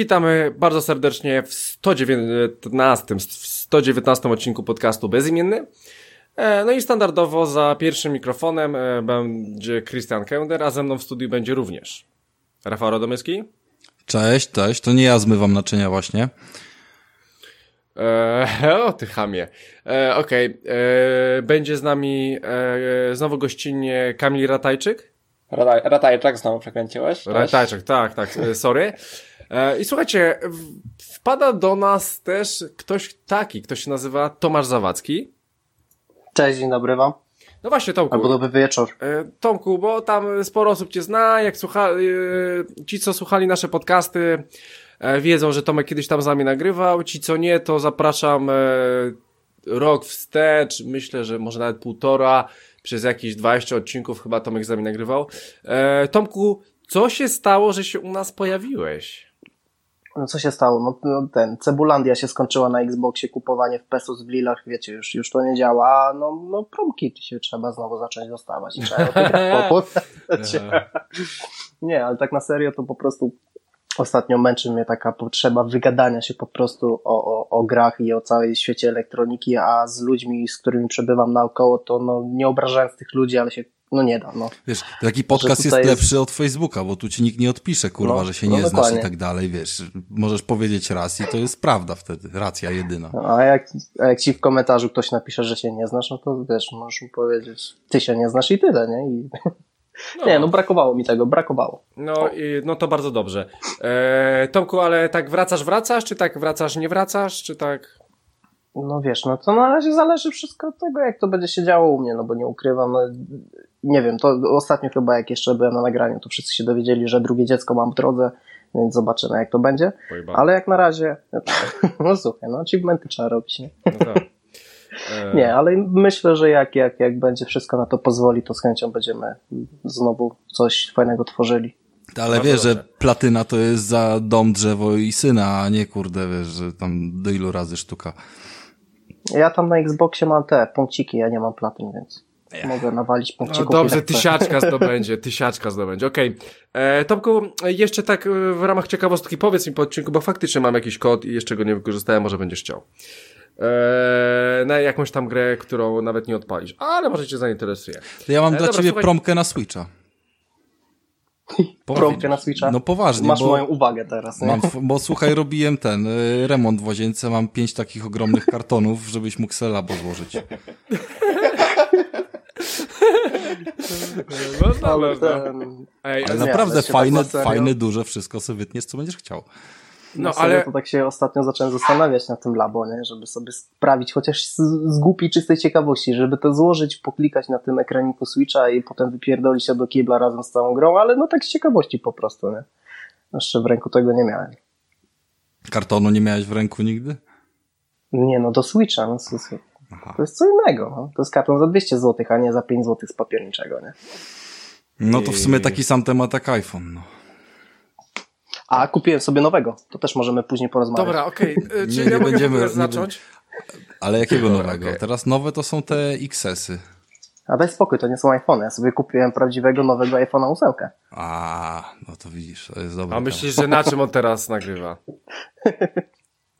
witamy bardzo serdecznie w 119, w 119 odcinku podcastu Bezimienny. E, no i standardowo za pierwszym mikrofonem e, będzie Christian Kender, a ze mną w studiu będzie również Rafał Radomyski. Cześć, cześć, to nie ja zmywam naczynia właśnie. Eee, o ty chamie. Eee, Okej, okay. eee, będzie z nami eee, znowu gościnnie Kamil Ratajczyk. Rataj, Ratajczak znowu przekręciłeś? Ratajczak, tak, tak, e, sorry. Eee, I słuchajcie, wpada do nas też ktoś taki, kto się nazywa Tomasz Zawadzki. Cześć, dzień dobry wam. No właśnie, Tomku. Albo dobry wieczór. E, Tomku, bo tam sporo osób cię zna, jak słucha, e, ci co słuchali nasze podcasty, E, wiedzą, że Tomek kiedyś tam z nami nagrywał. Ci co nie, to zapraszam e, rok wstecz, myślę, że może nawet półtora, przez jakieś 20 odcinków chyba Tomek z nami nagrywał. E, Tomku, co się stało, że się u nas pojawiłeś? No co się stało? No, no ten, Cebulandia się skończyła na Xboxie, kupowanie w pesos w Lilach, wiecie, już, już to nie działa, no, no promki się trzeba znowu zacząć dostawać i trzeba Nie, ale tak na serio to po prostu Ostatnio męczy mnie taka potrzeba wygadania się po prostu o, o, o grach i o całej świecie elektroniki, a z ludźmi, z którymi przebywam naokoło, to no, nie obrażając tych ludzi, ale się no nie da, no. Wiesz, taki podcast jest lepszy jest... od Facebooka, bo tu ci nikt nie odpisze, kurwa, no, że się no nie znasz i tak dalej, wiesz. Możesz powiedzieć raz i to jest prawda wtedy, racja jedyna. No, a jak, a jak ci w komentarzu ktoś napisze, że się nie znasz, no to wiesz, możesz mu powiedzieć, ty się nie znasz i tyle, nie? I no. Nie, no brakowało mi tego, brakowało. No, i, no to bardzo dobrze. E, Tomku, ale tak wracasz, wracasz, czy tak wracasz, nie wracasz, czy tak... No wiesz, no to na razie zależy wszystko od tego, jak to będzie się działo u mnie, no bo nie ukrywam, no, nie wiem, to ostatnio chyba jak jeszcze byłem na nagraniu, to wszyscy się dowiedzieli, że drugie dziecko mam w drodze, więc zobaczymy jak to będzie, ale jak na razie, no słuchaj, no achievementy trzeba robić, nie? No tak. E, Nie, ale myślę, że jak, jak, jak będzie wszystko na to pozwoli, to z chęcią będziemy znowu coś fajnego tworzyli. Ale wiesz, że platyna to jest za dom, drzewo i syna, a nie kurde, wiesz, że tam do ilu razy sztuka. Ja tam na Xboxie mam te punkciki, ja nie mam platyn, więc. Mogę nawalić punkcików. No dobrze, tysiaczka zdobędzie, tysiaczka zdobędzie, okej. Okay. E, Tomku, jeszcze tak e, w ramach ciekawostki powiedz mi po odcinku, bo faktycznie mam jakiś kod i jeszcze go nie wykorzystałem, może będziesz chciał. Eee, na jakąś tam grę, którą nawet nie odpalisz. Ale może cię zainteresuje. To ja mam eee, dla dobra, ciebie słuchaj... promkę na Switcha. promkę na Switcha? No poważnie. Masz moją uwagę teraz. Nie? Mam, bo słuchaj, robiłem ten y, remont w łazience, mam pięć takich ogromnych kartonów, żebyś mógł se labo złożyć. Można, ale można. Ten... Ej, ale naprawdę fajne, tak fajne, duże, wszystko sobie wytniesz, co będziesz chciał. No, ale to tak się ostatnio zacząłem zastanawiać na tym labo, nie? żeby sobie sprawić chociaż z, z głupiej, czystej ciekawości, żeby to złożyć, poklikać na tym ekraniku Switcha i potem wypierdolić się do kibla razem z całą grą, ale no tak z ciekawości po prostu, nie? Jeszcze w ręku tego nie miałem. Kartonu nie miałeś w ręku nigdy? Nie, no do Switcha, no, to, to jest co innego. No. To jest karton za 200 zł, a nie za 5 zł z papierniczego, nie? No to w sumie taki sam temat jak iPhone, no. A kupiłem sobie nowego. To też możemy później porozmawiać. Dobra, okej. Okay. Czy nie, nie ja będziemy zacząć? Ale jakiego Dobra, nowego? Okay. Teraz nowe to są te XS-y. A daj spokój, to nie są iPhony. Ja sobie kupiłem prawdziwego nowego iPhone'a 8. A, no to widzisz, to jest dobre. A myślisz, że na czym on teraz nagrywa?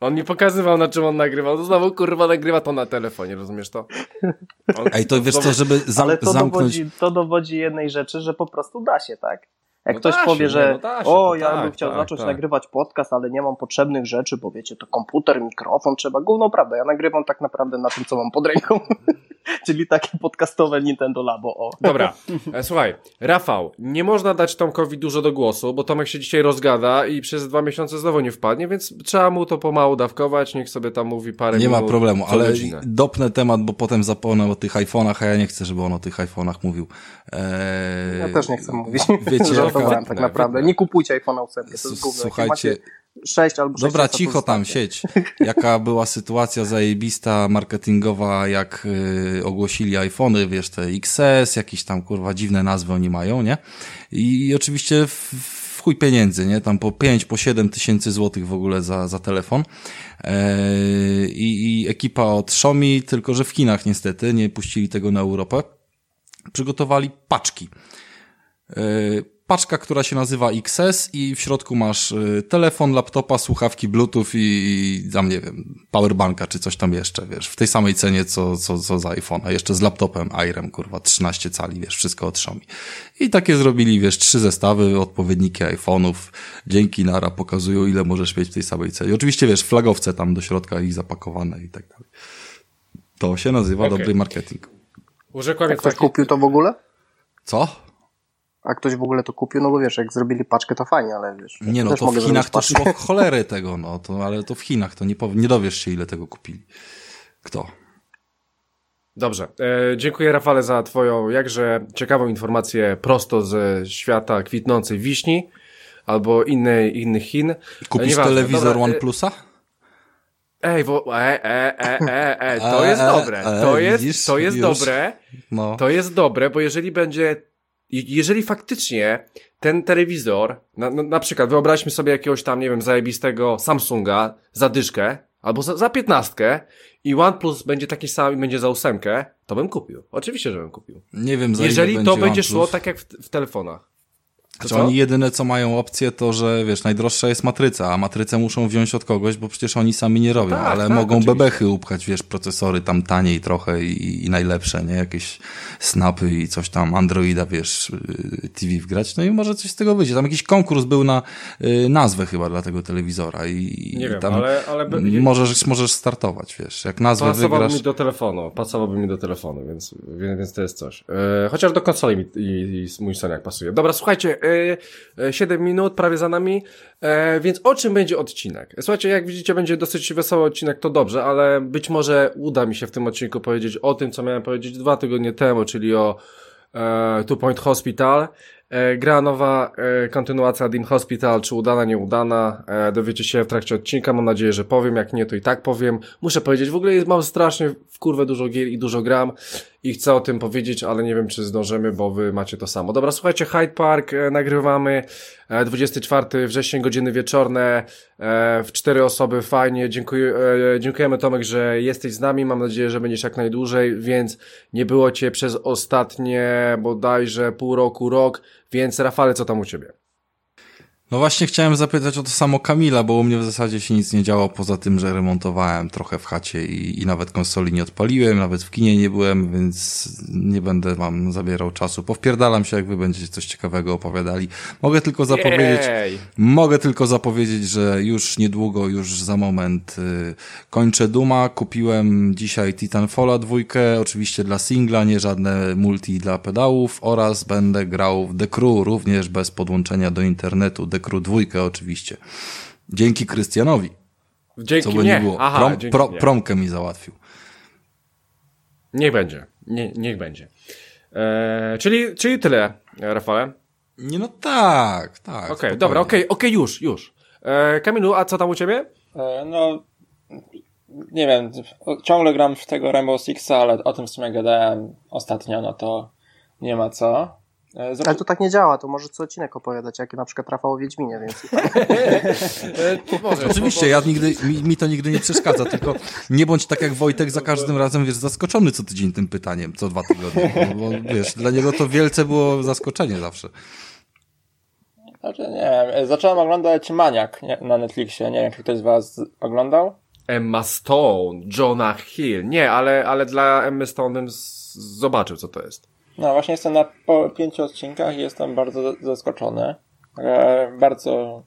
On nie pokazywał, na czym on nagrywał. To znowu, kurwa, nagrywa to na telefonie, rozumiesz to? On, Ej, to wiesz co, żeby zam Ale to zamknąć... Dowodzi, to dowodzi jednej rzeczy, że po prostu da się, tak? Jak no ktoś powie, się, że no się, o, ja tak, bym chciał tak, zacząć tak. nagrywać podcast, ale nie mam potrzebnych rzeczy, bo wiecie, to komputer, mikrofon trzeba, gówno prawda, ja nagrywam tak naprawdę na tym, co mam pod ręką. Czyli takie podcastowe Nintendo Labo. O. Dobra, e, słuchaj, Rafał, nie można dać Tomkowi dużo do głosu, bo Tomek się dzisiaj rozgada i przez dwa miesiące znowu nie wpadnie, więc trzeba mu to pomału dawkować, niech sobie tam mówi parę nie minut. Nie ma problemu, ale godzinę. dopnę temat, bo potem zapomnę o tych iPhone'ach, a ja nie chcę, żeby on o tych iPhone'ach mówił. Eee, ja też nie chcę mówić. Wiecie, jaka... tak naprawdę. Nie kupujcie iPhone'a 8, to jest gówno. Słuchajcie, 6 albo 6 Dobra, cicho tam, sieć. Jaka była sytuacja zajebista, marketingowa, jak y, ogłosili iPhony, wiesz, te XS, jakieś tam, kurwa, dziwne nazwy oni mają, nie? I, i oczywiście w, w chuj pieniędzy, nie? Tam po 5, po 7 tysięcy złotych w ogóle za, za telefon. E, i, I ekipa od Xiaomi, tylko że w Chinach niestety, nie puścili tego na Europę, przygotowali paczki. E, paczka, która się nazywa XS i w środku masz y, telefon, laptopa, słuchawki Bluetooth i, i tam, nie wiem, powerbanka czy coś tam jeszcze, wiesz, w tej samej cenie co, co, co za iPhone'a, jeszcze z laptopem Airem, kurwa, 13 cali, wiesz, wszystko od Xiaomi. I takie zrobili, wiesz, trzy zestawy, odpowiedniki iPhone'ów, dzięki Nara pokazują, ile możesz mieć w tej samej cenie. Oczywiście, wiesz, flagowce tam do środka ich zapakowane i tak dalej. To się nazywa Okej. dobry marketing. Urzekła mnie ktoś kupił to w ogóle? Co? A ktoś w ogóle to kupił? No bo wiesz, jak zrobili paczkę, to fajnie, ale wiesz. Nie no, to w Chinach to szło w cholerę tego, no, to, ale to w Chinach, to nie, nie dowiesz się, ile tego kupili. Kto? Dobrze. E, dziękuję Rafale za twoją jakże ciekawą informację prosto ze świata kwitnącej wiśni albo innej, innych Chin. Kupisz Nieważne, telewizor dobra, e, OnePlusa? Ej, bo, e, e, e, e, e, to E, jest e, dobre, e, to jest, to jest dobre, No. to jest dobre, bo jeżeli będzie, jeżeli faktycznie ten telewizor, na, na, na przykład wyobraźmy sobie jakiegoś tam, nie wiem, zajebistego Samsunga za dyszkę, albo za, za piętnastkę i OnePlus będzie taki sam i będzie za ósemkę, to bym kupił. Oczywiście, że bym kupił. Nie wiem, za Jeżeli to będzie OnePlus. szło tak jak w, w telefonach. Znaczy oni jedyne co mają opcję to, że wiesz, najdroższa jest matryca, a matrycę muszą wziąć od kogoś, bo przecież oni sami nie robią, tak, ale tak, mogą oczywiście. bebechy upchać, wiesz, procesory tam taniej trochę i, i najlepsze, nie? Jakieś snapy i coś tam, Androida, wiesz, yy, TV wgrać, no i może coś z tego wyjdzie. Tam jakiś konkurs był na yy, nazwę chyba dla tego telewizora i, Nie i wiem, tam ale, ale by, możesz, możesz startować, wiesz, jak nazwę pasowałby wygrasz... mi do telefonu, pasowałby mi do telefonu, więc, więc, więc to jest coś. E, chociaż do konsoli mi i, i mój Soniak pasuje. Dobra, słuchajcie, e, 7 minut prawie za nami, e, więc o czym będzie odcinek? Słuchajcie, jak widzicie, będzie dosyć wesoły odcinek, to dobrze, ale być może uda mi się w tym odcinku powiedzieć o tym, co miałem powiedzieć dwa tygodnie temu, czyli o e, Two Point Hospital. E, gra nowa e, kontynuacja Dim Hospital, czy udana, nieudana, e, dowiecie się w trakcie odcinka, mam nadzieję, że powiem, jak nie, to i tak powiem. Muszę powiedzieć, w ogóle mam strasznie w kurwę dużo gier i dużo gram i chcę o tym powiedzieć, ale nie wiem, czy zdążymy, bo wy macie to samo. Dobra, słuchajcie, Hyde Park e, nagrywamy, e, 24 września, godziny wieczorne, e, w cztery osoby, fajnie, dziękuję, e, dziękujemy Tomek, że jesteś z nami, mam nadzieję, że będziesz jak najdłużej, więc nie było cię przez ostatnie bodajże pół roku, rok, więc Rafale, co tam u ciebie? No właśnie chciałem zapytać o to samo Kamila, bo u mnie w zasadzie się nic nie działo poza tym, że remontowałem trochę w chacie i, i nawet konsoli nie odpaliłem, nawet w kinie nie byłem, więc nie będę wam zabierał czasu. Powpierdalam się, jak wy będziecie coś ciekawego opowiadali. Mogę tylko zapowiedzieć, Jej! mogę tylko zapowiedzieć, że już niedługo, już za moment y, kończę Duma. Kupiłem dzisiaj Titanfalla dwójkę, oczywiście dla singla, nie żadne multi dla pedałów oraz będę grał w The Crew, również bez podłączenia do internetu. The Crew dwójkę oczywiście. Dzięki Krystianowi, Dzięki co by nie było. Aha, Prom, dzięki pro, promkę mi załatwił. Niech będzie. Nie, niech będzie. E, czyli, czyli tyle, Rafale. Nie no tak, tak. Okej, spokojnie. dobra, okej, okej, już, już. E, Kamilu, a co tam u ciebie? E, No, nie wiem, ciągle gram w tego Rainbow Sixa, ale o tym w sumie gadałem ostatnio, no to nie ma co. E, zob- Ale to tak nie działa, to może co odcinek opowiadać, jak na przykład Rafał o Wiedźminie, więc E, może, Oczywiście, ja nigdy, mi, mi to nigdy nie przeszkadza, tylko nie bądź tak jak Wojtek za każdym razem, wiesz, zaskoczony co tydzień tym pytaniem, co dwa tygodnie, bo, bo wiesz, dla niego to wielce było zaskoczenie zawsze. Znaczy, nie wiem, zacząłem oglądać Maniak na Netflixie, nie wiem, czy ktoś z was oglądał? Emma Stone, Jonah Hill. Nie, ale, ale dla Emmy Stone z- zobaczył, co to jest. No właśnie jestem na po pięciu odcinkach i jestem bardzo zaskoczony. E, bardzo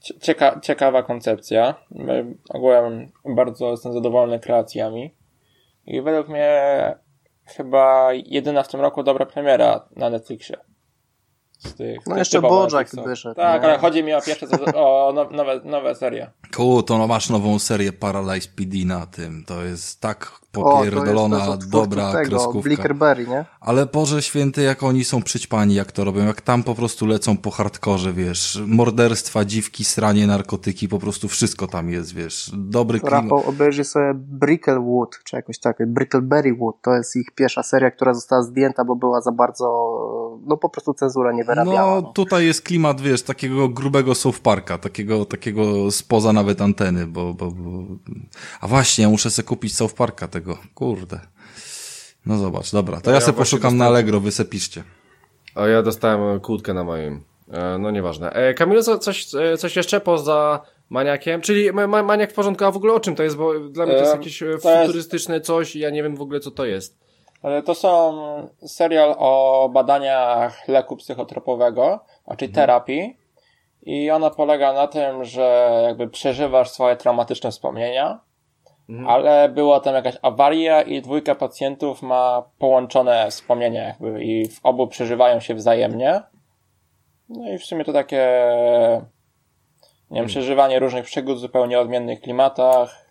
cie- cieka ciekawa koncepcja. E, Ogółem bardzo jestem zadowolony kreacjami. I według mnie chyba jedyna w tym roku dobra premiera na Netflixie. Z tych, No jeszcze Bojack wyszedł, Tak, nie? ale chodzi mi o pierwsze, o no, nowe, nowe serie. Ku, to no masz nową serię Paralyze PD na tym, to jest tak O, to jest- popierdolona, to jest dobra tego, kreskówka. Blickerberry, nie? Ale Boże Święty, jak oni są przyćpani, jak to robią, jak tam po prostu lecą po hardkorze, wiesz, morderstwa, dziwki, sranie, narkotyki, po prostu wszystko tam jest, wiesz, dobry klimat. Rafał obejrzy sobie Bricklewood, czy jakoś tak, Brickleberrywood, to jest ich pierwsza seria, która została zdjęta, bo była za bardzo, no po prostu cenzura nie wyrabiała. No, No, tutaj jest klimat, wiesz, takiego grubego South Parka, takiego, takiego spoza nawet anteny, bo, bo, bo... A właśnie, ja muszę sobie kupić South Parka tego, kurde. No zobacz, dobra, to No ja ja sobie właśnie poszukam na dostałem- Allegro, wy se piszcie. A ja dostałem kłódkę na moim E, no nieważne. E, Kamilu, co, coś, e, coś jeszcze poza maniakiem? Czyli ma, maniak w porządku, a w ogóle o czym to jest? Bo dla mnie to jest E, jakieś to e, jest- futurystyczne coś i ja nie wiem w ogóle co to jest. To są serial o badaniach leku psychotropowego, czyli terapii. I ona polega na tym, że jakby przeżywasz swoje traumatyczne wspomnienia, Mhm. ale była tam jakaś awaria i dwójka pacjentów ma połączone wspomnienia jakby i w obu przeżywają się wzajemnie. No i w sumie to takie nie wiem, przeżywanie różnych przygód w zupełnie odmiennych klimatach.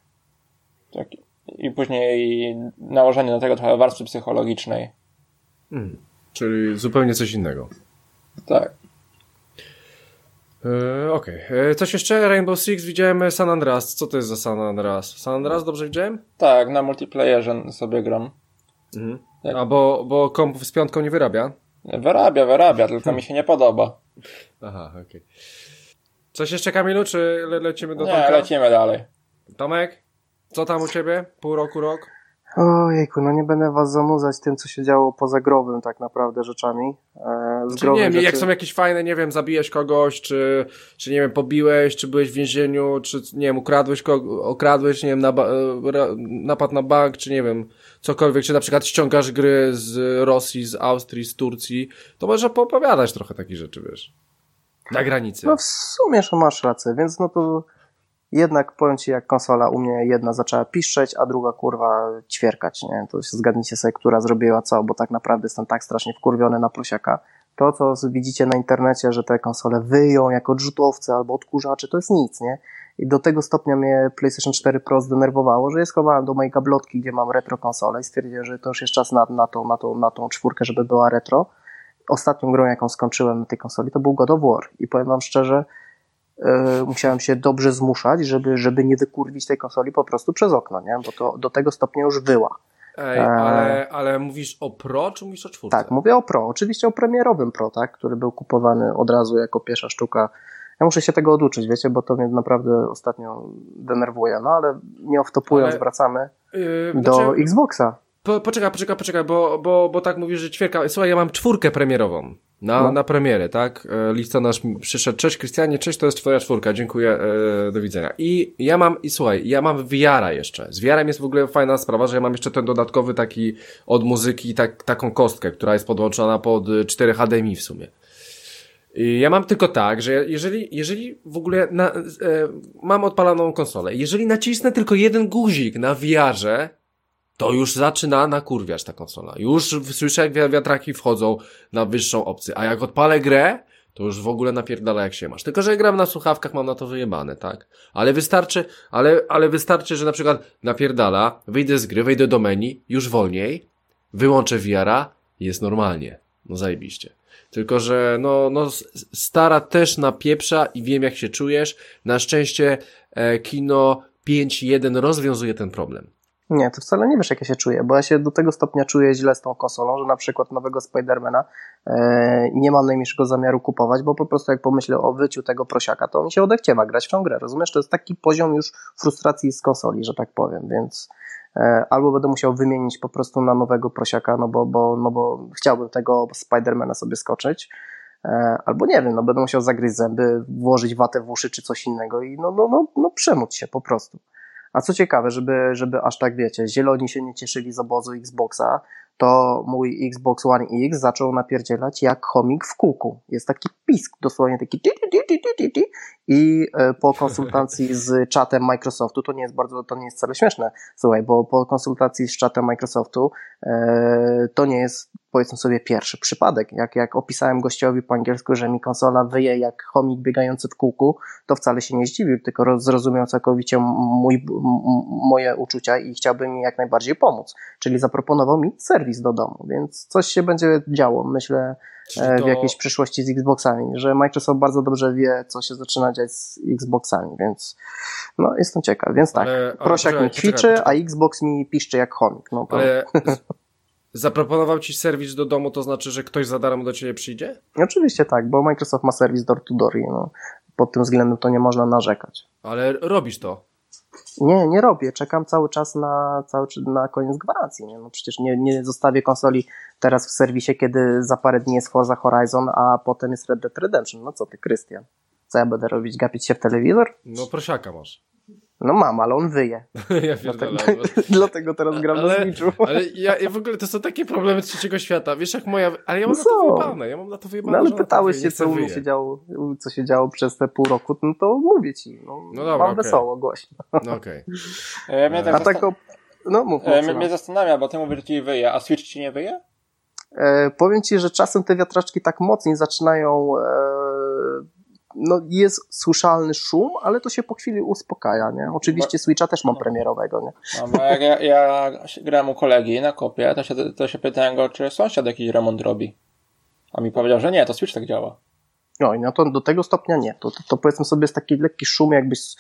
Tak, I później nałożenie do tego trochę warstwy psychologicznej. Mm. Czyli zupełnie coś innego. Tak. E, Okej. E, Coś jeszcze? Rainbow Six widziałem e, San Andreas. Co to jest za San Andreas? San Andreas dobrze widziałem? Tak, na multiplayerze sobie gram. Mhm. Tak. A bo, bo komp z piątką nie wyrabia? Wyrabia, wyrabia, tylko mi się nie podoba. Aha, okej. Coś jeszcze Kamilu, czy le lecimy do Nie, Tomka? lecimy dalej. Tomek? Co tam u ciebie? Pół roku, rok? Ojejku, no nie będę was zanudzać tym, co się działo poza growym tak naprawdę rzeczami. E, z Czy nie wiem, jak są jakieś fajne, nie wiem, zabijesz kogoś, czy, czy nie wiem, pobiłeś, czy byłeś w więzieniu, czy nie wiem, ukradłeś kogo, okradłeś, nie wiem, napad na bank, czy nie wiem, cokolwiek, czy na przykład ściągasz gry z Rosji, z Austrii, z Turcji, to może poopowiadać trochę takich rzeczy, wiesz. Na granicy. No w sumie że masz rację, więc no to jednak powiem ci, jak konsola u mnie jedna zaczęła piszczeć, a druga kurwa ćwierkać, nie? To się zgadnijcie sobie, która zrobiła co, bo tak naprawdę jestem tak strasznie wkurwiony na prosiaka. To, co widzicie na internecie, że te konsole wyją jako odrzutowce albo odkurzacze, to jest nic, nie? I do tego stopnia mnie PlayStation 4 Pro zdenerwowało, że je schowałem do mojej gablotki, gdzie mam retro konsolę i stwierdziłem, że to już jest czas na, na, tą, na, tą, na tą czwórkę, żeby była retro. Ostatnią grą, jaką skończyłem na tej konsoli, to był God of War. I powiem wam szczerze, e, musiałem się dobrze zmuszać, żeby, żeby nie wykurwić tej konsoli po prostu przez okno, nie? Bo to do tego stopnia już wyła. Ej, ale, ale mówisz o Pro, czy mówisz o czwórce? Tak, mówię o Pro, oczywiście o premierowym Pro, tak, który był kupowany od razu jako pierwsza sztuka. Ja muszę się tego oduczyć, wiecie, bo to mnie naprawdę ostatnio denerwuje, no ale nie off-topując, Ale- wracamy Yy, do znaczy- Xboxa. Po, poczekaj, poczekaj, poczekaj, bo, bo, bo tak mówisz, że ćwierka. Słuchaj, ja mam czwórkę premierową na, No. na premierę, tak? E, Listonosz mi przyszedł. Cześć Krystianie, cześć, to jest twoja czwórka, dziękuję, e, do widzenia. I ja mam, i słuchaj, ja mam VR-a jeszcze. Z VR-em jest w ogóle fajna sprawa, że ja mam jeszcze ten dodatkowy taki od muzyki, tak, taką kostkę, która jest podłączona pod y, 4 HDMI w sumie. I ja mam tylko tak, że jeżeli, jeżeli w ogóle na, e, mam odpaloną konsolę, jeżeli nacisnę tylko jeden guzik na VR-ze, to już zaczyna nakurwiać ta konsola. Już słyszę, jak wi- wiatraki wchodzą na wyższą opcję. A jak odpalę grę, to już w ogóle napierdala jak się masz. Tylko, że gram na słuchawkach, mam na to wyjebane, tak? Ale wystarczy, ale, ale wystarczy, że na przykład napierdala, wyjdę z gry, wejdę do menu, już wolniej, wyłączę VR-a, jest normalnie. No zajebiście. Tylko, że no, no stara też napieprza i wiem jak się czujesz. Na szczęście e, kino 5.1 rozwiązuje ten problem. Nie, to wcale nie wiesz, jak ja się czuję, bo ja się do tego stopnia czuję źle z tą konsolą, że na przykład nowego Spidermana e, nie mam najmniejszego zamiaru kupować, bo po prostu jak pomyślę o wyciu tego prosiaka, to mi się odechciewa grać w tą grę, rozumiesz? To jest taki poziom już frustracji z konsoli, że tak powiem, więc e, albo będę musiał wymienić po prostu na nowego prosiaka, no bo, bo, no bo chciałbym tego Spidermana sobie skoczyć, e, albo nie wiem, no będę musiał zagryźć zęby, włożyć watę w uszy czy coś innego i no, no, no, no przemóc się po prostu. A co ciekawe, żeby, żeby aż tak wiecie, zieloni się nie cieszyli z obozu Xboxa, to mój Xbox One X zaczął napierdzielać jak chomik w kółku. Jest taki pisk, dosłownie taki ti, ti, ti, ti, ti, ti. I e, po konsultacji z czatem Microsoftu, to nie jest bardzo, to nie jest wcale śmieszne, słuchaj, bo po konsultacji z czatem Microsoftu e, to nie jest powiedzmy sobie pierwszy przypadek. Jak, jak opisałem gościowi po angielsku, że mi konsola wyje jak chomik biegający w kółku, to wcale się nie zdziwił, tylko roz- zrozumiał całkowicie mój, moje uczucia i chciałby mi jak najbardziej pomóc. Czyli zaproponował mi serwis do domu, więc coś się będzie działo, myślę, E, w to- jakiejś przyszłości z Xboxami, że Microsoft bardzo dobrze wie, co się zaczyna dziać z Xboxami, więc no, jestem ciekaw. Więc tak, Ale- ale prosiak mi ćwiczy, a Xbox mi piszczy jak chomik. No to... Ale zaproponował ci serwis do domu, to znaczy, że ktoś za darmo do ciebie przyjdzie? Oczywiście tak, bo Microsoft ma serwis door to door i no, pod tym względem to nie można narzekać. Ale robisz to. Nie, nie robię. Czekam cały czas na, cały, na koniec gwarancji. Nie? No przecież nie, nie zostawię konsoli teraz w serwisie, kiedy za parę dni jest Forza Horizon, a potem jest Red Dead Redemption. No co ty, Krystian? Co ja będę robić? Gapić się w telewizor? No prosiaka masz. No mam, ale on wyje. ja Dlatego, pierdolę. dlatego teraz gram na Ale, Switchu. ale ja, ja w ogóle to są takie problemy trzeciego świata. Wiesz jak moja. Ale ja mam No na to wyjebane. Ja mam na to wyjebane. No ale pytałeś się, co u mnie wyje. się działo, co się działo przez te pół roku, no to mówię ci. No, No dobra, mam okej. wesoło, głośno. No okej. E, mnie tak A zastan- tak o... No mów, e, mów, mnie zastanawia, bo ty mówisz, że ci wyje, a Switch ci nie wyje? E, powiem ci, że czasem te wiatraczki tak mocniej zaczynają. E, no, jest słyszalny szum, ale to się po chwili uspokaja, nie? Oczywiście Switcha też mam premierowego, nie? No, jak ja, ja grałem u kolegi na kopie, to się, to się pytałem go, czy sąsiad jakiś remont robi. A mi powiedział, że nie, to Switch tak działa. No, i no to do tego stopnia nie. To, to, to powiedzmy sobie jest taki lekki szum, jakbyś,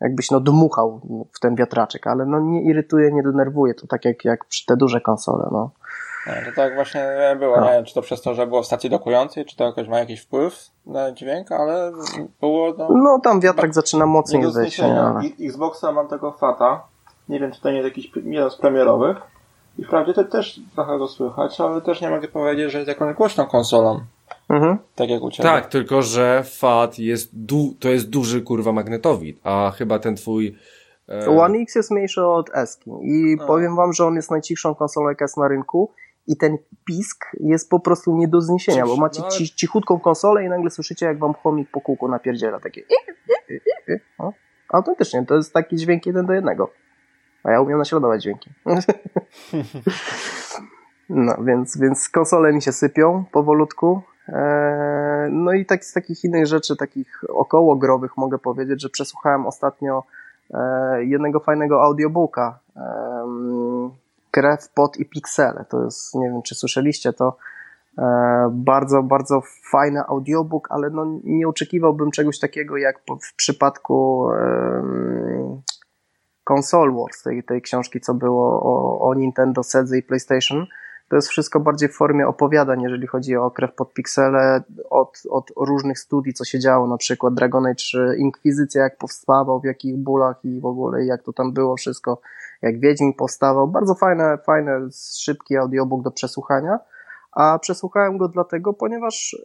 jakbyś no dmuchał w ten wiatraczek, ale no nie irytuje, nie denerwuje. To tak jak, jak przy te duże konsole, no. No, to tak właśnie było. No. Nie wiem, czy to przez to, że było w stacji dokującej, czy to jakoś ma jakiś wpływ na dźwięk, ale było no, No tam wiatrak zaczyna nie mocniej wyjść. Ale... Xboxa mam tego fata. Nie wiem, czy to nie jest jakiś jeden z premierowych. I wprawdzie to też trochę go słychać, ale też nie mogę powiedzieć, że jest jakąś głośną konsolą. Mhm. Tak jak u Ciebie. Tak, tylko że FAT jest du to jest duży kurwa magnetowid, a chyba ten twój. E, One X jest mniejszy od Eski i A. powiem wam, że on jest najcichszą konsolą, jaka jest na rynku i ten pisk jest po prostu nie do zniesienia, bo macie no ale- ci, cichutką konsolę i nagle słyszycie, jak wam chomik po kółku napierdziela, takie. No. Autentycznie, to jest taki dźwięk jeden do jednego. A ja umiem naśladować dźwięki. No, więc, więc konsole mi się sypią powolutku. Eee, No i tak, z takich innych rzeczy, takich około growych mogę powiedzieć, że przesłuchałem ostatnio e, jednego fajnego audiobooka. Krew, pot i piksele. To jest, nie wiem czy słyszeliście to, e, bardzo, bardzo fajny audiobook, ale no nie oczekiwałbym czegoś takiego jak w przypadku Console Wars, tej, tej książki, co było o, o Nintendo, Sedze i PlayStation. To jest wszystko bardziej w formie opowiadań, jeżeli chodzi o krew pod piksele, od, od różnych studii, co się działo, na przykład Dragon Age Inkwizycja, jak powstawał, w jakich bólach i w ogóle jak to tam było wszystko, jak Wiedźmin powstawał. Bardzo fajne, fajne, szybki audiobook do przesłuchania. A przesłuchałem go dlatego, ponieważ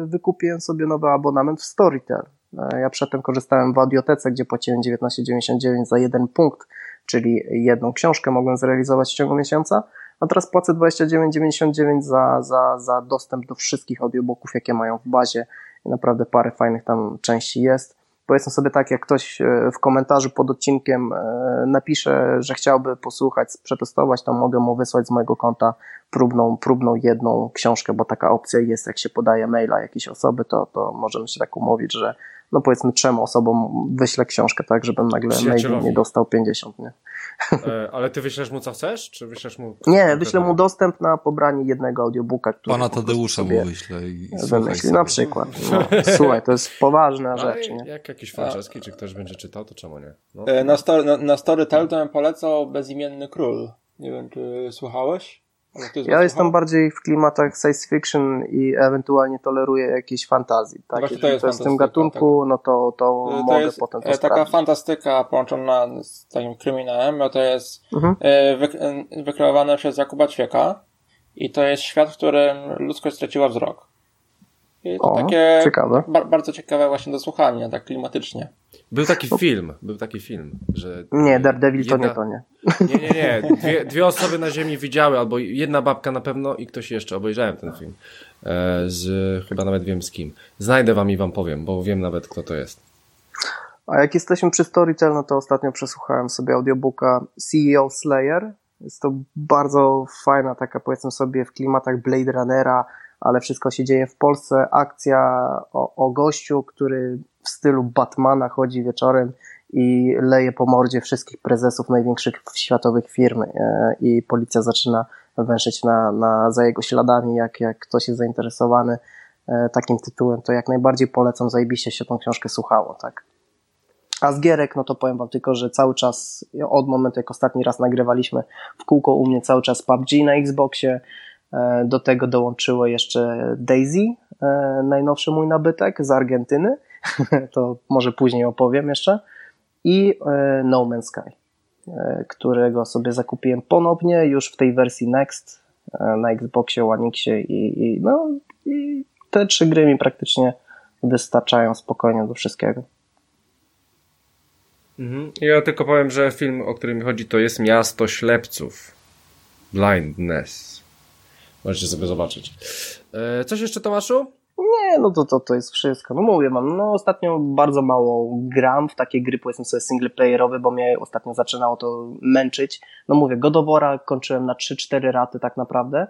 yy, wykupiłem sobie nowy abonament w Storytel. E, Ja przedtem korzystałem w audiotece, gdzie płaciłem 19,99 za jeden punkt, czyli jedną książkę mogłem zrealizować w ciągu miesiąca, a teraz płacę 29,99 za, za, za dostęp do wszystkich audiobooków, jakie mają w bazie. I naprawdę parę fajnych tam części jest. Powiedzmy sobie tak, jak ktoś e, w komentarzu pod odcinkiem e, napisze, że chciałby posłuchać, przetestować, to mogę mu wysłać z mojego konta próbną, próbną jedną książkę, bo taka opcja jest, jak się podaje maila jakiejś osoby, to, to możemy się tak umówić, że no powiedzmy trzem osobom wyślę książkę, tak, żebym nagle mail Przyjacielowi. nie dostał 50, nie? e, ale ty wyślesz mu co chcesz? Czy wyślesz mu. Nie, wyślę mu dostęp na pobranie jednego audiobooka, który Pana Tadeusza mu wyślę i słuchaj wymyśli, na przykład. No, słuchaj, to jest poważna Ale rzecz, nie? jak jakiś Franceski, czy ktoś będzie czytał, to czemu nie? No. E, Na, story, na, na Storytel to bym polecał Bezimienny Król. Nie wiem, czy słuchałeś? Ty Ja jestem bardziej w klimatach science fiction i ewentualnie toleruję jakieś fantazji. Tak? Właśnie Jeżeli to jest w tym gatunku, no to, to, To mogę jest potem to e, taka sprawdzić. fantastyka połączona z takim kryminałem, bo to jest Mhm. e, e, wykreowane przez Jakuba Ćwieka i to jest świat, w którym ludzkość straciła wzrok. I to O, takie ciekawe. ba, bardzo ciekawe właśnie do słuchania, tak klimatycznie. Był taki film, był taki film, że. Nie, Daredevil to jedna- nie, to nie. Nie, nie, nie. Dwie, dwie osoby na ziemi widziały, albo jedna babka na pewno i ktoś jeszcze. Obejrzałem ten film. E, z, chyba nawet wiem z kim. Znajdę wam i wam powiem, bo wiem nawet kto to jest. A jak jesteśmy przy Storytel, no to ostatnio przesłuchałem sobie audiobooka CEO Slayer. Jest to bardzo fajna taka, powiedzmy sobie, w klimatach Blade Runnera, ale wszystko się dzieje w Polsce. Akcja o, o gościu, który w stylu Batmana chodzi wieczorem i leje po mordzie wszystkich prezesów największych światowych firm e, i policja zaczyna węszyć na, na, za jego śladami, jak, jak ktoś jest zainteresowany e, takim tytułem, to jak najbardziej polecam, zajebiście się tą książkę słuchało, tak. A z gierek, no to powiem wam tylko, że cały czas, od momentu jak ostatni raz nagrywaliśmy w kółko u mnie cały czas PUBG na Xboxie, do tego dołączyło jeszcze Daisy, e, najnowszy mój nabytek z Argentyny, to może później opowiem jeszcze. i e, No Man's Sky, e, którego sobie zakupiłem ponownie już w tej wersji Next e, na Xboxie, One Xie i, i, no, i te trzy gry mi praktycznie wystarczają spokojnie do wszystkiego. Mhm. Ja tylko powiem, że film, o którym chodzi, to jest Miasto Ślepców. Blindness. Możecie sobie zobaczyć. E, coś jeszcze, Tomaszu? Nie, no to, to, to jest wszystko. No mówię wam, no ostatnio bardzo mało gram w takie gry, powiedzmy sobie singleplayerowe, bo mnie ostatnio zaczynało to męczyć. No mówię, Godowora kończyłem na 3-4 raty tak naprawdę,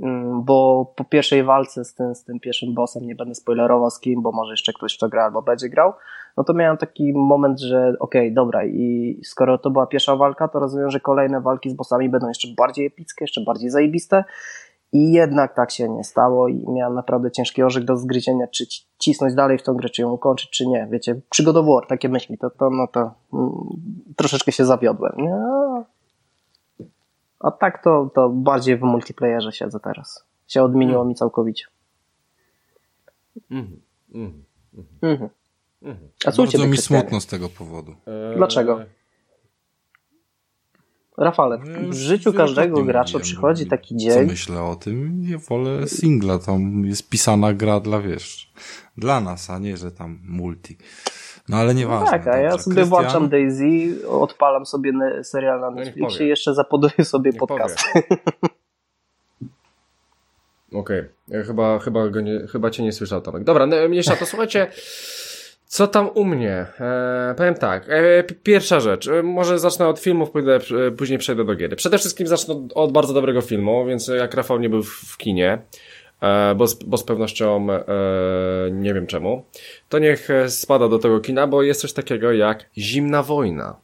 mm, bo po pierwszej walce z tym, z tym pierwszym bossem, nie będę spoilerował z kim, bo może jeszcze ktoś w to gra albo będzie grał, no to miałem taki moment, że okej, okay, dobra i skoro to była pierwsza walka, to rozumiem, że kolejne walki z bossami będą jeszcze bardziej epickie, jeszcze bardziej zajebiste i jednak tak się nie stało i miałem naprawdę ciężki orzech do zgryzienia, czy cisnąć dalej w tą grę, czy ją ukończyć, czy nie. Wiecie, przygodowo takie myśli, to, to, no to mm, troszeczkę się zawiodłem. Nie? A tak to, to bardziej w multiplayerze siedzę teraz. Się odmieniło mm. mi całkowicie. Mm. Mm. Mm. A co Bardzo mi smutno z tego powodu. Dlaczego? Rafale, w życiu każdego gracza przychodzi taki dzień. Co myślę o tym? Ja wolę singla, tam jest pisana gra dla, wiesz, dla nas, a nie, że tam multi. No ale nieważne. No tak, a ja sobie Christian... włączam Daisy, odpalam sobie serial na no Netflixie i jeszcze zapoduję sobie Niech podcast. Okej, okay. chyba, chyba, go nie, chyba cię nie słyszał Tomek. Dobra, no, mniejsza to słuchajcie, co tam u mnie? E, powiem tak. E, pierwsza rzecz. E, może zacznę od filmów, pójdę, e, później przejdę do gier. Przede wszystkim zacznę od, od bardzo dobrego filmu, więc jak Rafał nie był w, w kinie, e, bo, z, bo z pewnością e, nie wiem czemu, to niech spada do tego kina, bo jest coś takiego jak Zimna Wojna.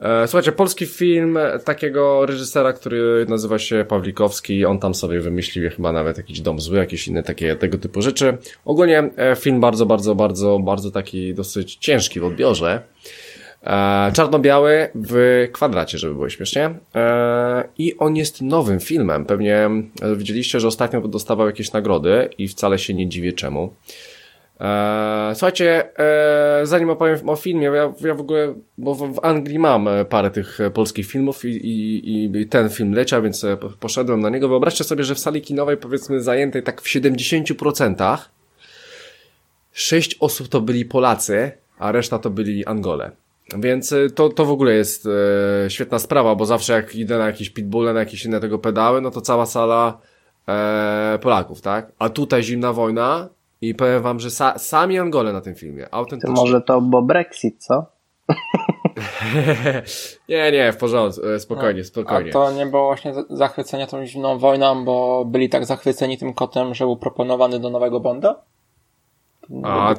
E, słuchajcie, polski film takiego reżysera, który nazywa się Pawlikowski, on tam sobie wymyślił chyba nawet jakiś dom zły, jakieś inne takie tego typu rzeczy. Ogólnie e, film bardzo, bardzo, bardzo, bardzo taki dosyć ciężki w odbiorze. E, czarno-biały w kwadracie, żeby było śmiesznie. I on jest nowym filmem. Pewnie widzieliście, że ostatnio dostawał jakieś nagrody i wcale się nie dziwię czemu. Eee, słuchajcie, eee, zanim opowiem o filmie, ja, ja w ogóle, bo w, w Anglii mam e, parę tych e, polskich filmów i, i, i ten film leciał, więc e, poszedłem na niego. Wyobraźcie sobie, że w sali kinowej, powiedzmy, zajętej tak w 70%, sześć osób to byli Polacy, a reszta to byli Angole. Więc to, to w ogóle jest e, świetna sprawa, bo zawsze jak idę na jakieś pitbulle, na jakieś inne tego pedały, no to cała sala e, Polaków, tak? A tutaj zimna wojna, i powiem wam, że sa sami Angole na tym filmie. Autentycznie. To może to bo Brexit, co? nie, nie, w porządku, spokojnie, spokojnie. A to nie było właśnie zachwycenia tą zimną wojną, bo byli tak zachwyceni tym kotem, że był proponowany do nowego Bonda? A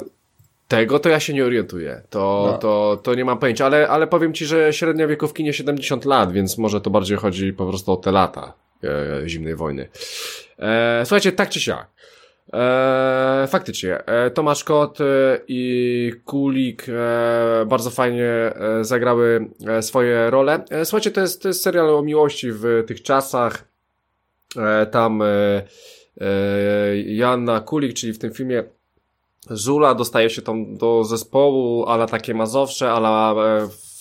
tego to ja się nie orientuję. To, no. to, to nie mam pojęcia, ale, ale powiem ci, że średnia wiekówki nie 70 lat, więc może to bardziej chodzi po prostu o te lata e, zimnej wojny. E, słuchajcie, tak czy siak. E, faktycznie, e, Tomasz Kot e, i Kulik e, bardzo fajnie e, zagrały e, swoje role. słuchajcie, to jest, to jest serial o miłości w tych czasach. tam Janna Kulik, czyli w tym filmie Żula dostaje się tam do zespołu, ala takie Mazowsze, ala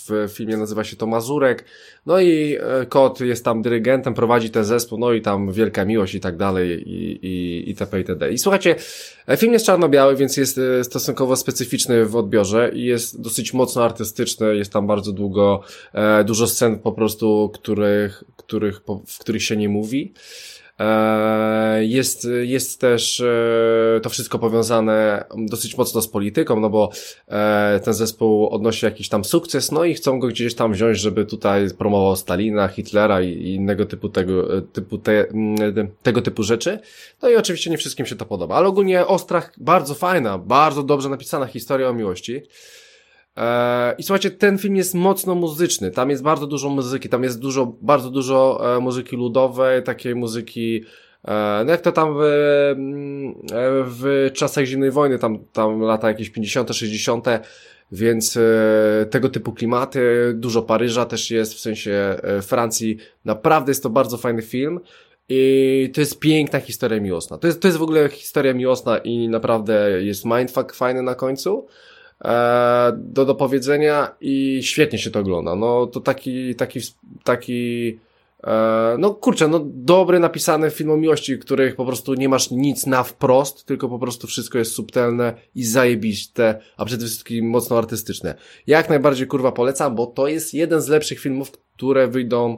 w filmie nazywa się to Mazurek. No i e, kot jest tam dyrygentem, prowadzi ten zespół, no i tam wielka miłość i tak dalej i, i, itp. itd. I słuchajcie, e, film jest czarno-biały, więc jest e, stosunkowo specyficzny w odbiorze i jest dosyć mocno artystyczny, jest tam bardzo długo, dużo scen po prostu, których, których, w których się nie mówi. E, jest, jest też e, to wszystko powiązane dosyć mocno z polityką, no bo e, ten zespół odnosi jakiś tam sukces, no i chcą go gdzieś tam wziąć, żeby tutaj promował Stalina, Hitlera i innego typu tego, typu te, tego typu rzeczy. No i oczywiście nie wszystkim się to podoba, ale ogólnie Ostrach bardzo fajna, bardzo dobrze napisana historia o miłości. E, I słuchajcie, ten film jest mocno muzyczny. Tam jest bardzo dużo muzyki, tam jest dużo, bardzo dużo e, muzyki ludowej, takiej muzyki, e, no jak to tam w, mm, w czasach zimnej wojny, tam, tam lata jakieś 50., 60., więc tego typu klimaty, dużo Paryża też jest, w sensie Francji. Naprawdę jest to bardzo fajny film. I to jest piękna historia miłosna. To jest, to jest w ogóle historia miłosna i naprawdę jest mindfuck fajny na końcu. E, do dopowiedzenia i świetnie się to ogląda. No to taki, taki, taki, e, no kurczę, no dobry napisany film o miłości, których po prostu nie masz nic na wprost, tylko po prostu wszystko jest subtelne i zajebiste, a przede wszystkim mocno artystyczne. Jak najbardziej kurwa polecam, bo to jest jeden z lepszych filmów, które wyjdą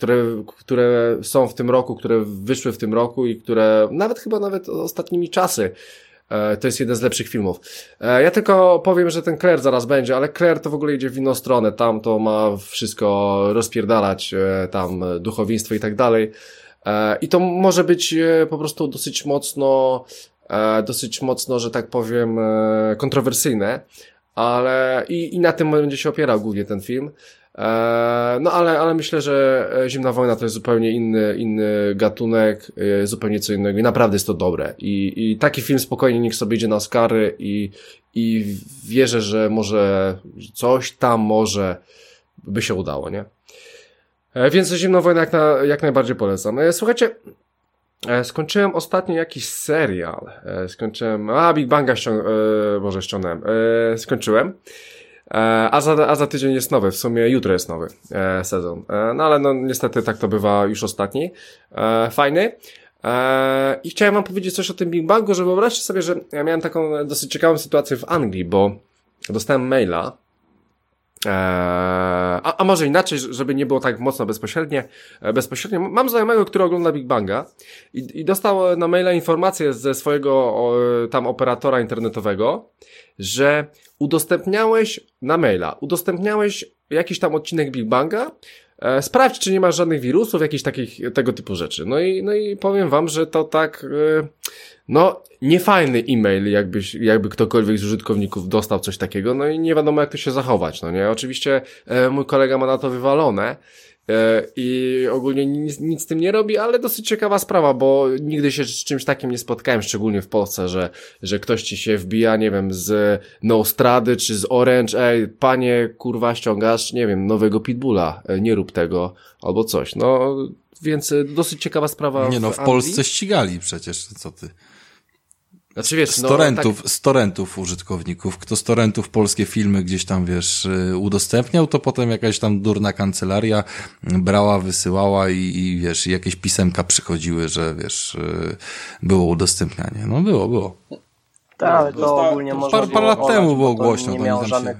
które, które są w tym roku, które wyszły w tym roku i które nawet chyba nawet ostatnimi czasy to jest jeden z lepszych filmów. E, ja tylko powiem, że ten Claire zaraz będzie, ale Claire to w ogóle idzie w inną stronę. Tam to ma wszystko rozpierdalać, e, tam duchowieństwo i tak dalej. I to może być po prostu dosyć mocno, dosyć mocno, że tak powiem, kontrowersyjne, ale i, i na tym będzie się opierał głównie ten film. E, no ale, ale myślę, że e, Zimna Wojna to jest zupełnie inny, inny gatunek, e, zupełnie co innego i naprawdę jest to dobre. I, i taki film spokojnie niech sobie idzie na Oscary i, i wierzę, że może coś tam może by się udało, nie? Więc Zimną Wojnę jak, na, jak najbardziej polecam. Słuchajcie, skończyłem ostatnio jakiś serial. Skończyłem, a Big Banga ściąg, może ściągnąłem. Skończyłem. E, a za, a za tydzień jest nowy, w sumie jutro jest nowy e, sezon. E, no ale no niestety tak to bywa już ostatni. Fajny. I chciałem wam powiedzieć coś o tym Big Bangu, że wyobraźcie sobie, że ja miałem taką dosyć ciekawą sytuację w Anglii, bo dostałem maila, a, a może inaczej, żeby nie było tak mocno bezpośrednie, bezpośrednio. Mam znajomego, który ogląda Big Banga i, i dostał na maila informację ze swojego o, tam operatora internetowego, że udostępniałeś na maila, udostępniałeś jakiś tam odcinek Big Banga, e, sprawdź, czy nie ma żadnych wirusów, jakichś takich, tego typu rzeczy. No i, no i powiem wam, że to tak, e, no, niefajny e-mail, jakbyś, jakby ktokolwiek z użytkowników dostał coś takiego, no i nie wiadomo, jak to się zachować, no nie? Oczywiście e, mój kolega ma na to wywalone, E, i ogólnie nic, nic z tym nie robi, ale dosyć ciekawa sprawa, bo nigdy się z czymś takim nie spotkałem, szczególnie w Polsce, że, że ktoś ci się wbija, nie wiem, z Nostrady czy z Orange, ej, panie, kurwa, ściągasz, nie wiem, nowego Pitbulla, e, nie rób tego, albo coś, no, więc e, dosyć ciekawa sprawa. Nie no, w, w Polsce ścigali przecież, co ty. Znaczy wiesz, z, no, torrentów, tak... z torrentów użytkowników. Kto z torrentów polskie filmy gdzieś tam, wiesz, y, udostępniał, to potem jakaś tam durna kancelaria brała, wysyłała i, i wiesz, jakieś pisemka przychodziły, że wiesz, y, było udostępnianie. No było, było. Tak, ale to ogólnie można Par, parę lat temu było głośno. Nie miało żadnych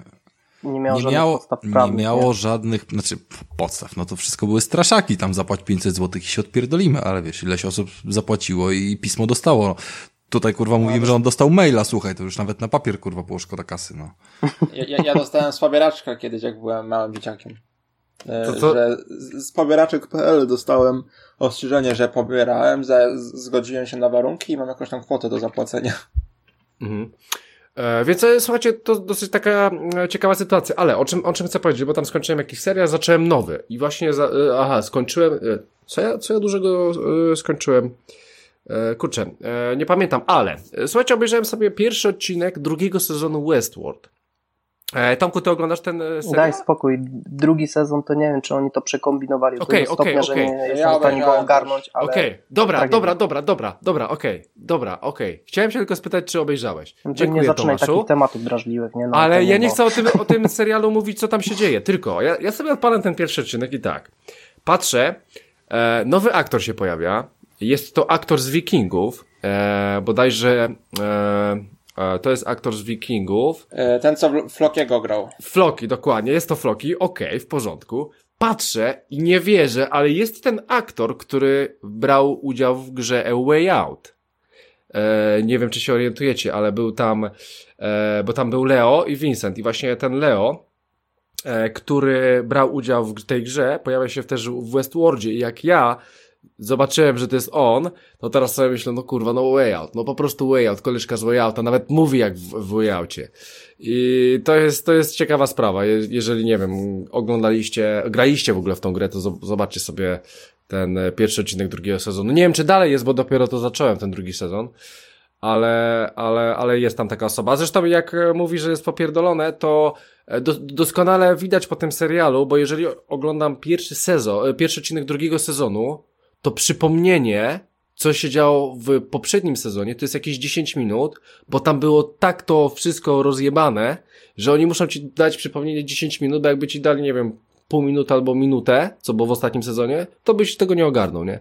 nie miało, nie miało, prawnych, nie miało nie? żadnych, znaczy podstaw, no to wszystko były straszaki, tam zapłać 500 zł i się odpierdolimy, ale wiesz, ileś osób zapłaciło i pismo dostało. Tutaj kurwa mówimy, że on dostał maila, słuchaj, to już nawet na papier kurwa było szkoda kasy, no. Ja, ja dostałem z pobieraczka kiedyś, jak byłem małym dzieciakiem. E, to, to... Że z pobieraczek.pl dostałem ostrzeżenie, że pobierałem, za, zgodziłem się na warunki i mam jakąś tam kwotę do zapłacenia. Mhm. E, więc e, słuchajcie, to dosyć taka e, ciekawa sytuacja, ale o czym, o czym chcę powiedzieć, bo tam skończyłem jakiś serial, zacząłem nowy i właśnie, za, e, aha, skończyłem, co ja, co ja dużego skończyłem? E, kurczę, e, nie pamiętam, ale e, słuchajcie, obejrzałem sobie pierwszy odcinek drugiego sezonu Westworld. Tomku, ty oglądasz ten serial? Daj spokój. Drugi sezon to nie wiem, czy oni to przekombinowali do okay, stopnia, okay, że nie jestem ja w stanie go ogarnąć, ale... Okej, okay. dobra, dobra, dobra, dobra, dobra, okej, okay. dobra, okej. Okay. Chciałem się tylko spytać, czy obejrzałeś. Dziękuję, nie zaczynaj Tomaszu. takich tematów drażliwych, nie? No, ale ja nie bo... chcę o tym, o tym serialu mówić, co tam się dzieje, tylko ja, ja sobie odpalam ten pierwszy odcinek i tak. Patrzę, e, nowy aktor się pojawia, jest to aktor z Wikingów, e, bodajże e, e, to jest aktor z Wikingów. E, ten, co Flokiego grał. Floki, dokładnie, jest to Floki, okej, okay, w porządku. Patrzę i nie wierzę, ale jest ten aktor, który brał udział w grze A Way Out. E, nie wiem, czy się orientujecie, ale był tam, e, bo tam był Leo i Vincent i właśnie ten Leo, e, który brał udział w tej grze, pojawia się też w Westworldzie i jak ja zobaczyłem, że to jest on, to teraz sobie myślę, no kurwa, no way out, no po prostu way out, koleżka z way nawet mówi jak w, w way. I to jest, to jest ciekawa sprawa, Je, jeżeli, nie wiem, oglądaliście, graliście w ogóle w tą grę, to zobaczcie sobie ten e, pierwszy odcinek drugiego sezonu. Nie wiem, czy dalej jest, bo dopiero to zacząłem, ten drugi sezon, ale, ale, ale jest tam taka osoba. Zresztą jak e, mówi, że jest popierdolone, to e, do, doskonale widać po tym serialu, bo jeżeli oglądam pierwszy sezon, pierwszy odcinek drugiego sezonu, to przypomnienie, co się działo w poprzednim sezonie, to jest jakieś 10 minut, bo tam było tak to wszystko rozjebane, że oni muszą ci dać przypomnienie 10 minut, bo jakby ci dali, nie wiem, pół minuty albo minutę, co było w ostatnim sezonie, to byś tego nie ogarnął, nie?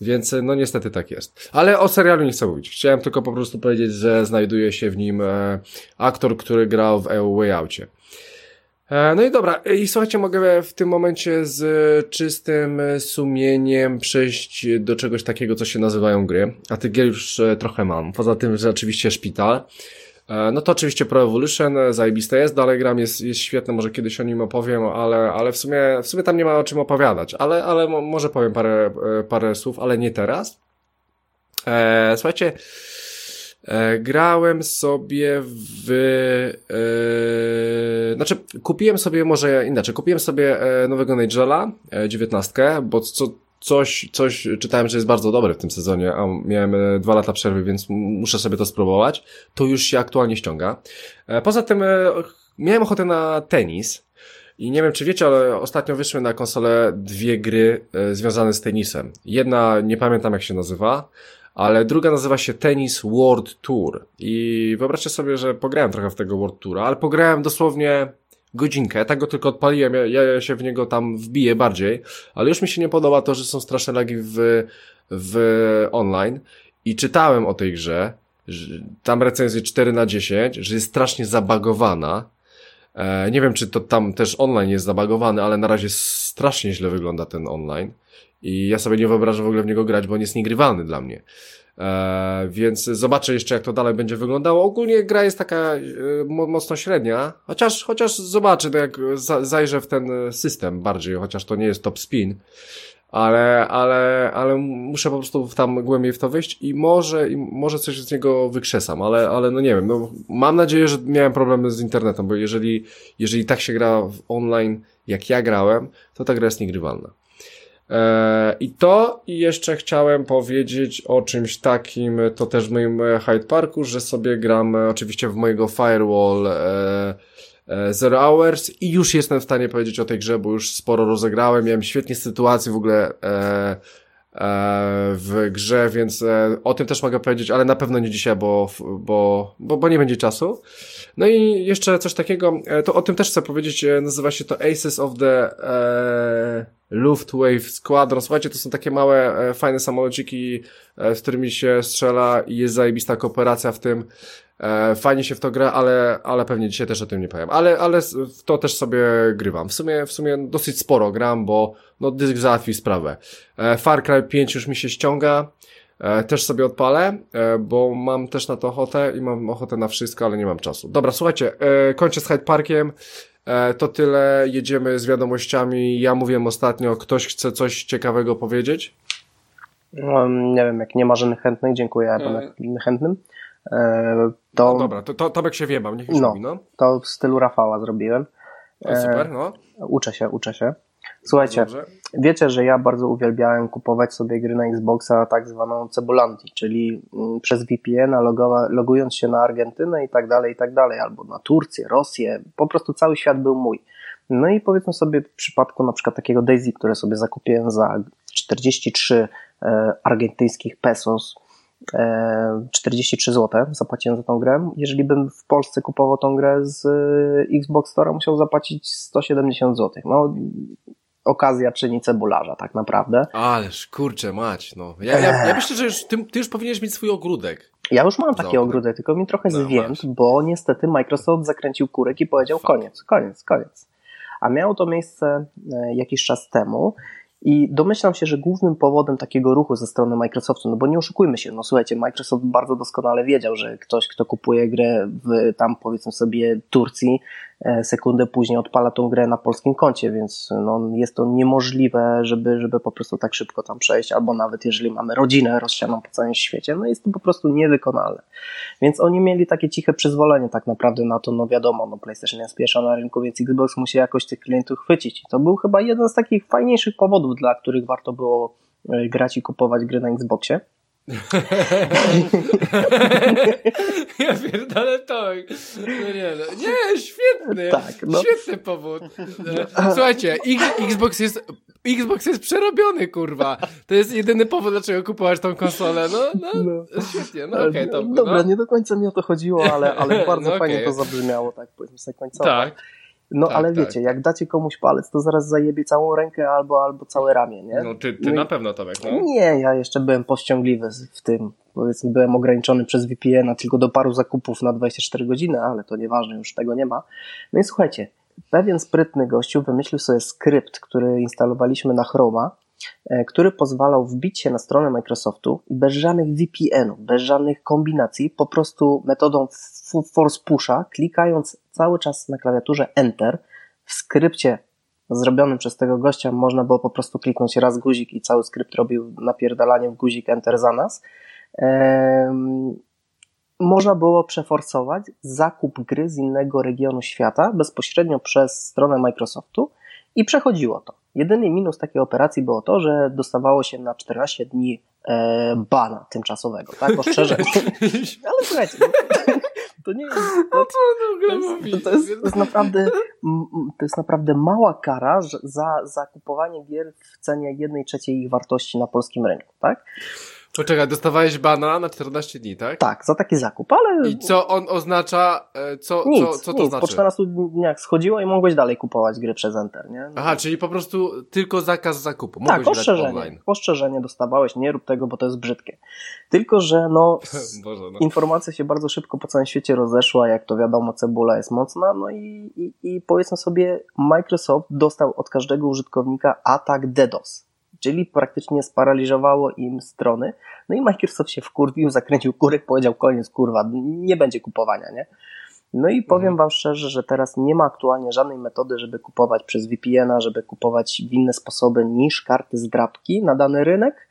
Więc no niestety tak jest. Ale o serialu nie chcę mówić. Chciałem tylko po prostu powiedzieć, że znajduje się w nim e, aktor, który grał w A Way Outie. E, no i dobra, i słuchajcie, mogę w tym momencie z czystym sumieniem przejść do czegoś takiego, co się nazywają gry. A tych gier już e, trochę mam. Poza tym, że oczywiście szpital. E, no to oczywiście Pro Evolution, zajebiste jest, dalej gram jest, jest świetne, może kiedyś o nim opowiem, ale, ale w sumie, w sumie tam nie ma o czym opowiadać, ale, ale może powiem parę, parę słów, ale nie teraz. E, słuchajcie, E, grałem sobie w. E, znaczy, kupiłem sobie, może inaczej, kupiłem sobie e, nowego Nigela, e, 19, bo co, coś, coś czytałem, że jest bardzo dobre w tym sezonie, a miałem e, dwa lata przerwy, więc muszę sobie to spróbować. To już się aktualnie ściąga. Poza tym miałem ochotę na tenis. I nie wiem, czy wiecie, ale ostatnio wyszły na konsolę dwie gry związane z tenisem. Jedna, nie pamiętam jak się nazywa, ale druga nazywa się Tennis World Tour. I wyobraźcie sobie, że pograłem trochę w tego World Toura, ale pograłem dosłownie godzinkę, tak go tylko odpaliłem, ja, ja się w niego tam wbiję bardziej, ale już mi się nie podoba to, że są straszne lagi w, w online i czytałem o tej grze, tam recenzje 4 na 10, że jest strasznie zabagowana, e, nie wiem, czy to tam też online jest zabagowany, ale na razie strasznie źle wygląda ten online. I ja sobie nie wyobrażam w ogóle w niego grać, bo on jest niegrywalny dla mnie. Eee, więc zobaczę jeszcze, jak to dalej będzie wyglądało. Ogólnie gra jest taka e, mocno średnia, chociaż, chociaż zobaczę, jak za, zajrzę w ten system bardziej, chociaż to nie jest top spin, ale, ale, ale muszę po prostu tam głębiej w to wejść i może, i może coś z niego wykrzesam, ale, ale no nie wiem, no mam nadzieję, że miałem problemy z internetem, bo jeżeli, jeżeli tak się gra online, jak ja grałem, to ta gra jest niegrywalna. E, I to i jeszcze chciałem powiedzieć o czymś takim, to też w moim e, Hyde Parku, że sobie gram e, oczywiście w mojego Firewall Zero Hours i już jestem w stanie powiedzieć o tej grze, bo już sporo rozegrałem, miałem świetnie sytuacje w ogóle w grze, więc o tym też mogę powiedzieć, ale na pewno nie dzisiaj, bo, bo, bo, bo nie będzie czasu. No i jeszcze coś takiego, to o tym też chcę powiedzieć, nazywa się to Aces of the Luftwave Squadron. Słuchajcie, to są takie małe, e, fajne samolociki, e, z którymi się strzela i jest zajebista kooperacja w tym. E, fajnie się w to gra, ale, ale pewnie dzisiaj też o tym nie powiem. Ale, ale w to też sobie grywam. W sumie, w sumie dosyć sporo gram, bo no dysk załatwi sprawę. Far Cry 5 już mi się ściąga. Też sobie odpalę, bo mam też na to ochotę i mam ochotę na wszystko, ale nie mam czasu. Dobra, słuchajcie, kończę z Hyde Parkiem. E, to tyle, jedziemy z wiadomościami. Ja mówiłem ostatnio, ktoś chce coś ciekawego powiedzieć? No, nie wiem, jak nie ma żadnych chętnych, dziękuję e... chętnym. E, to... No dobra, to, to Tomek się wie, mam, niech już no, mówi, no. To w stylu Rafała zrobiłem. E, super, no. Uczę się, uczę się. Słuchajcie, Dobrze. wiecie, że ja bardzo uwielbiałem kupować sobie gry na Xboxa tak zwaną cebulanti, czyli mm, przez VPN logując się na Argentynę i tak dalej, i tak dalej, albo na Turcję, Rosję, po prostu cały świat był mój. No i powiedzmy sobie w przypadku na przykład takiego Daisy, które sobie zakupiłem za 43 e, argentyńskich pesos, 43 e, zł zapłaciłem za tą grę. Jeżeli bym w Polsce kupował tą grę z e, Xbox Store, musiał zapłacić 170 zł. No, okazja czyni cebularza, tak naprawdę. Ależ kurczę mać, no. Ja, ja, ja myślę, że już, ty, ty, już powinieneś mieć swój ogródek. Ja już mam taki ogródek, tylko mi trochę no, bo niestety Microsoft zakręcił kurek i powiedział Fakt. koniec, koniec, koniec. A miało to miejsce e, jakiś czas temu i domyślam się, że głównym powodem takiego ruchu ze strony Microsoftu, no bo nie oszukujmy się, no słuchajcie, Microsoft bardzo doskonale wiedział, że ktoś, kto kupuje grę w tam powiedzmy sobie Turcji, sekundę później odpala tą grę na polskim koncie, więc no, jest to niemożliwe, żeby, żeby po prostu tak szybko tam przejść, albo nawet jeżeli mamy rodzinę rozsianą po całym świecie, no jest to po prostu niewykonalne. Więc oni mieli takie ciche przyzwolenie tak naprawdę na to, no wiadomo, no PlayStation jest pierwsza na rynku, więc Xbox musi jakoś tych klientów chwycić. I to był chyba jeden z takich fajniejszych powodów, dla których warto było e, grać i kupować gry na Xboxie. ja pierdolę to. No nie, no. nie, świetny. Tak, no. Świetny powód. Słuchajcie, Xbox jest Xbox jest przerobiony, kurwa. To jest jedyny powód, dlaczego kupować tą konsolę. No, no, No. świetnie, no okej, okay, to Dobra, no. nie do końca mi o to chodziło, ale, ale bardzo No fajnie to zabrzmiało, tak powiedzmy sobie końcowo. Tak. No tak, ale tak. wiecie, jak dacie komuś palec, to zaraz zajebie całą rękę albo, albo całe ramię, nie? No ty, ty No na pewno, Tomek, no. Nie, ja jeszcze byłem powściągliwy w tym. Powiedzmy, byłem ograniczony przez VPN-a tylko do paru zakupów na 24 godziny, ale to nieważne, już tego nie ma. No i słuchajcie, pewien sprytny gościu wymyślił sobie skrypt, który instalowaliśmy na Chroma, który pozwalał wbić się na stronę Microsoftu i bez żadnych VPN-ów, bez żadnych kombinacji, po prostu metodą force pusha, klikając cały czas na klawiaturze Enter, w skrypcie zrobionym przez tego gościa można było po prostu kliknąć raz guzik i cały skrypt robił napierdalanie w guzik Enter za nas. Ehm, można było przeforsować zakup gry z innego regionu świata bezpośrednio przez stronę Microsoftu i przechodziło to. Jedyny minus takiej operacji było to, że dostawało się na 14 dni e, bana tymczasowego, tak? Ostrzeżenie. Ale słuchajcie, no, to nie jest, to, to jest, to, jest, to jest naprawdę to jest naprawdę mała kara za, za kupowanie gier w cenie jednej trzeciej ich wartości na polskim rynku, tak? Poczekaj, dostawałeś bana na 14 dni, tak? Tak, za taki zakup, ale I co on oznacza, e, co, nic, co, co to nic. znaczy? Po 14 dniach schodziło i mogłeś dalej kupować gry przez Enter, nie? Aha, czyli po prostu tylko zakaz zakupu. Mogłeś tak, ostrzeżenie. online. Ostrzeżenie dostawałeś, nie rób tego, bo to jest brzydkie. Tylko, że no, Boże, no. informacja się bardzo szybko po całym świecie rozeszła, jak to wiadomo, cebula jest mocna, no i, i, i powiedzmy sobie, Microsoft dostał od każdego użytkownika atak DDoS, czyli praktycznie sparaliżowało im strony, no i Microsoft się wkurwił, zakręcił kurek, powiedział koniec, kurwa, nie będzie kupowania, nie? No i powiem Mhm. wam szczerze, że teraz nie ma aktualnie żadnej metody, żeby kupować przez VPN-a, żeby kupować w inne sposoby niż karty zdrabki na dany rynek,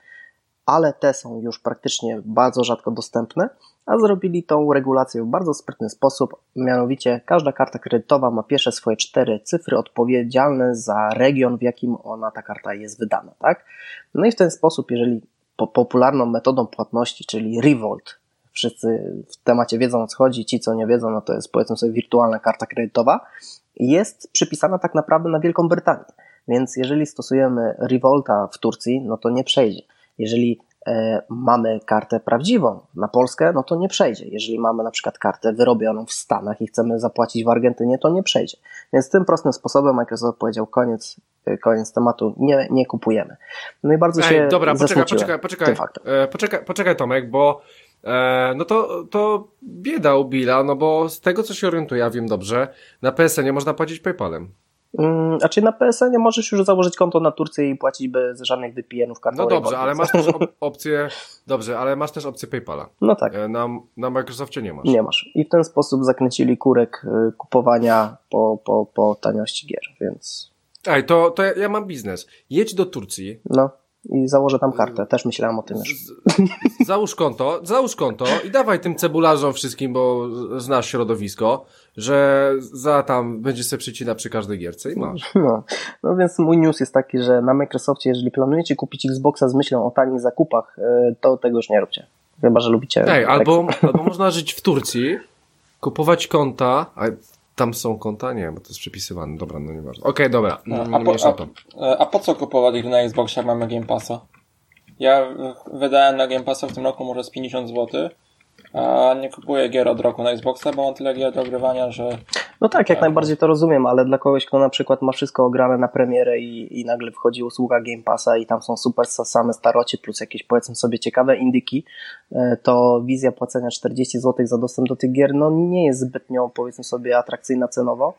ale te są już praktycznie bardzo rzadko dostępne, a zrobili tą regulację w bardzo sprytny sposób, mianowicie każda karta kredytowa ma pierwsze swoje cztery cyfry odpowiedzialne za region, w jakim ona, ta karta jest wydana, tak? No i w ten sposób, jeżeli po popularną metodą płatności, czyli Revolt, wszyscy w temacie wiedzą o co chodzi, ci co nie wiedzą, no to jest powiedzmy sobie wirtualna karta kredytowa, jest przypisana tak naprawdę na Wielką Brytanię. Więc jeżeli stosujemy Revolta w Turcji, no to nie przejdzie. Jeżeli e, mamy kartę prawdziwą na Polskę, no to nie przejdzie. Jeżeli mamy na przykład kartę wyrobioną w Stanach i chcemy zapłacić w Argentynie, to nie przejdzie. Więc tym prostym sposobem Microsoft powiedział koniec, e, koniec tematu, nie, nie kupujemy. No i bardzo się Ej, dobra, poczekaj, poczekaj, poczekaj. E, poczekaj, poczekaj Tomek, bo e, no to, to bieda u Billa, no bo z tego co się orientuję, ja wiem dobrze, na PSN nie można płacić PayPalem. Mm, A czy na PSN nie możesz już założyć konto na Turcję i płacić bez żadnych VPN-ów kartą No dobrze, ale masz też op- opcję, dobrze, ale masz też opcję PayPala. No tak. E, na, na Microsoftie nie masz. Nie masz. I w ten sposób zakręcili kurek y, kupowania po, po, po taniości gier, więc Ej, to, to ja, ja mam biznes. Jedź do Turcji, no. I założę tam kartę. Też myślałem o tym już. załóż konto, załóż konto i dawaj tym cebularzom wszystkim, bo znasz środowisko, że za tam będziesz sobie przycina przy każdej gierce i masz. No. no więc mój news jest taki, że na Microsoftie, jeżeli planujecie kupić Xboxa z myślą o tanich zakupach, y, to tego już nie róbcie. Chyba, że lubicie. Ej, albo, albo można żyć w Turcji, kupować konta, a tam są konta? Nie, bo to jest przepisywane. Dobra, no nieważne. Okej, dobra, No, mm, a, po, o to. a, a po co kupować gry na Xboxie, jak mamy Game Passa? Ja y, wydałem na Game Passa w tym roku może z 50 zł, a nie kupuję gier od roku na Xboxa, bo mam tyle gier do ogrywania, że No tak, jak Tak. najbardziej to rozumiem, ale dla kogoś, kto na przykład ma wszystko ograne na premierę i, i nagle wchodzi usługa Game Passa i tam są super same starocie plus jakieś powiedzmy sobie ciekawe indyki, e, to wizja płacenia 40 zł za dostęp do tych gier no nie jest zbytnio powiedzmy sobie atrakcyjna cenowo.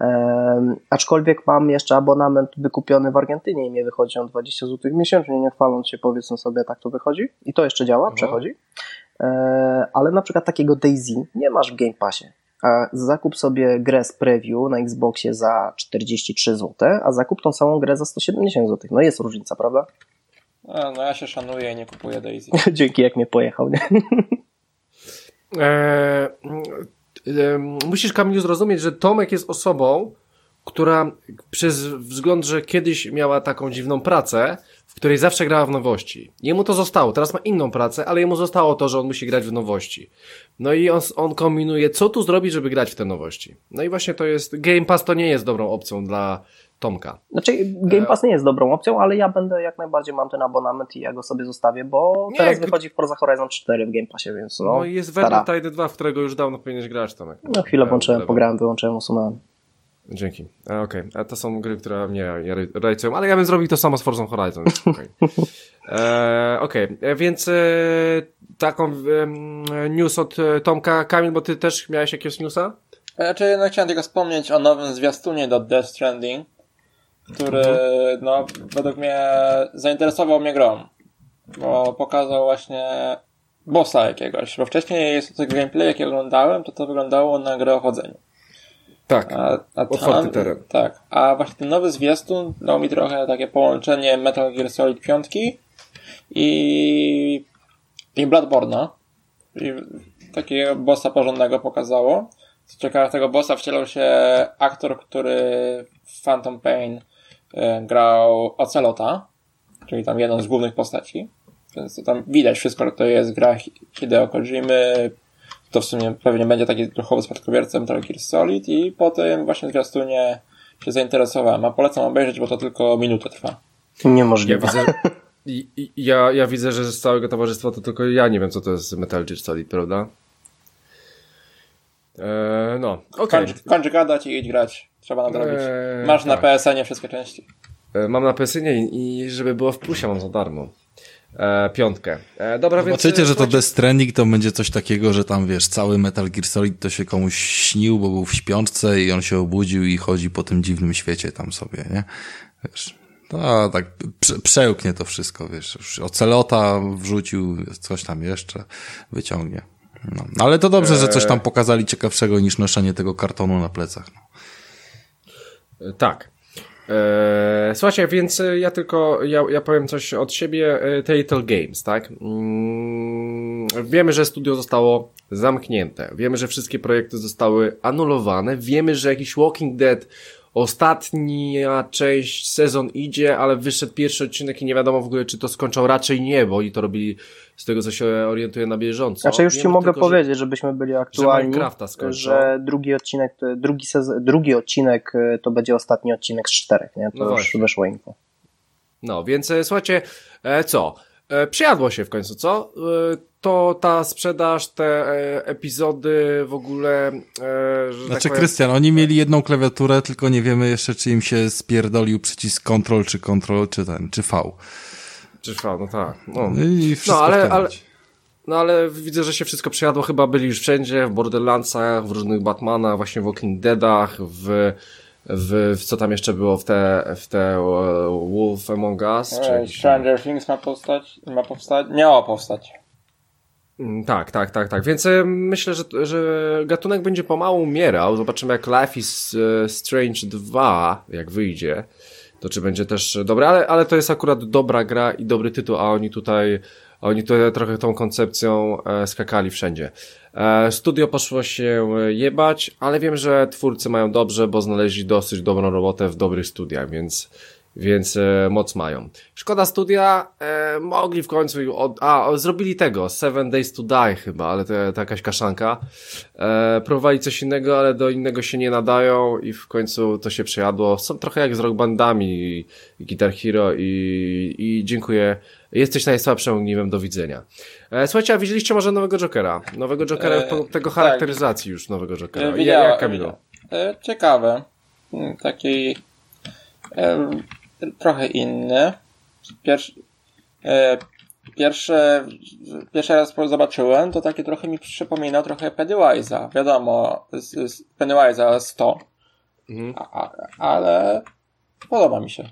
Ehm, aczkolwiek mam jeszcze abonament wykupiony w Argentynie i mnie wychodzi on 20 zł miesięcznie, nie chwaląc się powiedzmy sobie, tak to wychodzi i to jeszcze działa, Mhm. przechodzi. E, ale na przykład takiego Daisy nie masz w Game Passie. A zakup sobie grę z preview na Xboxie za 43 zł, a zakup tą samą grę za 170 zł. No jest różnica, prawda? a, no ja się szanuję i nie kupuję Daisy. Dzięki jak mnie pojechał, nie? Eee, e, musisz, Kamilu, zrozumieć, że Tomek jest osobą, która przez wzgląd, że kiedyś miała taką dziwną pracę, której zawsze grała w nowości. Jemu to zostało, teraz ma inną pracę, ale jemu zostało to, że on musi grać w nowości. No i on, on kombinuje, co tu zrobić, żeby grać w te nowości. No i właśnie to jest, Game Pass to nie jest dobrą opcją dla Tomka. Znaczy, Game Pass nie jest dobrą opcją, ale ja będę jak najbardziej mam ten abonament i ja go sobie zostawię, bo Nie, teraz wychodzi Forza Horizon 4 w Game Passie, więc no, No, i jest. Vermintide 2, w którego już dawno powinieneś grać, Tomek. No chwilę włączyłem, Whatever. pograłem, wyłączyłem, usunąłem. Dzięki. Okej, a to są gry, które mnie rajcują, ale ja bym zrobił to samo z Forza Horizon. Okej, e, okej. E, więc e, taką news od e, Tomka. Kamil, bo ty też miałeś jakiegoś newsa? Znaczy, no chciałem tylko wspomnieć o nowym zwiastunie do Death Stranding, który, no, według mnie zainteresował mnie grą. Bo pokazał właśnie bossa jakiegoś. Bo wcześniej jest to gameplay, jaki oglądałem, to to wyglądało na grę o chodzeniu. Tak. A, a Otwarty teren. Tak. A właśnie ten nowy zwiastun dał mi trochę takie połączenie Metal Gear Solid 5 i, i Bloodborne'a. I takiego bossa porządnego pokazało. Co ciekawe, tego bossa wcielał się aktor, który w Phantom Pain e, grał Ocelota, czyli tam jedną z głównych postaci. Więc to tam widać wszystko, to jest gra Hi- Hideo Kojimy, to w sumie pewnie będzie taki duchowy spadkobierca Metal Gear Solid i po tym właśnie zwiastunie się zainteresowałem, a polecam obejrzeć, bo to tylko minutę trwa. Ja Niemożliwe. widzę, i, i, ja, ja widzę, że z całego towarzystwa to tylko ja nie wiem, co to jest Metal Gear Solid, prawda? E, no, okej. Kończ, kończ gadać i idź grać. Trzeba nadrobić. Eee, Masz na tak. PSN-ie wszystkie części. E, Mam na PSN i, i żeby było w plusie mam za darmo. E, piątkę. E, dobra, więc... Zobaczycie, że to Death Stranding to będzie coś takiego, że tam wiesz, cały Metal Gear Solid to się komuś śnił, bo był w śpiączce i on się obudził i chodzi po tym dziwnym świecie tam sobie, nie? Wiesz, to tak prze, przełknie to wszystko, wiesz, już ocelota wrzucił, coś tam jeszcze wyciągnie. No. Ale to dobrze, że coś tam pokazali ciekawszego niż noszenie tego kartonu na plecach. No. E, Tak. E, słuchajcie, więc e, ja tylko, ja, ja powiem coś od siebie, e, Telltale Games, tak? Mm, wiemy, że studio zostało zamknięte, wiemy, że wszystkie projekty zostały anulowane, wiemy, że jakiś Walking Dead ostatnia część, sezon idzie, ale wyszedł pierwszy odcinek i nie wiadomo w ogóle, czy to skończą, raczej nie, bo oni to robili z tego, co się orientuje na bieżąco. Znaczy już ci Wiemy mogę tylko, że- powiedzieć, żebyśmy byli aktualni, skończą. że drugi odcinek, drugi, sezon, drugi odcinek y, to będzie ostatni odcinek z czterech, nie? To No już właśnie. wyszło info. No, więc e, słuchajcie, e, co? E, przyjadło się w końcu, co? E, to ta sprzedaż, te e, epizody w ogóle, e, że Znaczy, tak powiem, Krystian, oni mieli jedną klawiaturę, tylko nie wiemy jeszcze, czy im się spierdolił przycisk Ctrl, czy Ctrl, czy ten, czy V. czy trwa, no tak. No. I wszystko No, ale- w temacie. ale- no ale widzę, że się wszystko przyjadło, chyba byli już wszędzie, w Borderlandsach, w różnych Batmanach, właśnie w Walking Deadach, w, w, w co tam jeszcze było, w te, w te e, Wolf Among Us, czy Ej, jakiś tam- Stranger Things ma powstać? Ma powstać? Miało powstać. Mm, Tak, tak, tak, tak. Więc e, myślę, że, że gatunek będzie pomału umierał. Zobaczymy, jak Life is e, Strange 2, jak wyjdzie, to czy będzie też dobre, ale, ale to jest akurat dobra gra i dobry tytuł, a oni tutaj, oni tutaj trochę tą koncepcją e, skakali wszędzie. E, studio poszło się e, jebać, ale wiem, że twórcy mają dobrze, bo znaleźli dosyć dobrą robotę w dobrych studiach, więc więc moc mają. Szkoda studia, mogli w końcu, od, a, zrobili tego, Seven Days to Die chyba, ale to, to jakaś kaszanka. E, próbowali coś innego, ale do innego się nie nadają i w końcu to się przejadło. Są trochę jak z Rock Bandami i, i Guitar Hero i, i dziękuję. Jesteś najsłabszym ogniwem, do widzenia. E, słuchajcie, a widzieliście może nowego Jokera? Nowego Jokera, E, tego tak. charakteryzacji już nowego Jokera. E, widziałem- jak Kamilu? E, Ciekawe. Mm, Taki trochę inny. Pierwszy, e, pierwszy, raz zobaczyłem, to takie trochę mi przypominał trochę Pennywise'a. Wiadomo, z, z Pennywise'a 100. Mhm. A, ale podoba mi się.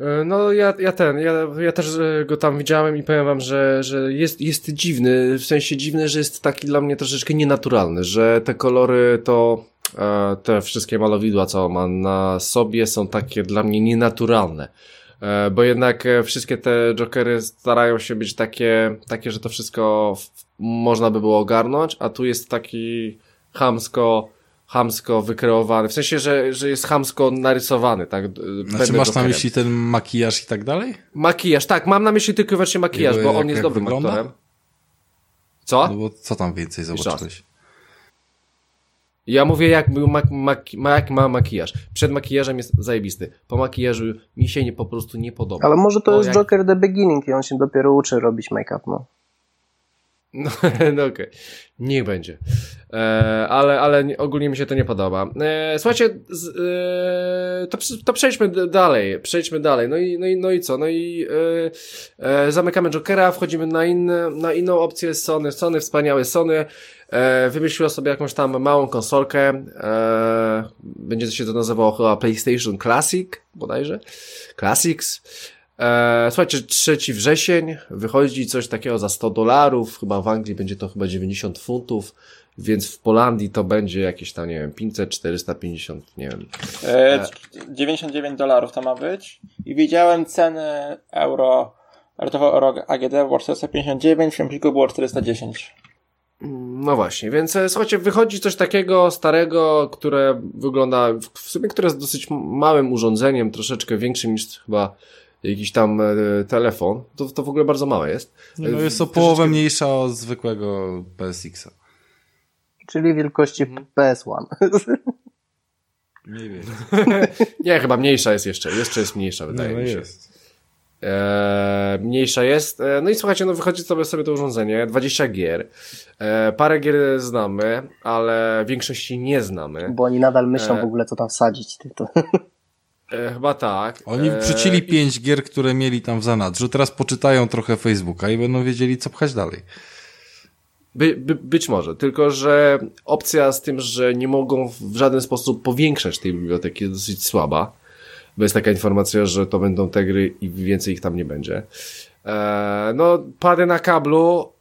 E, No ja, ja ten, ja, ja też e, go tam widziałem i powiem wam, że, że jest, jest dziwny, w sensie dziwny, że jest taki dla mnie troszeczkę nienaturalny, że te kolory to, e, te wszystkie malowidła, co ma na sobie są takie dla mnie nienaturalne. Bo jednak wszystkie te Jokery starają się być takie, takie, że to wszystko można by było ogarnąć, a tu jest taki chamsko hamsko wykreowany, w sensie, że, że jest hamsko narysowany, tak? Znaczy Będę masz na myśli ten makijaż i tak dalej? Makijaż, tak, mam na myśli tylko i wyłącznie makijaż, Jego bo on jak- jest jak dobrym wygląda? aktorem. Co? No bo co tam więcej zobaczyłeś? Ja mówię, jak był mak, mak, ma, jak ma makijaż. Przed makijażem jest zajebisty. Po makijażu mi się nie, po prostu nie podoba. Ale może to Bo jest jak- Joker The Beginning i on się dopiero uczy robić make-up, no. No, no okej, niech będzie. E, ale, ale nie- ogólnie mi się to nie podoba. E, słuchajcie, z, e, to, to przejdźmy dalej, przejdźmy dalej. No i, no i, no i co? No i e, e, zamykamy Jokera, wchodzimy na, inne, na inną opcję Sony. Sony, wspaniałe Sony. E, wymyśliło sobie jakąś tam małą konsolkę. E, będzie się to nazywało chyba PlayStation Classic, bodajże. Classics. E, słuchajcie, 3 wrzesień wychodzi coś takiego za 100 dolarów, chyba w Anglii będzie to chyba 90 funtów, więc w Polandii to będzie jakieś tam, nie wiem, 500, 450, nie wiem. E, 99 dolarów to ma być. I widziałem ceny euro, euro, AGD było 459, w Empiku było 410. No właśnie, więc e, słuchajcie, wychodzi coś takiego starego, które wygląda, w sumie, które jest dosyć małym urządzeniem, troszeczkę większym niż chyba jakiś tam e, telefon. To, to w ogóle bardzo małe jest. No E, jest o troszeczkę- połowę mniejsza od zwykłego PSX-a. Czyli wielkości Mhm. PS1. Nie wiem. Nie, chyba mniejsza jest jeszcze, jeszcze jest mniejsza, wydaje No, mi się. jest. E, mniejsza jest. E, no i słuchajcie, no wychodzi sobie, sobie to urządzenie, 20 gier. E, parę gier znamy, ale większości nie znamy. Bo oni nadal myślą E. w ogóle, co tam wsadzić. Ty, to. E, chyba tak. Oni E, wrzucili i- pięć gier, które mieli tam w zanadrzu, teraz poczytają trochę Facebooka i będą wiedzieli, co pchać dalej. By, by, być może, tylko że opcja z tym, że nie mogą w żaden sposób powiększać tej biblioteki jest dosyć słaba. Bo jest taka informacja, że to będą te gry i więcej ich tam nie będzie. E, no, pady na kablu.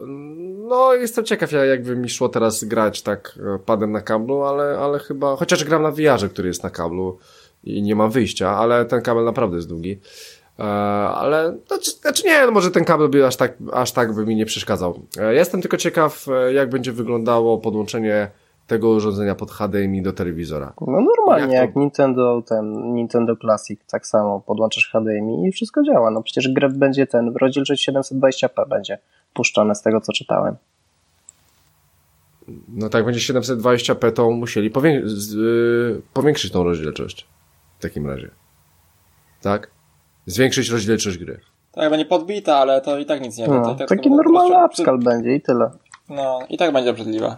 No, jestem ciekaw, jak- jakby mi szło teraz grać tak e, padem na kablu, ale, ale chyba, chociaż gram na VR-ze, który jest na kablu i nie mam wyjścia, ale ten kabel naprawdę jest długi. E, ale, znaczy, znaczy nie, no może ten kabel by aż tak, aż tak by mi nie przeszkadzał. E, jestem tylko ciekaw, e, jak będzie wyglądało podłączenie tego urządzenia pod HDMI do telewizora. No normalnie, Jak jak, to- Nintendo, ten Nintendo Classic, tak samo podłączasz HDMI i wszystko działa. No przecież grę będzie ten, w rozdzielczość 720p będzie puszczone z tego, co czytałem. No tak, będzie 720p, to musieli powię- z, y, powiększyć tą rozdzielczość. W takim razie. Tak? Zwiększyć rozdzielczość gry. Tak, będzie podbita, ale to i tak nic nie. No, tak taki normalny upscale będzie i tyle. No, i tak będzie obrzydliwa.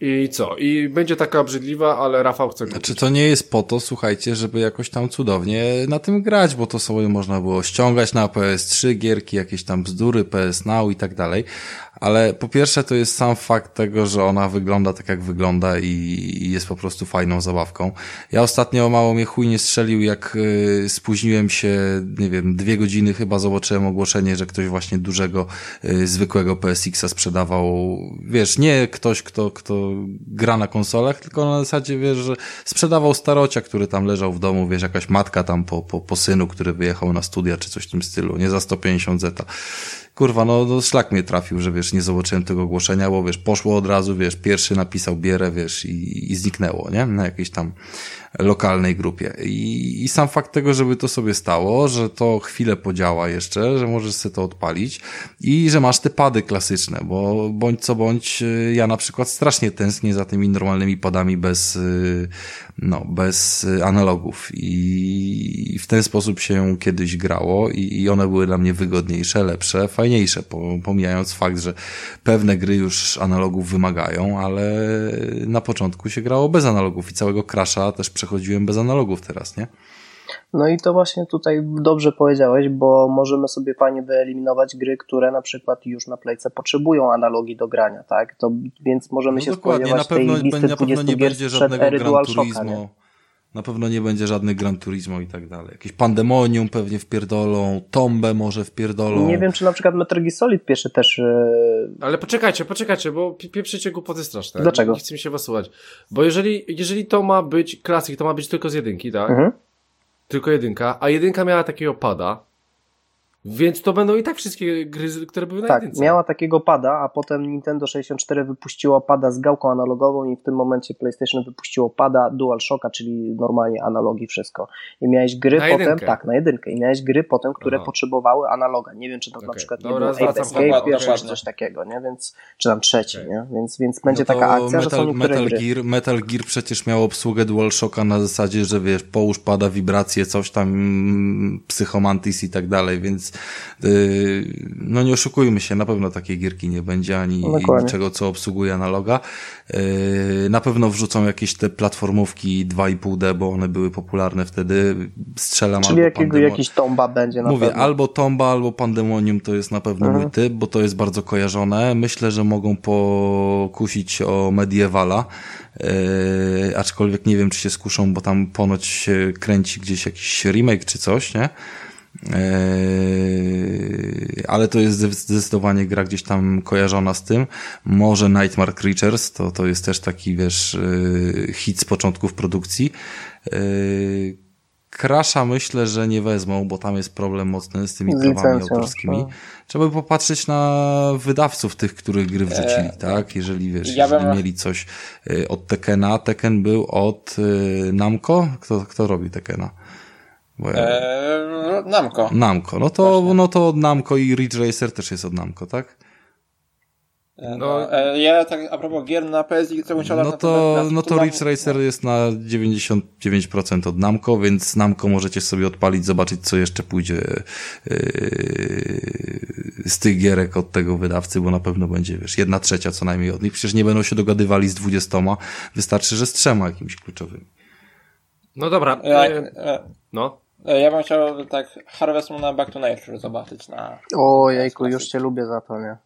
I co? I będzie taka obrzydliwa, ale Rafał chce kupić. Znaczy to nie jest po to, słuchajcie, żeby jakoś tam cudownie na tym grać, bo to sobie można było ściągać na PS3 gierki, jakieś tam bzdury, PS Now i tak dalej. Ale po pierwsze to jest sam fakt tego, że ona wygląda tak jak wygląda i, jest po prostu fajną zabawką. Ja ostatnio mało mnie chuj nie strzelił, jak y, spóźniłem się, nie wiem, dwie godziny chyba zobaczyłem ogłoszenie, że ktoś właśnie dużego, y, zwykłego PSX-a sprzedawał. Wiesz, nie ktoś, kto, kto gra na konsolach, tylko na zasadzie, wiesz, że sprzedawał starocia, który tam leżał w domu, wiesz, jakaś matka tam po, po, po synu, który wyjechał na studia czy coś w tym stylu, nie za 150 zeta. Kurwa, no, no szlak mnie trafił, że wiesz, nie zobaczyłem tego ogłoszenia, bo wiesz, poszło od razu, wiesz, pierwszy napisał bierę, wiesz, i, i zniknęło, nie? Na jakiejś tam lokalnej grupie. I, I sam fakt tego, żeby to sobie stało, że to chwilę podziała jeszcze, że możesz sobie to odpalić i że masz te pady klasyczne, bo bądź co bądź, y, ja na przykład strasznie tęsknię za tymi normalnymi padami bez, y, no, bez y, analogów i, w ten sposób się kiedyś grało i, i one były dla mnie wygodniejsze, lepsze, fajniejsze, po, pomijając fakt, że pewne gry już analogów wymagają, ale na początku się grało bez analogów i całego Crasha też przechodziłem bez analogów teraz, nie? No i to właśnie tutaj dobrze powiedziałeś, bo możemy sobie fajnie wyeliminować gry, które na przykład już na playce potrzebują analogii do grania, tak? To, więc możemy się No dokładnie, na spodziewać pewno, tej listy na pewno 20 nie będzie żadnego Gran DualShocka, nie? Na pewno nie będzie żadnych Gran Turismo i tak dalej. Jakieś Pandemonium pewnie wpierdolą, Tombę może wpierdolą. Nie wiem, czy na przykład Metal Gear Solid pierwszy też yy, Ale poczekajcie, poczekajcie, bo pie- pieprzycie głupoty straszne. Dlaczego? Nie chce mi się was słuchać. Bo jeżeli, jeżeli to ma być klasik, to ma być tylko z jedynki, tak? mhm. Tylko jedynka, a jedynka miała takiego pada. Więc to będą i tak wszystkie gry, które były na Tak, jedynce. miała takiego pada, a potem Nintendo 64 wypuściło pada z gałką analogową i w tym momencie PlayStation wypuściło pada DualShocka, czyli normalnie analogi, wszystko. I miałeś gry Na potem, jedynkę. tak, na jedynkę. I miałeś gry potem, które Aha. potrzebowały analoga. Nie wiem, czy to na Okej, przykład nie dobra, był zwracam Ape Escape czy coś takiego, nie? Więc, czy tam trzeci, Okej. nie? Więc, więc będzie No taka akcja, że są Metal, niektóre Metal, gry. Gear, Metal Gear przecież miał obsługę DualShocka na zasadzie, że wiesz, połóż pada wibracje, coś tam, mm, psychomantis i tak dalej, więc no nie oszukujmy się, na pewno takiej gierki nie będzie, ani No niczego, co obsługuje analoga. Yy, na pewno wrzucą jakieś te platformówki 2,5D, bo one były popularne wtedy, strzelam Czyli albo jakiego, jakiś tomba będzie na Mówię, pewno. albo Tomba, albo Pandemonium to jest na pewno Mhm. mój typ, bo to jest bardzo kojarzone. Myślę, że mogą pokusić o Medievala, yy, aczkolwiek nie wiem, czy się skuszą, bo tam ponoć się kręci gdzieś jakiś remake czy coś, nie? Yy, ale to jest zdecydowanie gra gdzieś tam kojarzona z tym. Może Nightmare Creatures, to, to jest też taki, wiesz, yy, hit z początków produkcji. Yy, Crasha myślę, że nie wezmą, bo tam jest problem mocny z tymi Z prawami autorskimi. tak. Trzeba by popatrzeć na wydawców tych, których gry wrzucili, E, tak? Jeżeli wiesz, ja jeżeli bym- mieli coś y, od Tekena, Teken był od y, Namco? Kto, kto robi Tekena? Bo ja... Eee, Namco. Namco. No to, Właśnie. no to od Namco i Ridge Racer też jest od Namco, tak? E, No. No, e, ja tak a propos gier na PSI, co musiał No to, no to Ridge Racer jest na 99% od Namco, więc Namco możecie sobie odpalić, zobaczyć co jeszcze pójdzie yy, z tych gierek od tego wydawcy, bo na pewno będzie, wiesz, jedna trzecia co najmniej od nich. Przecież nie będą się dogadywali z dwudziestoma, wystarczy, że z trzema jakimiś kluczowymi. No dobra, Ja, e, e, no. E, ja bym chciał tak Harvest Moon na Back to Nature zobaczyć na... O jejku, już cię lubię za to, nie?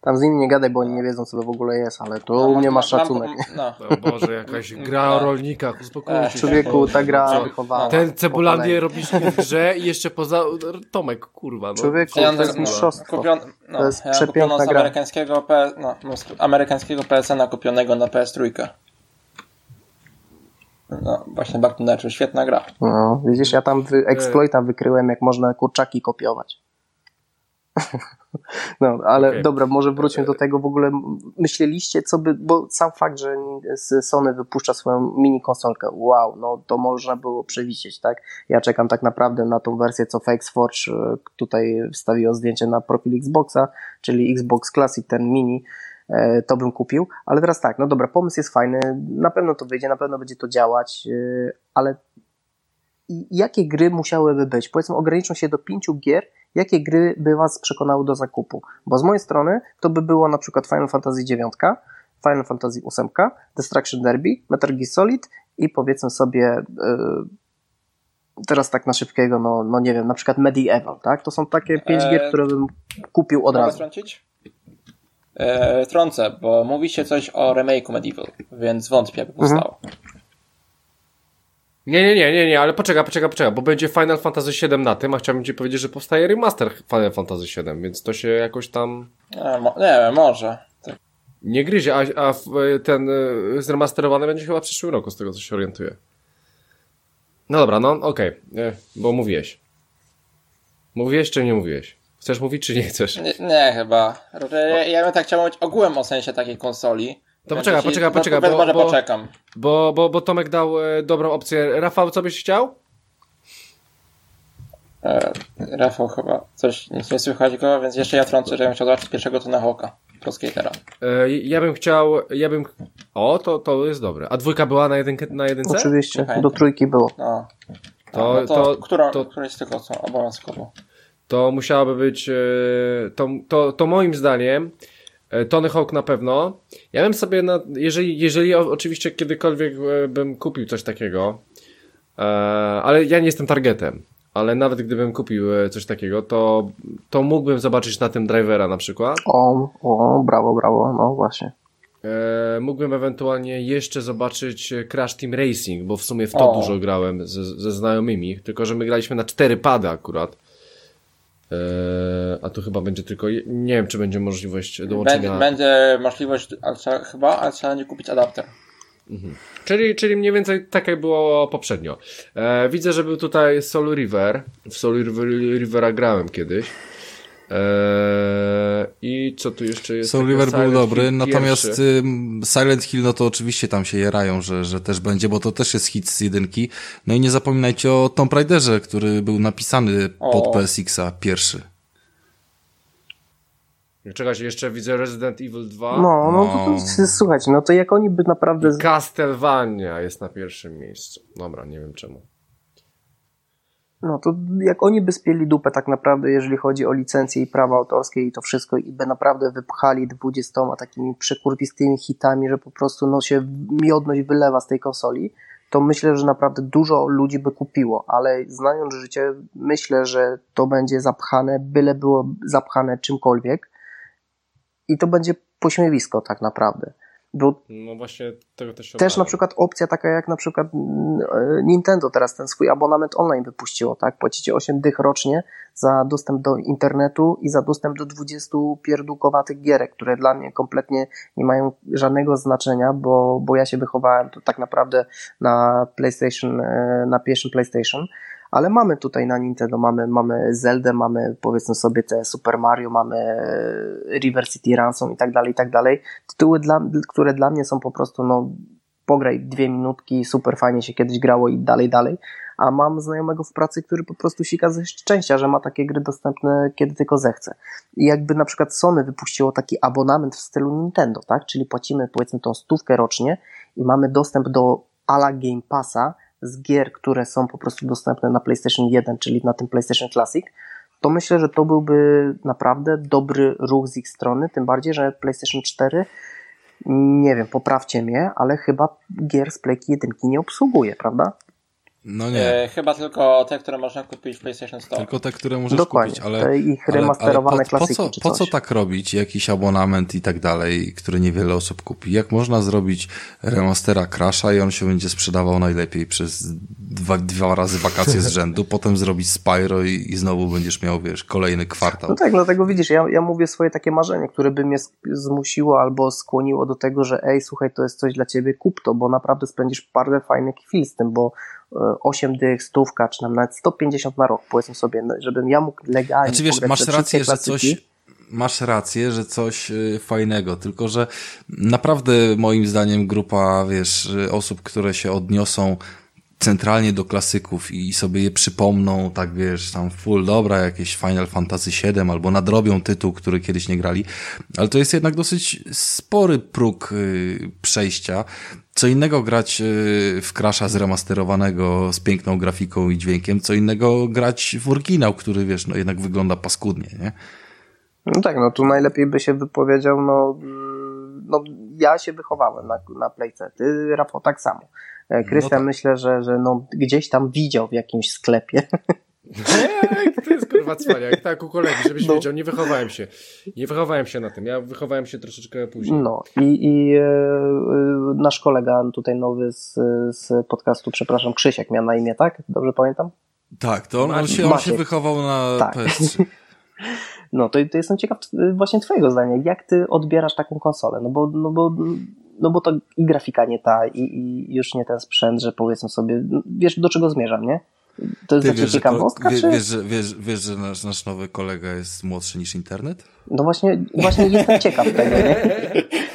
Tam z nimi nie gadaj, bo oni nie wiedzą, co to w ogóle jest, ale tu No, u mnie mam- szacunek. No. O Boże, jakaś gra o rolnikach, uspokójcie się. Człowieku, ta gra Co? wychowała. Ten Cebulandię robisz w grze i jeszcze poza... Tomek, kurwa. No. Człowieku, Ja to tak, jest no, mistrzostwo. kupion, no, To jest ja przepiękna z gra. amerykańskiego, P, no, amerykańskiego PSN-a kupionego na PS3. No, właśnie to Nature, świetna gra. No, widzisz, ja tam wy, exploita wykryłem, jak można kurczaki kopiować. No, ale Okej. dobra, może wróćmy do tego w ogóle. Myśleliście, co by, bo sam fakt, że Sony wypuszcza swoją mini konsolkę, wow, no to można było przewidzieć, tak? Ja czekam tak naprawdę na tą wersję, co FakeSforge e, tutaj wstawiło zdjęcie na profil Xboxa, czyli Xbox Classic, ten mini, to bym kupił. Ale teraz tak, no dobra, pomysł jest fajny, na pewno to wyjdzie, na pewno będzie to działać, e, ale jakie gry musiałyby być? Powiedzmy, ograniczą się do pięciu gier, jakie gry by Was przekonały do zakupu? Bo z mojej strony to by było na przykład Final Fantasy IX, Final Fantasy VIII, Destruction Derby, Metal Gear Solid i powiedzmy sobie yy, teraz tak na szybkiego, no, no nie wiem, na przykład Medieval, tak? To są takie pięć Eee, gier, które bym kupił od razu. trącić? E, trącę, bo mówi się coś o remake'u Medieval, więc wątpię, aby Mhm. powstało. Nie, nie, nie, nie, nie, ale poczekaj, poczekaj, poczekaj, bo będzie Final Fantasy VII na tym, a chciałbym ci powiedzieć, że powstaje remaster Final Fantasy VII, więc to się jakoś tam E, mo, nie wiem, może. Tak. nie gryzie, a, a w- ten y, zremasterowany będzie chyba w przyszłym roku, z tego co się orientuję. No dobra, no okej, y, bo mówiłeś. Mówiłeś czy nie mówiłeś? Chcesz mówić czy nie chcesz? Nie, nie chyba. Ja, ja bym tak chciał mówić ogółem o sensie takiej konsoli. To poczekaj, poczekaj, no, poczekaj, bo- może bo- poczekam. Bo, bo, bo Tomek dał e, dobrą opcję. Rafał, co byś chciał? E, Rafał chyba coś nic nie słychać go, więc jeszcze ja trącę, że ja bym chciał zobaczyć pierwszego Tomahawka Pro Skatera. E, ja bym chciał, ja bym... O, to, to jest dobre. A dwójka była na, jedynkę, na jedynce? Oczywiście, do trójki było. No. To- no to, to- którą, to- którąś tych są obowiązkowo. To musiałaby być, e, to, to, to moim zdaniem, e, Tony Hawk na pewno. Ja bym sobie, na, jeżeli, jeżeli oczywiście kiedykolwiek e, bym kupił coś takiego, ale ja nie jestem targetem, ale nawet gdybym kupił coś takiego, to, to mógłbym zobaczyć na tym drivera na przykład. O, o, brawo, brawo, no właśnie. Mógłbym ewentualnie jeszcze zobaczyć Crash Team Racing, bo w sumie w to O. dużo grałem ze, ze znajomymi, tylko że my graliśmy na cztery pada akurat. E, a tu chyba będzie tylko, nie wiem czy będzie możliwość Będzie, dołączenia. będzie możliwość, ale trzeba, chyba, ale trzeba nie kupić adapter. Mhm. Czyli, czyli mniej więcej tak jak było poprzednio. E, widzę, że był tutaj Soul River. W Soul River, Rivera grałem kiedyś. E, I co tu jeszcze jest? Soul River był dobry, Hill natomiast Silent Hill, no to oczywiście tam się jerają, że, że też będzie, bo to też jest hit z jedynki. No i nie zapominajcie o Tomb Raiderze, który był napisany pod O. PSX-a pierwszy. Czekajcie, jeszcze widzę Resident Evil 2. No, no, No. to, to, słuchajcie, no to jak oni by naprawdę... Castlevania jest na pierwszym miejscu. Dobra, nie wiem czemu. No to jak oni by spieli dupę tak naprawdę, jeżeli chodzi o licencje i prawa autorskie i to wszystko i by naprawdę wypchali 20 takimi przekurwistymi hitami, że po prostu no się miodność wylewa z tej konsoli, to myślę, że naprawdę dużo ludzi by kupiło, ale znając życie, myślę, że to będzie zapchane, byle było zapchane czymkolwiek i to będzie pośmiewisko tak naprawdę. No właśnie tego też się też na przykład opcja taka jak na przykład mm, e, Nintendo teraz ten swój abonament online wypuściło, tak? Płacicie 8 dych rocznie za dostęp do internetu i za dostęp do 20 pierdółkowatych gierek, które dla mnie kompletnie nie mają żadnego znaczenia, bo, bo ja się wychowałem tu tak naprawdę na PlayStation, e, na pierwszym PlayStation, ale mamy tutaj na Nintendo, mamy, mamy Zeldę, mamy powiedzmy sobie te Super Mario, mamy e, River City Ransom i tak dalej, i tak dalej. Tytuły, dla, które dla mnie są po prostu, no, pograj dwie minutki, super fajnie się kiedyś grało i dalej, dalej. A mam znajomego w pracy, który po prostu sika ze szczęścia, że ma takie gry dostępne kiedy tylko zechce. I jakby na przykład Sony wypuściło taki abonament w stylu Nintendo, tak? Czyli płacimy powiedzmy tą stówkę rocznie i mamy dostęp do ala Game Passa z gier, które są po prostu dostępne na PlayStation 1, czyli na tym PlayStation Classic, to myślę, że to byłby naprawdę dobry ruch z ich strony, tym bardziej, że PlayStation 4 nie wiem, poprawcie mnie, ale chyba gier z Playki 1 nie obsługuje, prawda? No nie, E, chyba tylko te, które można kupić w PlayStation Store. tylko te, które możesz Dokładnie, kupić, ale... te ich ale- remasterowane ale po, po, klasyki co, czy po co tak robić? Jakiś abonament i tak dalej, który niewiele osób kupi? Jak można zrobić remastera Crasha i on się będzie sprzedawał najlepiej przez dwa, dwa razy wakacje z rzędu, potem zrobić Spyro i, i znowu będziesz miał, wiesz, kolejny kwartał. No tak, dlatego widzisz, ja, ja mówię swoje takie marzenie, które by mnie zmusiło albo skłoniło do tego, że ej, słuchaj, to jest coś dla ciebie, kup to, bo naprawdę spędzisz parę fajnych chwil z tym, bo 8 dych, stówka, czy nam nawet 150 na rok, powiedzmy sobie, no, żebym ja mógł legalnie Znaczy wiesz, masz rację, że coś, masz rację, że coś y, fajnego, tylko że naprawdę moim zdaniem grupa, wiesz, osób, które się odniosą centralnie do klasyków i sobie je przypomną, tak wiesz, tam full dobra, jakieś Final Fantasy VII albo nadrobią tytuł, który kiedyś nie grali, ale to jest jednak dosyć spory próg y, przejścia. Co innego grać y, w Crasha zremasterowanego z piękną grafiką i dźwiękiem, co innego grać w oryginał, który wiesz, no jednak wygląda paskudnie, nie? No tak, no tu najlepiej by się wypowiedział, no, mm, no ja się wychowałem na, na Playce, ty Rafał tak samo. E, Krystian tak. myślę, że, że no, gdzieś tam widział w jakimś sklepie. Eee, to jest kurwa cwaniak, tak u kolegi, żebyś No. wiedział, nie wychowałem się. Nie wychowałem się na tym, ja wychowałem się troszeczkę później. No i, i e, e, nasz kolega tutaj nowy z, z podcastu, przepraszam, Krzysiek miał na imię, tak? Dobrze pamiętam? Tak, to on, on, się, on się wychował na Tak. PS3. No to, to jestem ciekaw właśnie twojego zdania, jak ty odbierasz taką konsolę, no bo, no bo, no bo to i grafika nie ta i, i już nie ten sprzęt, że powiedzmy sobie, no, wiesz do czego zmierzam, nie? To jest Ty dla ciebie ciekawostka, wie, czy? wiesz, że, wiesz, wiesz, że nasz, nasz nowy kolega jest młodszy niż internet? No właśnie, właśnie jestem ciekaw tego, nie?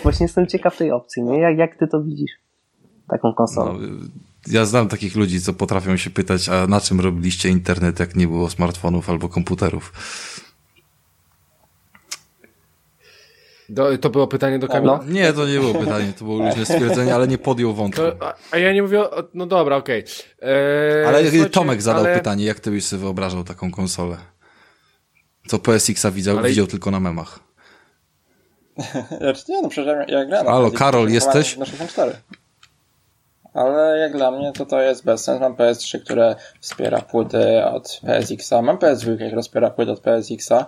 Właśnie jestem ciekaw tej opcji, nie? Jak, jak ty to widzisz? Taką konsolę. No, ja znam takich ludzi, co potrafią się pytać, a na czym robiliście internet, jak nie było smartfonów albo komputerów? Do, to było pytanie do Kamila? No. Nie, to nie było pytanie, to było luźne stwierdzenie, ale nie podjął wątku. To, a, a ja nie mówię, o, no dobra, okej. Eee, Ale słuchajcie, Tomek zadał ale- pytanie, jak ty byś sobie wyobrażał taką konsolę? Co PSX-a widział, Ale- widział tylko na memach. Znaczy nie, no przecież ja, ja grałem. Halo, Karol, 4, jesteś? Na 64. Ale jak dla mnie to to jest bez sensu. Mam PS3, które wspiera płyty od PSX-a. Mam PS2, która wspiera płyty od PSX-a.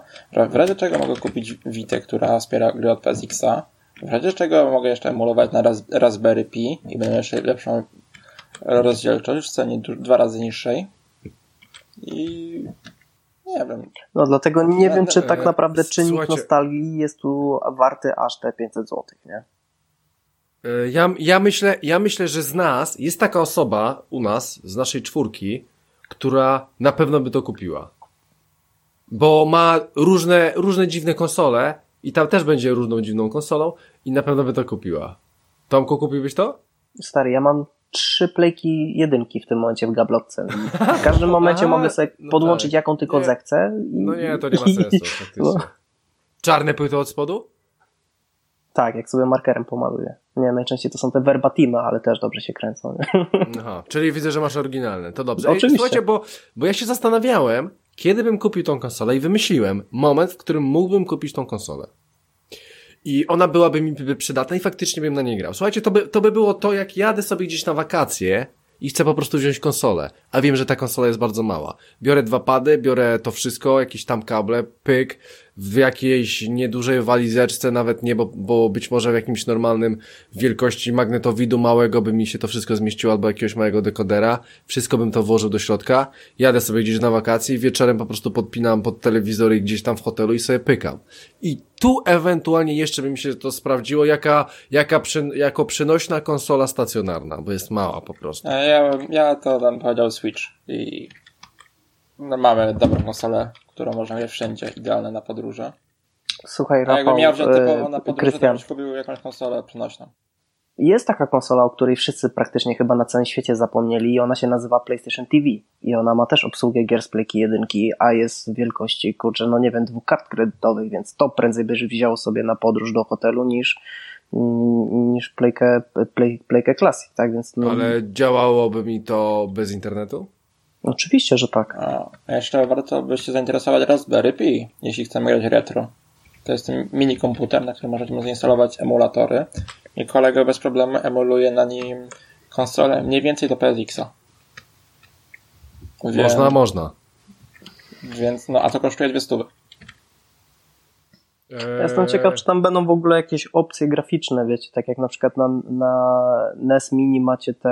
W razie czego mogę kupić Vita, która wspiera gry od PSX-a. W razie czego mogę jeszcze emulować na Ras Raspberry Pi i będę jeszcze lepszą rozdzielczość w cenie du- dwa razy niższej. I nie wiem. No dlatego nie wiem, czy e, tak naprawdę czynnik słuchajcie. nostalgii jest tu warty aż te 500 zł, nie? E, Ja, ja, myślę, ja myślę, że z nas jest taka osoba u nas, z naszej czwórki, która na pewno by to kupiła. Bo ma różne, różne dziwne konsole i tam też będzie różną dziwną konsolą i na pewno by to kupiła. Tomku, kupiłbyś to? Stary, ja mam trzy plejki jedynki w tym momencie w gablotce. W każdym momencie Aha, mogę sobie no podłączyć tak. jaką tylko Nie. zechcę. I, No nie, to nie ma sensu faktycznie. No. Czarne płyty od spodu? Tak, jak sobie markerem pomaluję. Nie, najczęściej to są te verbatimy, ale też dobrze się kręcą. Nie? Aha, czyli widzę, że masz oryginalne. To dobrze. Ej, Oczywiście. słuchajcie, bo, bo ja się zastanawiałem, kiedy bym kupił tą konsolę i wymyśliłem moment, w którym mógłbym kupić tą konsolę. I ona byłaby mi przydatna i faktycznie bym na niej grał. Słuchajcie, to by, to by było to, jak jadę sobie gdzieś na wakacje i chcę po prostu wziąć konsolę, a wiem, że ta konsola jest bardzo mała. Biorę dwa pady, biorę to wszystko, jakieś tam kable, pyk, w jakiejś niedużej walizeczce, nawet nie, bo, bo być może w jakimś normalnym wielkości magnetowidu małego by mi się to wszystko zmieściło, albo jakiegoś małego dekodera. Wszystko bym to włożył do środka. Jadę sobie gdzieś na wakacje i wieczorem po prostu podpinam pod telewizor i gdzieś tam w hotelu i sobie pykam. I tu ewentualnie jeszcze by mi się to sprawdziło, jaka, jaka przy, jako przynośna konsola stacjonarna, bo jest mała po prostu. E, Ja, ja to tam powiedział Switch i no, mamy dobrą konsolę, którą można mieć wszędzie, idealne na podróże. Słuchaj, A jakbym Rafał, miał wziąć typowo e, na podróże, to Krystian, byś kupił jakąś konsolę przenośną. jest taka konsola, o której wszyscy praktycznie chyba na całym świecie zapomnieli i ona się nazywa PlayStation TV. I ona ma też obsługę gier z Playki 1, a jest wielkości, kurczę, no nie wiem, dwóch kart kredytowych, więc to prędzej byś wziął sobie na podróż do hotelu niż niż Playkę, play, playkę Classic, tak? Więc no, Ale działałoby mi to bez internetu? Oczywiście, że tak. A jeszcze warto by się zainteresować Raspberry Pi, jeśli chcemy grać retro. To jest ten mini komputer, na którym możemy zainstalować emulatory i kolega bez problemu emuluje na nim konsolę mniej więcej do PSX-a. Więc, Można, można. Więc, no, a to kosztuje dwie stówy. Ja jestem ciekaw, czy tam będą w ogóle jakieś opcje graficzne, wiecie, tak jak na przykład na, na NES Mini macie te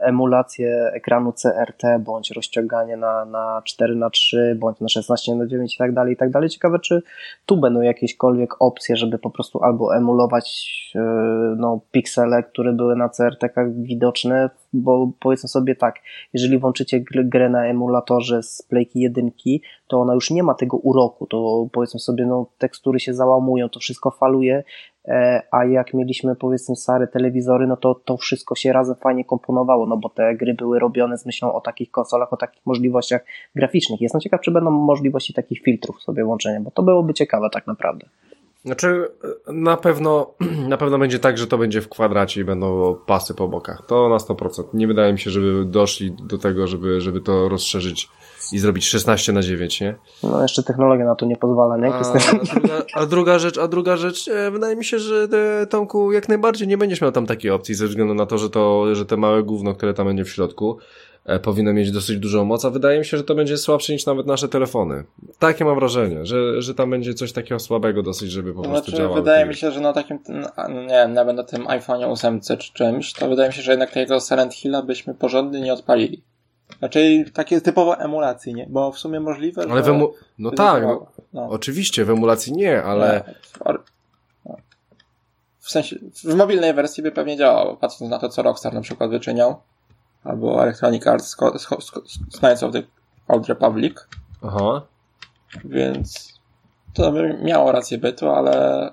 emulacje ekranu CRT, bądź rozciąganie na, na 4 na 3 bądź na 16 na 9 i tak dalej, i tak dalej. Ciekawe, czy tu będą jakiekolwiek opcje, żeby po prostu albo emulować yy, no, piksele, które były na CRT-kach widoczne, bo powiedzmy sobie tak, jeżeli włączycie gr- grę na emulatorze z Playki 1, to ona już nie ma tego uroku, to powiedzmy sobie, no tekstury się załamują, to wszystko faluje, e, a jak mieliśmy powiedzmy stare telewizory, no to to wszystko się razem fajnie komponowało, no bo te gry były robione z myślą o takich konsolach, o takich możliwościach graficznych. Jestem ciekaw, czy będą możliwości takich filtrów sobie łączenia, bo to byłoby ciekawe tak naprawdę. Znaczy, na pewno, na pewno będzie tak, że to będzie w kwadracie i będą pasy po bokach. To na 100%. Nie wydaje mi się, żeby doszli do tego, żeby, żeby to rozszerzyć i zrobić 16 na 9, nie? No jeszcze technologia na to nie pozwala, nie? A, a, druga, a druga rzecz, a druga rzecz, e, wydaje mi się, że e, Tomku, jak najbardziej nie będziesz miał tam takiej opcji ze względu na to, że to, że te małe gówno, które tam będzie w środku, powinno mieć dosyć dużą moc, a wydaje mi się, że to będzie słabsze niż nawet nasze telefony. Takie mam wrażenie, że, że tam będzie coś takiego słabego dosyć, żeby po prostu Znaczy, działało. wydaje mi się, że na takim, no, nie wiem, nawet na tym iPhone'ie 8 czy czymś, to wydaje mi się, że jednak takiego Silent Hilla byśmy porządnie nie odpalili. Znaczy, takie typowo emulacji, nie? Bo w sumie możliwe, Ale że... emu... No tak, no, no. oczywiście, w emulacji nie, ale... No. W sensie, w mobilnej wersji by pewnie działało, patrząc na to, co Rockstar na przykład wyczyniał. Albo Electronic Arts z, z, z, z Knights of the Old Republic. Aha. Więc to by miało rację bytu, ale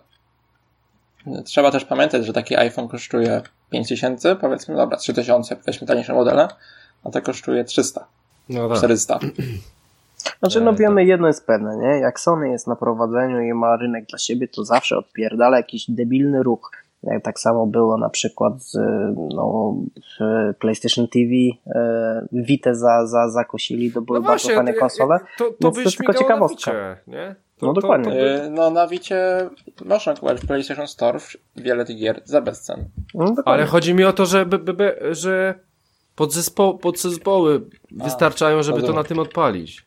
trzeba też pamiętać, że taki iPhone kosztuje 5000, powiedzmy, dobra, 3000, weźmy tańsze modele, a to kosztuje 300, No tak. 400. Znaczy, no wiemy, jedno jest pewne, nie? Jak Sony jest na prowadzeniu i ma rynek dla siebie, to zawsze odpierdala jakiś debilny ruch. Tak samo było na przykład z no, PlayStation TV, e, Vita za, za, zakosili, to były No bardzo fajne konsole. To, to to jest tylko mi ciekawostka. nie? To, No to- dokładnie. To, to, Yy, No na Wicie można kupować w PlayStation Store wiele tych gier za bezcen. No. Ale chodzi mi o to, że, by, by, by, że podzespo, podzespoły wystarczają, żeby to na tym odpalić.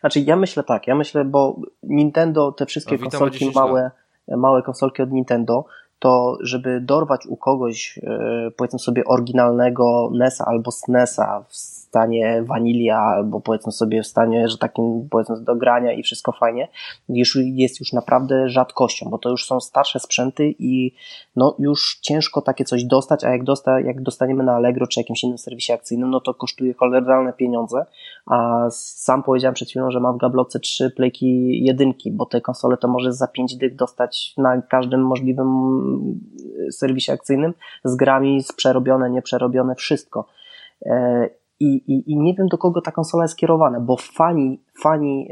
Znaczy ja myślę tak, ja myślę, bo Nintendo, te wszystkie A ma konsolki 10 małe, małe konsolki od Nintendo, to żeby dorwać u kogoś, e, powiedzmy sobie, oryginalnego NES-a albo SNES-a stanie Vanilla, albo powiedzmy sobie w stanie, że takim powiedzmy do grania i wszystko fajnie, już jest już naprawdę rzadkością, bo to już są starsze sprzęty i no już ciężko takie coś dostać, a jak, dosta, jak dostaniemy na Allegro czy jakimś innym serwisie akcyjnym, no to kosztuje choleralne pieniądze, a sam powiedziałem przed chwilą, że mam w gablotce trzy playki jedynki, bo te konsole to może za pięć dych dostać na każdym możliwym serwisie akcyjnym z grami, z przerobione, nieprzerobione, wszystko. I, i, I nie wiem, do kogo ta konsola jest kierowana, bo fani, fani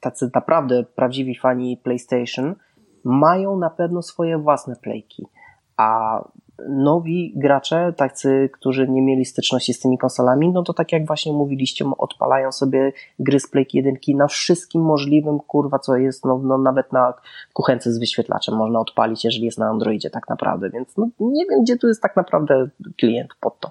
tacy naprawdę prawdziwi fani PlayStation mają na pewno swoje własne playki, a nowi gracze, tacy, którzy nie mieli styczności z tymi konsolami, no to tak jak właśnie mówiliście, odpalają sobie gry z Playki 1 na wszystkim możliwym, kurwa, co jest, no, no nawet na kuchence z wyświetlaczem można odpalić, jeżeli jest na Androidzie tak naprawdę, więc no, nie wiem, gdzie tu jest tak naprawdę klient pod to.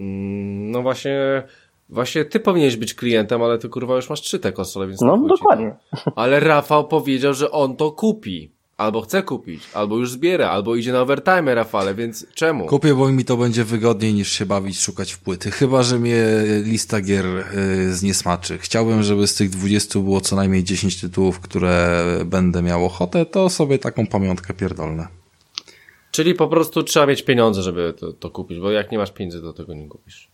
Mm, no właśnie, właśnie ty powinieneś być klientem, ale ty kurwa już masz trzy te konsole, więc No dokładnie. Ale Rafał powiedział, że on to kupi. Albo chce kupić, albo już zbiera, albo idzie na overtime, Rafale, więc czemu? Kupię, bo mi to będzie wygodniej niż się bawić, szukać w płyty. Chyba, że mnie lista gier y, zniesmaczy. Chciałbym, żeby z tych 20 było co najmniej 10 tytułów, które będę miał ochotę, to sobie taką pamiątkę pierdolne. Czyli po prostu trzeba mieć pieniądze, żeby to, to kupić, bo jak nie masz pieniędzy, to tego nie kupisz.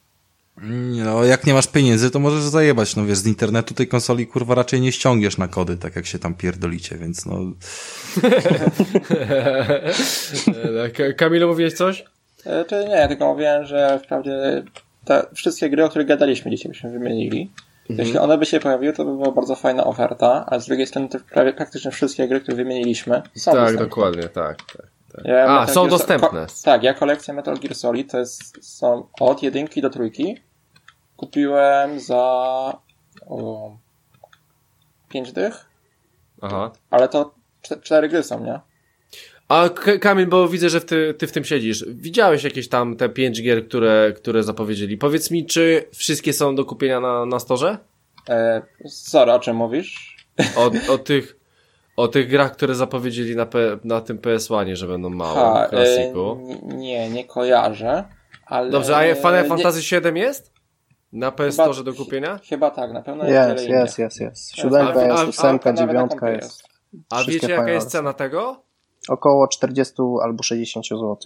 No, jak nie masz pieniędzy, to możesz zajebać. No wiesz, z internetu tej konsoli kurwa raczej nie ściągniesz na kody, tak jak się tam pierdolicie, więc no. Kamilu, mówiłeś coś? E, czy nie, ja tylko mówiłem, że wprawdzie te wszystkie gry, o których gadaliśmy dzisiaj byśmy wymienili, mhm. jeśli one by się pojawiły, to by była bardzo fajna oferta, a z drugiej strony to prawie praktycznie wszystkie gry, które wymieniliśmy są Tak, dostępne. dokładnie, tak. tak. Ja a, są dostępne. tak, ja kolekcję Metal Gear Solid to jest, są od jedynki do trójki kupiłem za o, 5 dych. Aha. Ale to cztery gry są, nie? A Kamil, bo widzę, że ty, ty w tym siedzisz. Widziałeś jakieś tam te 5 gier, które, które zapowiedzieli. Powiedz mi, czy wszystkie są do kupienia na, na storze? E, sorry, o czym mówisz? O, o tych o tych grach, które zapowiedzieli na, P, na tym PS1, że będą małe, klasiku. E, nie, nie kojarzę, ale... Dobrze, a Final Fantasy VII jest? Na PS Store do kupienia? Chyba tak, na pewno jest. Jest, jest, jest. Siódemka jest, ósemka, dziewiątka jest. A wiecie jaka jest cena tego? Około 40 albo 60 zł.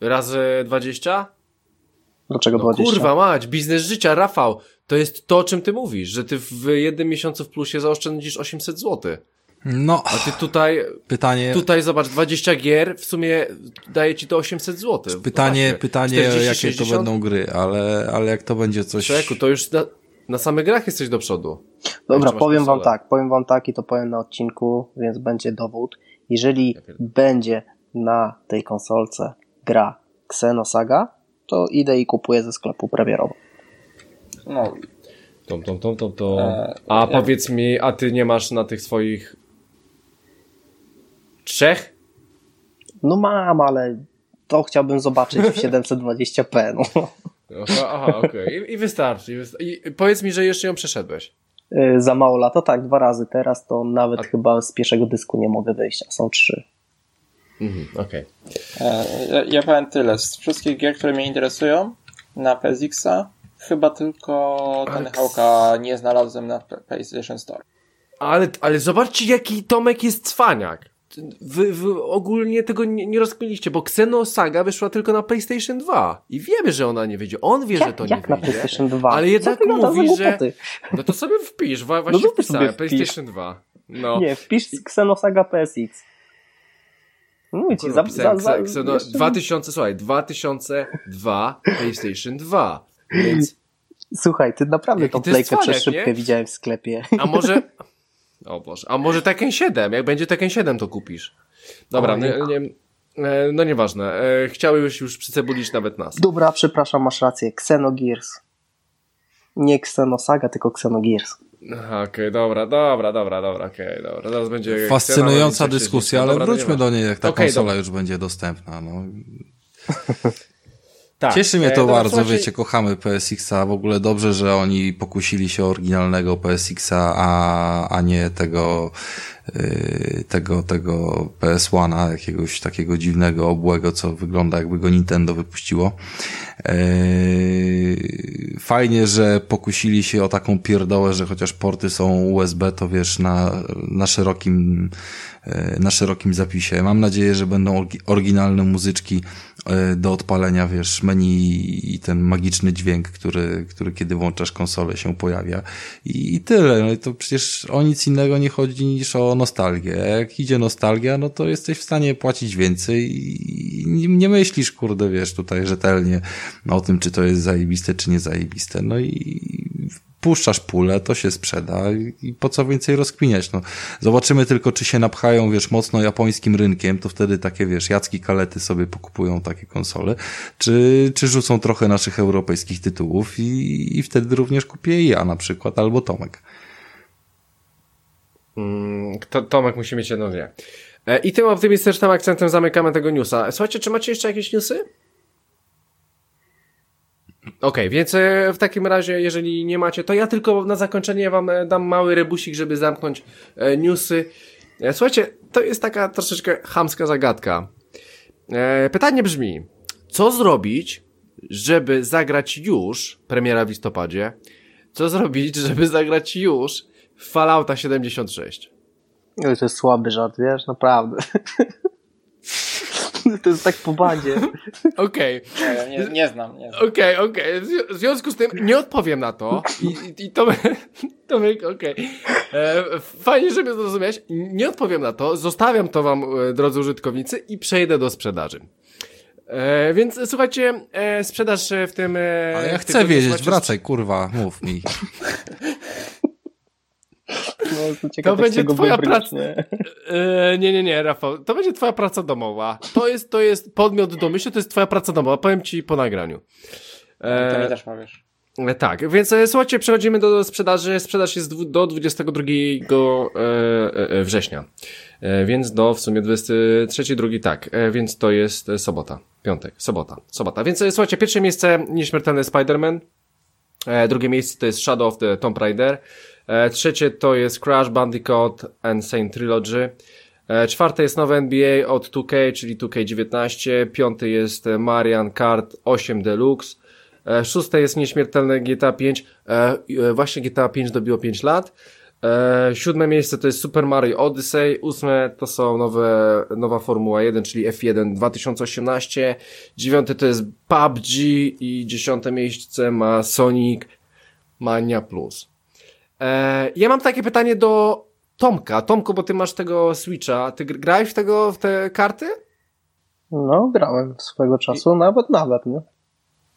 Razy 20? Dlaczego no 20? Kurwa mać, biznes życia, Rafał. To jest to, o czym ty mówisz, że ty w jednym miesiącu w plusie zaoszczędzisz 800 zł. No. A ty tutaj. Pytanie. Tutaj zobacz, 20 gier w sumie daje ci to 800 zł. Pytanie, Właśnie, pytanie 40, jakie 60? to będą gry, ale, ale jak to będzie coś. Czeku, to już na, na samych grach jesteś do przodu. Dobra, powiem wam tak, powiem wam tak i to powiem na odcinku, więc będzie dowód. Jeżeli ja będzie na tej konsolce gra Xenosaga, to idę i kupuję ze sklepu premierowo. No. Tom, tom, tom, tom, tom. E, a ja... powiedz mi, a ty nie masz na tych swoich trzech? No mam, ale to chciałbym zobaczyć w 720p. No. Aha, aha okej. Okay. I, I, wystarczy. I, wystarczy. I powiedz mi, że jeszcze ją przeszedłeś. Yy, za mało lata, tak, dwa razy. Teraz to nawet a... chyba z pierwszego dysku nie mogę wyjść, a są trzy. Mhm, okej. Okay. E, ja, ja powiem tyle. Z wszystkich gier, które mnie interesują na PSX-a, chyba tylko ten Hałka nie znalazłem na PlayStation Store. Ale, ale zobaczcie, jaki Tomek jest cwaniak. Wy, wy ogólnie tego nie, nie bo Xenosaga wyszła tylko na PlayStation 2 i wiemy, że ona nie wyjdzie. On wie, jak, że to jak nie wyjdzie. PlayStation 2? Ale jednak mówi, że... No to sobie wpisz, właśnie no wpisałem, PlayStation 2. No. Nie, wpisz Xenosaga PSX. Mówię ci, za, za, za, Xeno, 2000, słuchaj, 2002 PlayStation 2, więc... Słuchaj, ty naprawdę tą playkę przez szybkę widziałem w sklepie. A może... O Boże, a może Tekken 7? Jak będzie Tekken 7, to kupisz. Dobra, no, nie, e, no nieważne. E, chciałeś już przycebulić nawet nas. Dobra, przepraszam, masz rację. Xenogears. Nie Xenosaga, tylko Xenogears. Okej, okay, dobra, dobra, dobra, dobra, okej, okay, dobra. Teraz będzie Fascynująca dyskusja, ale dobra, wróćmy do niej, jak ta okay, konsola dobra. już będzie dostępna. No. Tak. Cieszy mnie E, to dobra, bardzo, słuchajcie, wiecie, kochamy PSX-a, w ogóle dobrze, że oni pokusili się o oryginalnego PSX-a, a, a nie tego, yy, tego, tego PS1-a, jakiegoś takiego dziwnego, obłego, co wygląda jakby go Nintendo wypuściło. Yy, fajnie, że pokusili się o taką pierdołę, że chociaż porty są USB, to wiesz, na, na szerokim, yy, na szerokim zapisie. Mam nadzieję, że będą oryginalne muzyczki do odpalenia, wiesz, menu i ten magiczny dźwięk, który, który kiedy włączasz konsolę się pojawia. I, i tyle. No i to przecież o nic innego nie chodzi niż o nostalgię. Jak idzie nostalgia, no to jesteś w stanie płacić więcej i nie myślisz, kurde, wiesz, tutaj rzetelnie o tym, czy to jest zajebiste, czy nie zajebiste. No i puszczasz pulę, to się sprzeda i po co więcej rozkminiać, no. Zobaczymy tylko, czy się napchają, wiesz, mocno japońskim rynkiem, to wtedy takie, wiesz, jacki kalety sobie pokupują takie konsole, czy, czy rzucą trochę naszych europejskich tytułów i, i wtedy również kupię ja na przykład, albo Tomek. Mm, to, Tomek musi mieć jedno dnie. E, I tym optymistycznym akcentem zamykamy tego newsa. Słuchajcie, czy macie jeszcze jakieś newsy? Okej, więc e, w takim razie, jeżeli nie macie, to ja tylko na zakończenie wam e, dam mały rebusik, żeby zamknąć e, newsy. Słuchajcie, to jest taka troszeczkę chamska zagadka. Pytanie brzmi, co zrobić, żeby zagrać już, premiera w listopadzie, co zrobić, żeby zagrać już Fallouta 76? Oj, to jest słaby żart, wiesz, naprawdę. to jest tak po badzie. Okej, Nie, nie, nie znam, nie znam. okej, okej. W zwi- W związku z tym nie odpowiem na to. I, i, i to, Tomek, okej. E, Fajnie, że mnie zrozumiałeś. Nie odpowiem na to. Zostawiam to wam, e, drodzy użytkownicy, i przejdę do sprzedaży. E, więc słuchajcie, e, sprzedaż w tym. E, Ale ja chcę wiedzieć, wracaj, kurwa, mów mi. No, to To będzie twoja praca. nie? E, nie, nie, nie, Rafał. To będzie twoja praca domowa. To jest, to jest podmiot domyślny, to jest twoja praca domowa. Powiem ci po nagraniu. E, To mi też powiesz. E, Tak, więc e, słuchajcie, przechodzimy do sprzedaży. Sprzedaż jest do 22 e, e, września. E, Więc do w sumie 23, drugi tak, E, więc to jest e, sobota, piątek, sobota, sobota. Więc e, słuchajcie, pierwsze miejsce nieśmiertelny Spider-Man, E, drugie miejsce to jest Shadow of the Tomb Raider, E, trzecie to jest Crash Bandicoot and Sane Trilogy, E, Czwarte jest nowe NBA od 2K, czyli 2K19. Piąty jest e, Marian Kart 8 Deluxe. E, Szóste jest nieśmiertelne GTA 5. E, i, e, Właśnie GTA 5 dobiło 5 lat. E, Siódme miejsce to jest Super Mario Odyssey. Ósme to są nowe, nowa Formuła 1, czyli F1 2018. Dziewiąte to jest PUBG i dziesiąte miejsce ma Sonic Mania Plus. E, ja mam takie pytanie do Tomka. Tomku, bo ty masz tego Switcha. Ty gr- grałeś w tego, w te karty? No, grałem swego czasu, nawet, nawet, nie?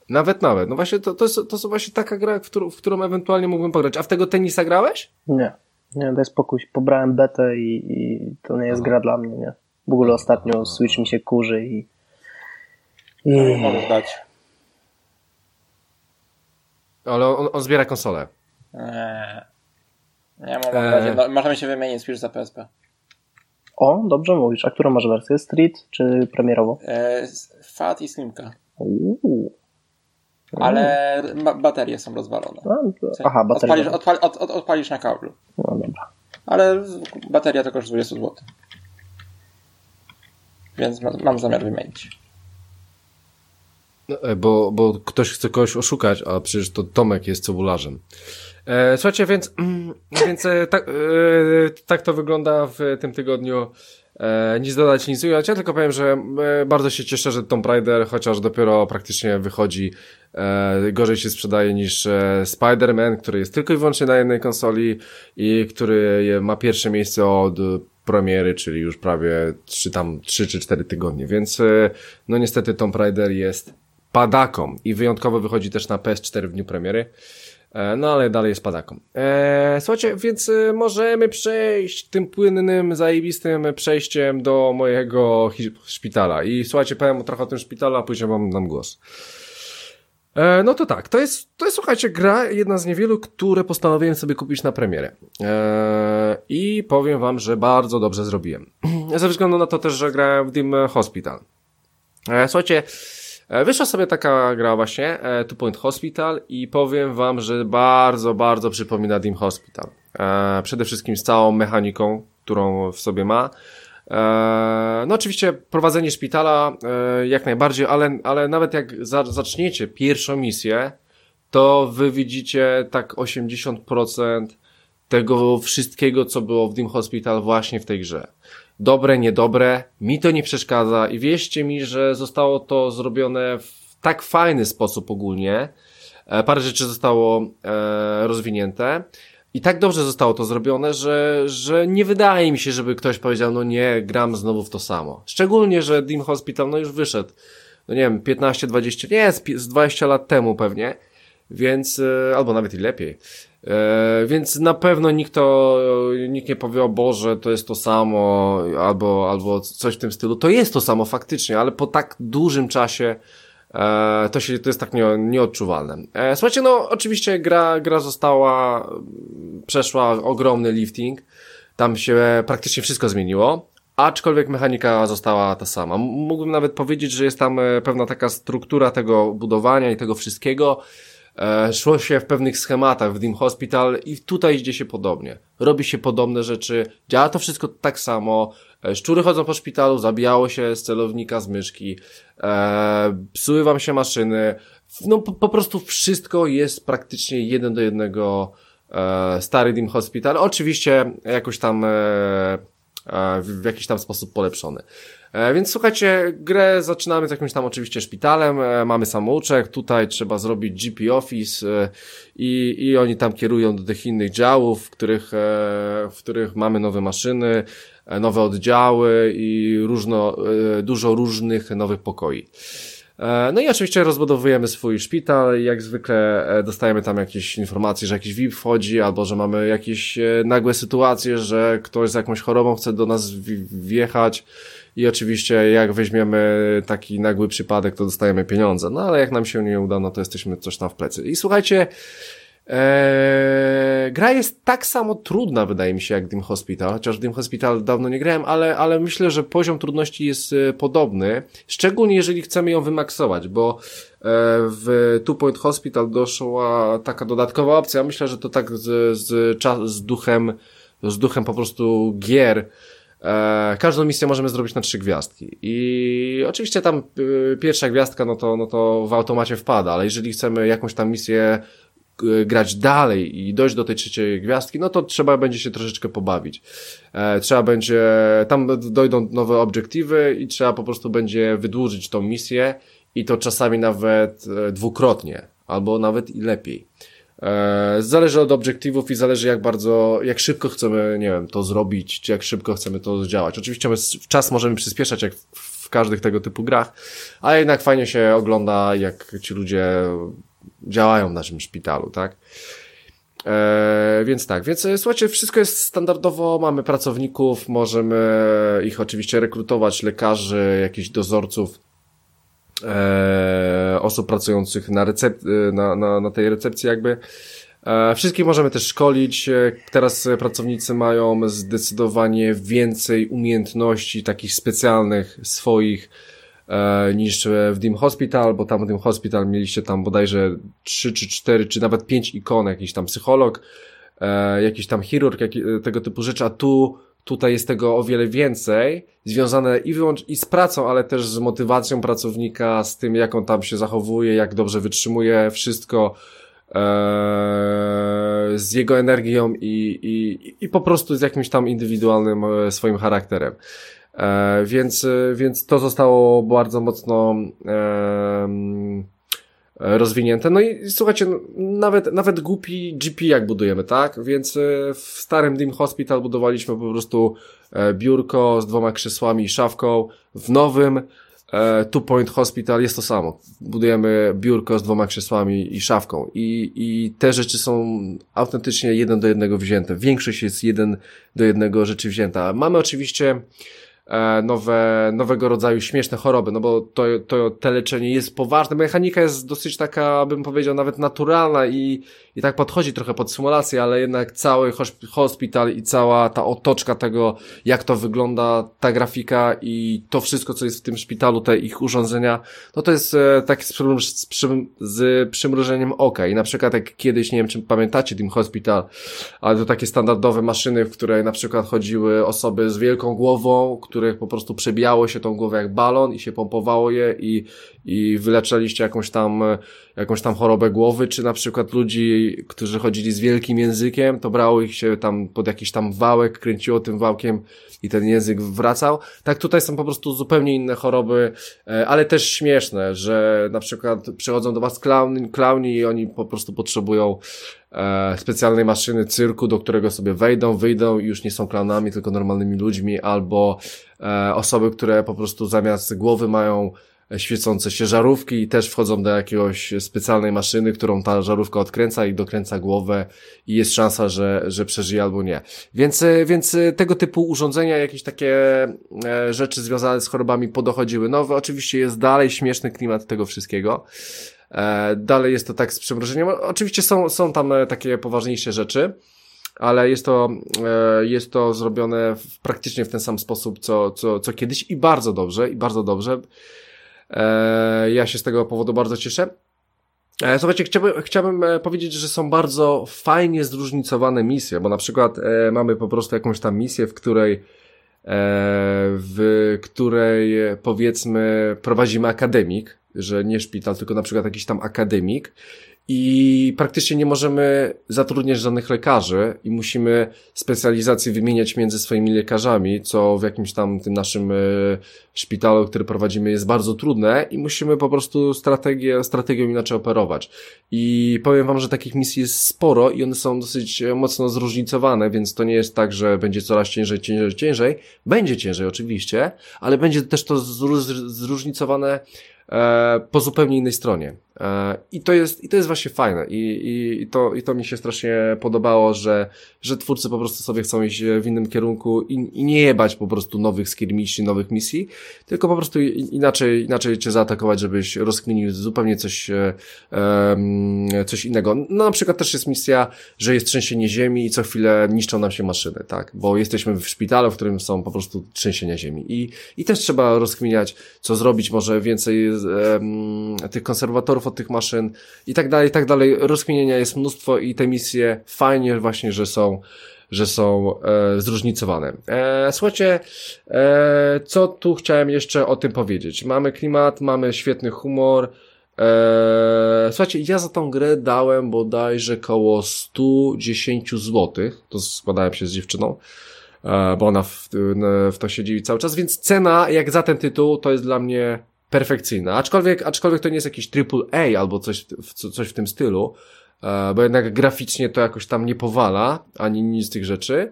Nawet, nawet. No właśnie, to, to, jest, to są właśnie taka gra, w którą, w którą ewentualnie mógłbym pograć. A w tego tenisa grałeś? Nie. Nie, daj spokój. Pobrałem betę i, i to nie jest gra dla mnie, nie? W ogóle ostatnio Switch mi się kurzy i... i... Możesz dać. Ale on, on zbiera konsolę. Nie. Nie mam Eee. razie. No, możemy się wymienić Switch za PSP. O, dobrze mówisz. A którą masz wersję? Street czy premierową? E, Fat i Slimka. Uuu. Ale ma- baterie są rozwalone. No, Aha, bateria. Odpalisz, odpal, od, od, odpalisz na kablu. No dobra. Ale bateria to koszt 20 zł. Więc ma, mam zamiar wymienić. No, e, bo, bo ktoś chce kogoś oszukać, a przecież to Tomek jest cebularzem. E, słuchajcie, więc, mm, więc e, tak, e, tak to wygląda w tym tygodniu. E, nic dodać, nic ująć. Ja tylko powiem, że e, bardzo się cieszę, że Tomb Raider, chociaż dopiero praktycznie wychodzi, e, gorzej się sprzedaje niż e, Spider-Man, który jest tylko i wyłącznie na jednej konsoli i który ma pierwsze miejsce od premiery, czyli już prawie 3, tam 3 czy 4 tygodnie, więc e, no niestety Tomb Raider jest padaką i wyjątkowo wychodzi też na PS4 w dniu premiery. E, No ale dalej jest padaką. E, słuchajcie, więc e, możemy przejść tym płynnym, zajebistym przejściem do mojego szpitala. I słuchajcie, powiem trochę o tym szpitalu, a później wam dam głos. E, no to tak, to jest, to jest słuchajcie, gra, jedna z niewielu, które postanowiłem sobie kupić na premierę. E, I powiem wam, że bardzo dobrze zrobiłem. Ze względu na to też, że grałem w Dim Hospital. E, słuchajcie, Wyszła sobie taka gra właśnie, e, Two Point Hospital i powiem wam, że bardzo, bardzo przypomina Dim Hospital. E, Przede wszystkim z całą mechaniką, którą w sobie ma. E, No oczywiście prowadzenie szpitala e, jak najbardziej, ale, ale nawet jak za, zaczniecie pierwszą misję, to wy widzicie tak 80% tego wszystkiego, co było w Dim Hospital właśnie w tej grze. Dobre, niedobre, mi to nie przeszkadza i wierzcie mi, że zostało to zrobione w tak fajny sposób ogólnie. E, Parę rzeczy zostało e, rozwinięte. I tak dobrze zostało to zrobione, że, że nie wydaje mi się, żeby ktoś powiedział, no nie, gram znowu w to samo. Szczególnie, że Dim Hospital, no już wyszedł, no nie wiem, 15, 20, nie, z 20 lat temu pewnie, więc, e, albo nawet i lepiej. E, więc na pewno nikt to, nikt nie powie, o Boże, to jest to samo, albo, albo coś w tym stylu. To jest to samo faktycznie, ale po tak dużym czasie, E, to się, to jest tak nie, nieodczuwalne. Słuchajcie, no oczywiście gra, gra została, przeszła ogromny lifting, tam się praktycznie wszystko zmieniło, aczkolwiek mechanika została ta sama. Mógłbym nawet powiedzieć, że jest tam pewna taka struktura tego budowania i tego wszystkiego, e, szło się w pewnych schematach w Dim Hospital i tutaj idzie się podobnie. Robi się podobne rzeczy, działa to wszystko tak samo, e, szczury chodzą po szpitalu, zabijało się z celownika, z myszki, e, psuły wam się maszyny, no po, po prostu wszystko jest praktycznie jeden do jednego e, stary Dim Hospital, oczywiście jakoś tam e, e, w, w jakiś tam sposób polepszony. E, Więc słuchajcie, grę zaczynamy z jakimś tam oczywiście szpitalem, e, mamy samouczek, tutaj trzeba zrobić GP Office e, i, i oni tam kierują do tych innych działów, w których, w których mamy nowe maszyny, nowe oddziały i różno, dużo różnych nowych pokoi. No i oczywiście rozbudowujemy swój szpital. Jak zwykle dostajemy tam jakieś informacje, że jakiś VIP wchodzi, albo że mamy jakieś nagłe sytuacje, że ktoś z jakąś chorobą chce do nas wjechać. I oczywiście jak weźmiemy taki nagły przypadek, to dostajemy pieniądze. No ale jak nam się nie uda, no to jesteśmy coś tam w plecy. I słuchajcie, Eee, gra jest tak samo trudna, wydaje mi się, jak Dim Hospital, chociaż Dim Hospital dawno nie grałem, ale, ale myślę, że poziom trudności jest e, podobny, szczególnie jeżeli chcemy ją wymaksować, bo e, w Two Point Hospital doszła taka dodatkowa opcja, myślę, że to tak z, z, z duchem, z duchem po prostu gier, E, każdą misję możemy zrobić na trzy gwiazdki. I oczywiście tam y, pierwsza gwiazdka, no to, no to w automacie wpada, ale jeżeli chcemy jakąś tam misję y, grać dalej i dojść do tej trzeciej gwiazdki, no to trzeba będzie się troszeczkę pobawić. E, trzeba będzie, tam dojdą nowe obiektywy i trzeba po prostu będzie wydłużyć tą misję i to czasami nawet e, dwukrotnie, albo nawet i lepiej. E, Zależy od obiektywów i zależy jak bardzo, jak szybko chcemy, nie wiem, to zrobić, czy jak szybko chcemy to zdziałać. Oczywiście czas możemy przyspieszać jak w- każdych tego typu grach, ale jednak fajnie się ogląda, jak ci ludzie działają w naszym szpitalu, tak? E, więc tak, więc e, słuchajcie, wszystko jest standardowo, mamy pracowników, możemy ich oczywiście rekrutować, lekarzy, jakichś dozorców, e, osób pracujących na, recep- e, na, na, na tej recepcji jakby. E, wszystkich możemy też szkolić. E, Teraz pracownicy mają zdecydowanie więcej umiejętności takich specjalnych swoich e, niż w Dim Hospital, bo tam w Dim Hospital mieliście tam bodajże 3 czy 4 czy nawet 5 ikon, jakiś tam psycholog, e, jakiś tam chirurg, jaki, e, tego typu rzeczy, a tu tutaj jest tego o wiele więcej, związane i, wyłącz, i z pracą, ale też z motywacją pracownika, z tym jak on tam się zachowuje, jak dobrze wytrzymuje wszystko, e, z jego energią i, i, i po prostu z jakimś tam indywidualnym e, swoim charakterem. E, więc, e, więc to zostało bardzo mocno e, rozwinięte. No i słuchajcie, no, nawet, nawet głupi GP jak budujemy, tak? Więc e, w starym Dim Hospital budowaliśmy po prostu e, biurko z dwoma krzesłami i szafką. W nowym e, Two Point Hospital jest to samo. Budujemy biurko z dwoma krzesłami i szafką. I, I te rzeczy są autentycznie jeden do jednego wzięte. Większość jest jeden do jednego rzeczy wzięta. Mamy oczywiście e, nowe, nowego rodzaju śmieszne choroby, no bo to, to te leczenie jest poważne. Mechanika jest dosyć taka, bym powiedział, nawet naturalna i, i tak podchodzi trochę pod symulację, ale jednak cały hospital i cała ta otoczka tego, jak to wygląda, ta grafika i to wszystko, co jest w tym szpitalu, te ich urządzenia, no to jest e, tak z, z, z przymrużeniem oka. I na przykład jak kiedyś, nie wiem, czy pamiętacie Dim Hospital, ale to takie standardowe maszyny, w której na przykład chodziły osoby z wielką głową, których po prostu przebijało się tą głowę jak balon i się pompowało je i, i wyleczaliście jakąś tam, jakąś tam chorobę głowy, czy na przykład ludzi, którzy chodzili z wielkim językiem, to brało ich się tam pod jakiś tam wałek, kręciło tym wałkiem i ten język wracał. Tak tutaj są po prostu zupełnie inne choroby, e, ale też śmieszne, że na przykład przychodzą do was klauni, klauni i oni po prostu potrzebują e, specjalnej maszyny cyrku, do którego sobie wejdą, wyjdą i już nie są klaunami, tylko normalnymi ludźmi, albo e, osoby, które po prostu zamiast głowy mają świecące się żarówki i też wchodzą do jakiegoś specjalnej maszyny, którą ta żarówka odkręca i dokręca głowę i jest szansa, że, że przeżyje albo nie. Więc, więc tego typu urządzenia, jakieś takie e, rzeczy związane z chorobami podochodziły nowe. Oczywiście jest dalej śmieszny klimat tego wszystkiego. E, dalej jest to tak z przymrużeniem. Oczywiście są, są tam e, takie poważniejsze rzeczy, ale jest to, jest to zrobione praktycznie w ten sam sposób, co, co, co kiedyś i bardzo dobrze, i bardzo dobrze. E, ja się z tego powodu bardzo cieszę. E, słuchajcie, chciałbym, chciałbym e, powiedzieć, że są bardzo fajnie zróżnicowane misje, bo na przykład mamy po prostu jakąś tam misję, w której w której powiedzmy prowadzimy akademik, że nie szpital, tylko na przykład jakiś tam akademik i praktycznie nie możemy zatrudniać żadnych lekarzy i musimy specjalizacje wymieniać między swoimi lekarzami, co w jakimś tam tym naszym e, szpitalu, który prowadzimy jest bardzo trudne i musimy po prostu strategię, strategią inaczej operować. I powiem wam, że takich misji jest sporo i one są dosyć mocno zróżnicowane, więc to nie jest tak, że będzie coraz ciężej, ciężej, ciężej. Będzie ciężej oczywiście, ale będzie też to zróżnicowane e, po zupełnie innej stronie. E, I to jest, i to jest właśnie fajne. I, i, i, to, I to mi się strasznie podobało, że, że twórcy po prostu sobie chcą iść w innym kierunku i, i nie jebać po prostu nowych skirmishi, nowych misji, tylko po prostu inaczej, inaczej cię zaatakować, żebyś rozkminił zupełnie coś, e, coś innego. No na przykład też jest misja, że jest trzęsienie ziemi i co chwilę niszczą nam się maszyny, tak? Bo jesteśmy w szpitalu, w którym są po prostu trzęsienia ziemi. I, i też trzeba rozkminiać, co zrobić, może więcej tych konserwatorów od tych maszyn i tak dalej, i tak dalej. Rozkminienia jest mnóstwo i te misje fajnie właśnie, że są że są e, zróżnicowane. E, słuchajcie, e, co tu chciałem jeszcze o tym powiedzieć? Mamy klimat, mamy świetny humor. E, słuchajcie, ja za tą grę dałem bodajże koło 110 zł. To składałem się z dziewczyną, e, bo ona w, w to siedzi cały czas, więc cena jak za ten tytuł to jest dla mnie perfekcyjna. Aczkolwiek, aczkolwiek to nie jest jakiś triple A albo coś, coś w tym stylu, e, bo jednak graficznie to jakoś tam nie powala, ani nic z tych rzeczy,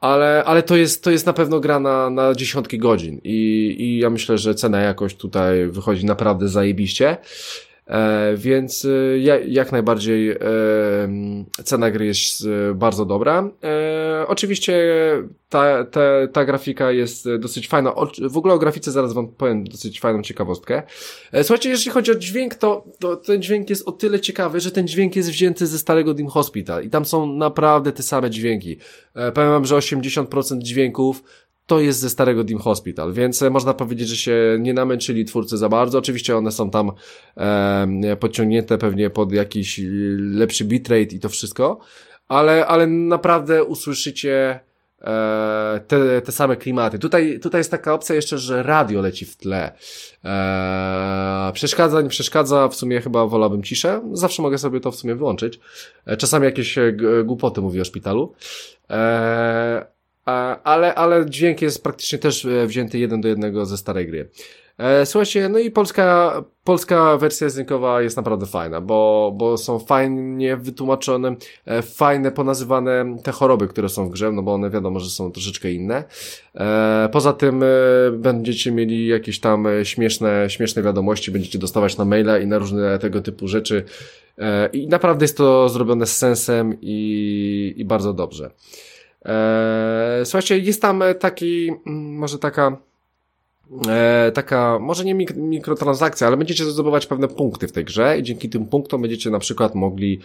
ale, ale to jest, to jest na pewno gra na, na dziesiątki godzin i, i ja myślę, że cena jakoś tutaj wychodzi naprawdę zajebiście. E, więc e, jak najbardziej e, cena gry jest bardzo dobra. Oczywiście ta, ta, ta grafika jest dosyć fajna. W ogóle o grafice zaraz wam powiem dosyć fajną ciekawostkę. Słuchajcie, jeżeli chodzi o dźwięk, to, to ten dźwięk jest o tyle ciekawy, że ten dźwięk jest wzięty ze starego Dim Hospital i tam są naprawdę te same dźwięki. Powiem wam, że 80% dźwięków to jest ze starego Dim Hospital, więc e, można powiedzieć, że się nie namęczyli twórcy za bardzo. Oczywiście one są tam e, podciągnięte pewnie pod jakiś lepszy bitrate i to wszystko, ale, ale naprawdę usłyszycie e, te, te same klimaty. Tutaj, tutaj jest taka opcja jeszcze, że radio leci w tle. E, przeszkadza, nie przeszkadza, w sumie chyba wolałbym ciszę. Zawsze mogę sobie to w sumie wyłączyć. E, czasami jakieś e, głupoty mówi o szpitalu. E, ale, ale dźwięk jest praktycznie też e, wzięty jeden do jednego ze starej gry. E, słuchajcie, no i polska, polska wersja językowa jest naprawdę fajna, bo, bo są fajnie wytłumaczone, e, fajne ponazywane te choroby, które są w grze, no bo one wiadomo, że są troszeczkę inne. Poza tym będziecie mieli jakieś tam śmieszne, śmieszne wiadomości, będziecie dostawać na maila i na różne tego typu rzeczy. I naprawdę jest to zrobione z sensem i, i bardzo dobrze. Eee, słuchajcie, jest tam taki, mm, może taka e, taka, może nie mik mikrotransakcja, ale będziecie zdobywać pewne punkty w tej grze i dzięki tym punktom będziecie na przykład mogli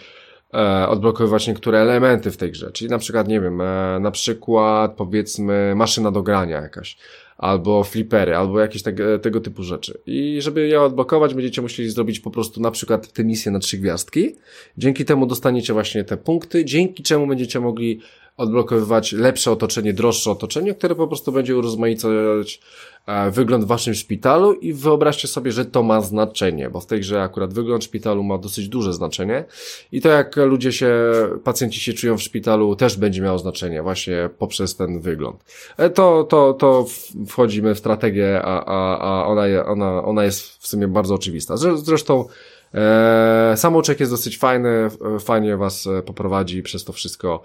e, odblokowywać niektóre elementy w tej grze. Czyli na przykład, nie wiem, e, na przykład powiedzmy maszyna do grania jakaś, albo flipery, albo jakieś tego, tego typu rzeczy. I żeby je odblokować, będziecie musieli zrobić po prostu na przykład te misje na trzy gwiazdki. Dzięki temu dostaniecie właśnie te punkty, dzięki czemu będziecie mogli odblokowywać lepsze otoczenie, droższe otoczenie, które po prostu będzie urozmaicać e, wygląd w waszym szpitalu i wyobraźcie sobie, że to ma znaczenie, bo w tej grze akurat wygląd szpitalu ma dosyć duże znaczenie i to jak ludzie się, pacjenci się czują w szpitalu też będzie miało znaczenie właśnie poprzez ten wygląd. E, to, to, to wchodzimy w strategię, a, a, a ona, ona, ona jest w sumie bardzo oczywista. Zresztą E, samouczek jest dosyć fajny, fajnie was e, poprowadzi przez to wszystko.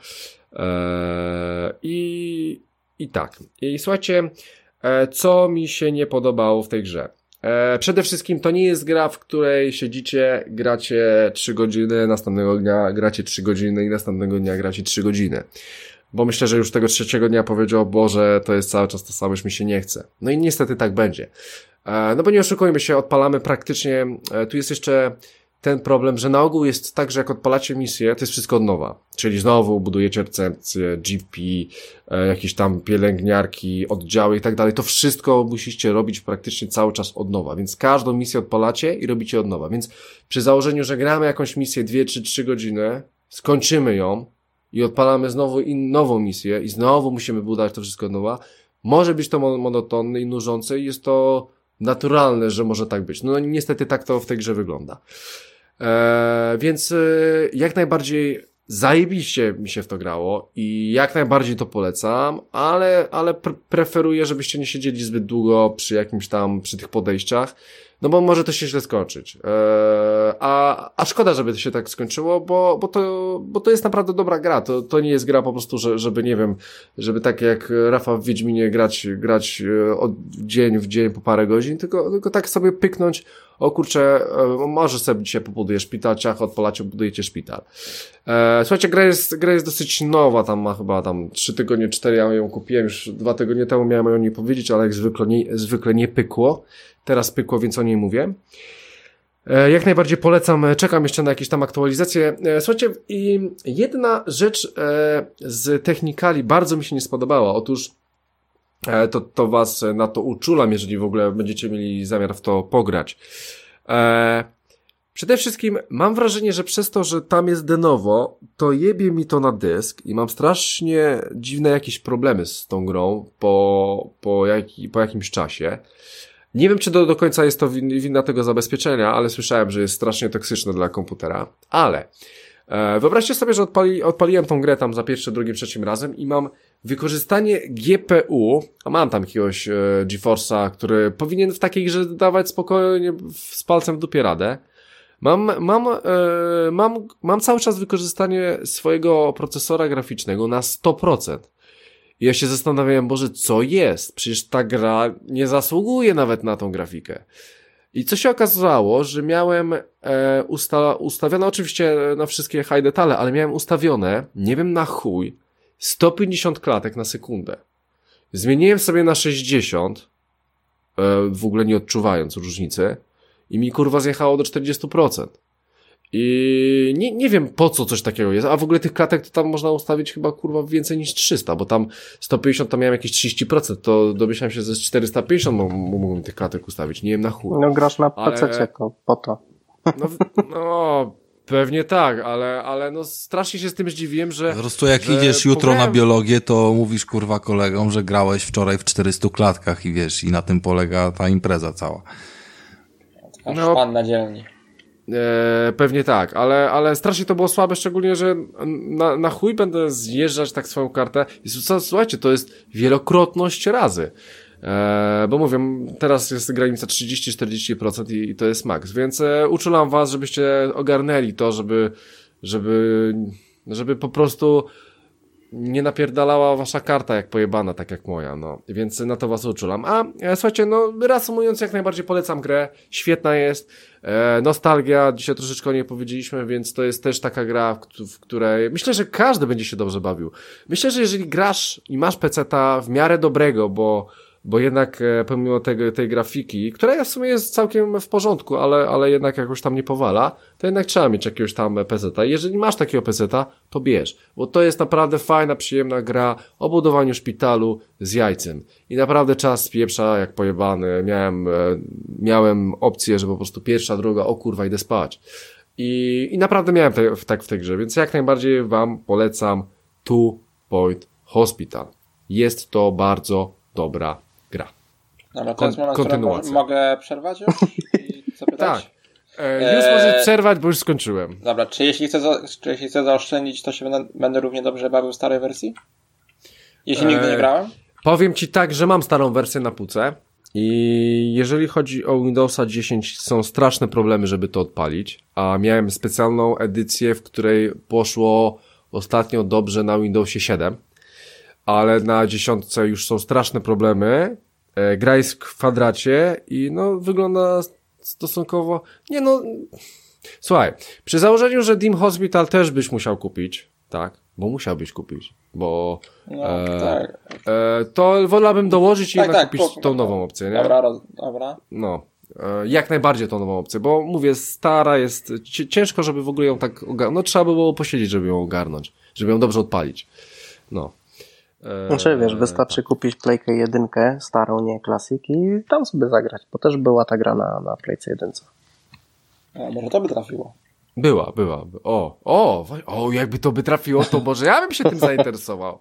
E, I, i tak. I słuchajcie, e, co mi się nie podobało w tej grze? E, przede wszystkim to nie jest gra, w której siedzicie, gracie 3 godziny, następnego dnia gracie 3 godziny i następnego dnia gracie 3 godziny. Bo myślę, że już tego trzeciego dnia powiedział, Boże, to jest cały czas to samo, już mi się nie chce. No i niestety tak będzie. No bo nie oszukujmy się, odpalamy praktycznie, tu jest jeszcze ten problem, że na ogół jest tak, że jak odpalacie misję, to jest wszystko od nowa. Czyli znowu budujecie recepcję, GP, e, jakieś tam pielęgniarki, oddziały i tak dalej. To wszystko musicie robić praktycznie cały czas od nowa. Więc każdą misję odpalacie i robicie od nowa. Więc przy założeniu, że gramy jakąś misję 2 czy 3 godziny, skończymy ją i odpalamy znowu in, nową misję i znowu musimy budować to wszystko od nowa, może być to monotonne i nużące i jest to naturalne, że może tak być. No niestety tak to w tej grze wygląda. Eee, więc e, jak najbardziej zajebiście mi się w to grało i jak najbardziej to polecam, ale, ale pre preferuję, żebyście nie siedzieli zbyt długo przy jakimś tam, przy tych podejściach, no bo może to się źle skończyć. Eee, a, a szkoda, żeby to się tak skończyło, bo, bo, to, bo to jest naprawdę dobra gra. To, to nie jest gra po prostu, że, żeby, nie wiem, żeby tak jak Rafa w Wiedźminie grać, grać e, od dzień w dzień po parę godzin, tylko, tylko tak sobie pyknąć, o kurczę, e, może sobie dzisiaj pobuduję szpital, ciach, odpalacie, budujecie szpital. Eee, słuchajcie, gra jest, gra jest dosyć nowa, tam ma chyba tam trzy tygodnie, cztery, ja ją kupiłem już dwa tygodnie temu, miałem o niej powiedzieć, ale jak zwykle nie, zwykle nie pykło. Teraz pykło, więc o niej mówię. E, jak najbardziej polecam, e, czekam jeszcze na jakieś tam aktualizacje. E, słuchajcie, i jedna rzecz z technikali bardzo mi się nie spodobała. Otóż to, to was na to uczulam, jeżeli w ogóle będziecie mieli zamiar w to pograć. Przede wszystkim mam wrażenie, że przez to, że tam jest denowo, to jebie mi to na dysk i mam strasznie dziwne jakieś problemy z tą grą po, po, jak, po jakimś czasie. Nie wiem, czy do, do końca jest to wina tego zabezpieczenia, ale słyszałem, że jest strasznie toksyczne dla komputera. Ale e, wyobraźcie sobie, że odpali, odpaliłem tą grę tam za pierwszy, drugim, trzecim razem i mam wykorzystanie GPU, a mam tam jakiegoś e, GeForce'a, który powinien w takiej grze dawać spokojnie z palcem w dupie radę. Mam, mam, e, mam, mam cały czas wykorzystanie swojego procesora graficznego na 100%. I ja się zastanawiałem, Boże, co jest? Przecież ta gra nie zasługuje nawet na tą grafikę. I co się okazało, że miałem e, usta ustawione, oczywiście na wszystkie high detale, ale miałem ustawione, nie wiem na chuj, 150 klatek na sekundę. Zmieniłem sobie na 60, e, w ogóle nie odczuwając różnicy, i mi kurwa zjechało do 40%. I nie, nie wiem po co coś takiego jest, a w ogóle tych klatek to tam można ustawić chyba kurwa więcej niż 300, bo tam 150 to miałem jakieś 30%, to domyślam się, że z 450 mógłbym tych klatek ustawić, nie wiem na chuj. No grasz na PC ale... po to. No, no pewnie tak, ale, ale no strasznie się z tym zdziwiłem, że... Po prostu jak idziesz jutro pograłem... na biologię, to mówisz kurwa kolegom, że grałeś wczoraj w 400 klatkach i wiesz, i na tym polega ta impreza cała. no, pan na dzielni. E, pewnie tak, ale, ale strasznie to było słabe, szczególnie, że na, na chuj będę zjeżdżać tak swoją kartę. I słuchajcie, to jest wielokrotność razy. E, bo mówię, teraz jest granica 30-40% i, i to jest maks, więc e, uczulam was, żebyście ogarnęli to, żeby, żeby, żeby po prostu nie napierdalała wasza karta jak pojebana, tak jak moja, no. Więc na to was uczulam. A, e, słuchajcie, no, reasumując, jak najbardziej polecam grę. Świetna jest. E, nostalgia, dzisiaj troszeczkę o niej powiedzieliśmy, więc to jest też taka gra, w, w której myślę, że każdy będzie się dobrze bawił. Myślę, że jeżeli grasz i masz peceta w miarę dobrego, bo bo jednak e, pomimo tego, tej grafiki, która w sumie jest całkiem w porządku, ale, ale jednak jakoś tam nie powala, to jednak trzeba mieć jakiegoś tam PC-a. Jeżeli masz takiego PC-a, to bierz, bo to jest naprawdę fajna, przyjemna gra o budowaniu szpitalu z jajcem. I naprawdę czas pieprza jak pojebany. Miałem, e, miałem opcję, że po prostu pierwsza, druga, o kurwa, idę spać. I, i naprawdę miałem te, tak w tej grze, więc jak najbardziej wam polecam Two Point Hospital. Jest to bardzo dobra gra. Dobra, to Kon- jest moment, kontynuacja. mogę przerwać już i zapytać? Tak. E, już Eee. możesz przerwać, bo już skończyłem. Dobra, czy jeśli chcę, za, czy jeśli chcę zaoszczędzić, to się będę, będę równie dobrze bawił w starej wersji? Jeśli nigdy nie Eee. grałem? Powiem Ci tak, że mam starą wersję na półce i jeżeli chodzi o Windowsa 10 są straszne problemy, żeby to odpalić, a miałem specjalną edycję, w której poszło ostatnio dobrze na Windowsie 7, ale na dziesiątce już są straszne problemy. E, gra jest w kwadracie i no wygląda stosunkowo, nie no, słuchaj, przy założeniu, że Dim Hospital też byś musiał kupić, tak, bo musiałbyś kupić, bo No, Eee, tak. E, to wolałbym dołożyć i Tak, jednak tak, kupić po- tą nową opcję, nie? Dobra, roz, dobra. No. E, jak najbardziej tą nową opcję, bo mówię, stara jest, ci- ciężko, żeby w ogóle ją tak ogarnąć. No trzeba by było posiedzieć, żeby ją ogarnąć, żeby ją dobrze odpalić. No. E, Znaczy wiesz, wystarczy kupić Playkę jedynkę, starą, nie Classic i tam sobie zagrać, bo też była ta gra na, na Playce jedynce. A, może to by trafiło. Była, była. by- O, o, o, jakby to by trafiło, to może ja bym się tym zainteresował.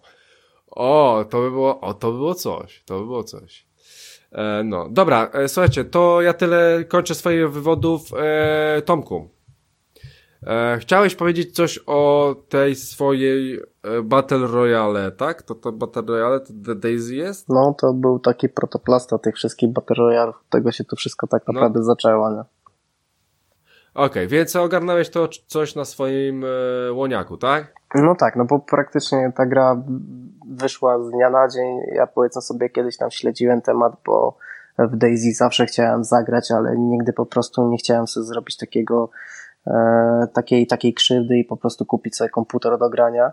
O, to by było, o, to by było coś, to by było coś. E, no, dobra, e, słuchajcie, to ja tyle kończę swoich wywodów. E, Tomku, e, chciałeś powiedzieć coś o tej swojej e, Battle Royale, tak? To to Battle Royale, to The Daisy jest? No to był taki protoplasta tych wszystkich Battle Royale, tego się to wszystko tak No. naprawdę zaczęło, nie? Okej, więc ogarnąłeś to coś na swoim e, łoniaku, tak? No tak, no bo praktycznie ta gra wyszła z dnia na dzień. Ja powiedzmy sobie kiedyś tam śledziłem temat, bo w Daisy zawsze chciałem zagrać, ale nigdy po prostu nie chciałem sobie zrobić takiego takiej, takiej krzywdy i po prostu kupić sobie komputer do grania.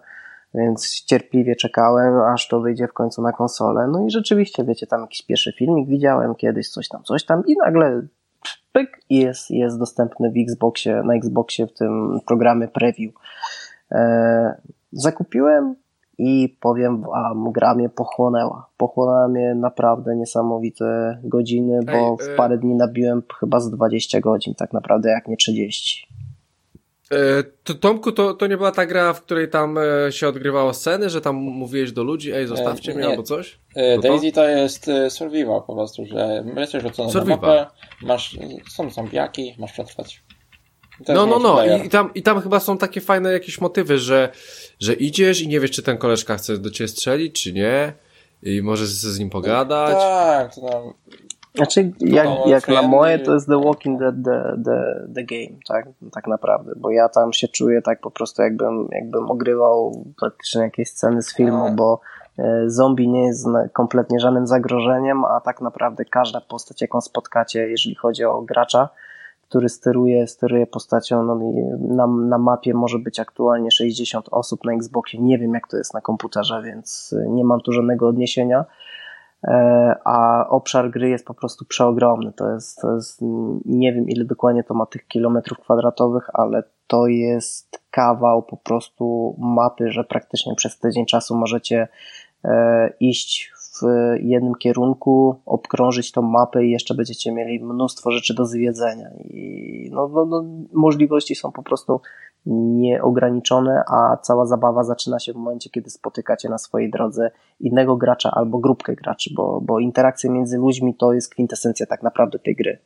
Więc cierpliwie czekałem, aż to wyjdzie w końcu na konsolę. No i rzeczywiście, wiecie, tam jakiś pierwszy filmik widziałem kiedyś, coś tam, coś tam i nagle pyk i jest, jest dostępny w Xboxie, na Xboxie w tym programie preview. E, zakupiłem i powiem wam, gra mnie pochłonęła. Pochłonęła mnie naprawdę niesamowite godziny, bo Ej, w e- parę dni nabiłem chyba z 20 godzin, tak naprawdę, jak nie 30. E, to, Tomku, to, to nie była ta gra, w której tam e, się odgrywało sceny, że tam mówiłeś do ludzi, ej, zostawcie E, mnie nie. albo coś? E, To? Daisy to jest e, survival po prostu, że jesteś rzucony na mapę, masz, są zombiaki, masz przetrwać. No, no, no. I, i, tam, I tam chyba są takie fajne jakieś motywy, że, że idziesz i nie wiesz, czy ten koleżka chce do ciebie strzelić, czy nie. I możesz z, z nim pogadać. Tak, to tam, Znaczy, jak, No, jak na moje, to jest The Walking Dead, the, the, the game, tak? Tak naprawdę, bo ja tam się czuję tak po prostu, jakbym, jakbym ogrywał praktycznie jakieś sceny z filmu, Tak. bo e, zombie nie jest kompletnie żadnym zagrożeniem, a tak naprawdę każda postać, jaką spotkacie, jeżeli chodzi o gracza, który steruje, steruje postacią, no, na, na mapie może być aktualnie 60 osób na Xboxie, nie wiem jak to jest na komputerze, więc e, nie mam tu żadnego odniesienia, a obszar gry jest po prostu przeogromny. To jest, to jest, nie wiem ile dokładnie to ma tych kilometrów kwadratowych, ale to jest kawał po prostu mapy, że praktycznie przez tydzień czasu możecie e, iść w jednym kierunku, obkrążyć tą mapę i jeszcze będziecie mieli mnóstwo rzeczy do zwiedzenia. I no, no, no, możliwości są po prostu nieograniczone, a cała zabawa zaczyna się w momencie, kiedy spotykacie na swojej drodze innego gracza albo grupkę graczy, bo, bo interakcja między ludźmi to jest kwintesencja tak naprawdę tej gry.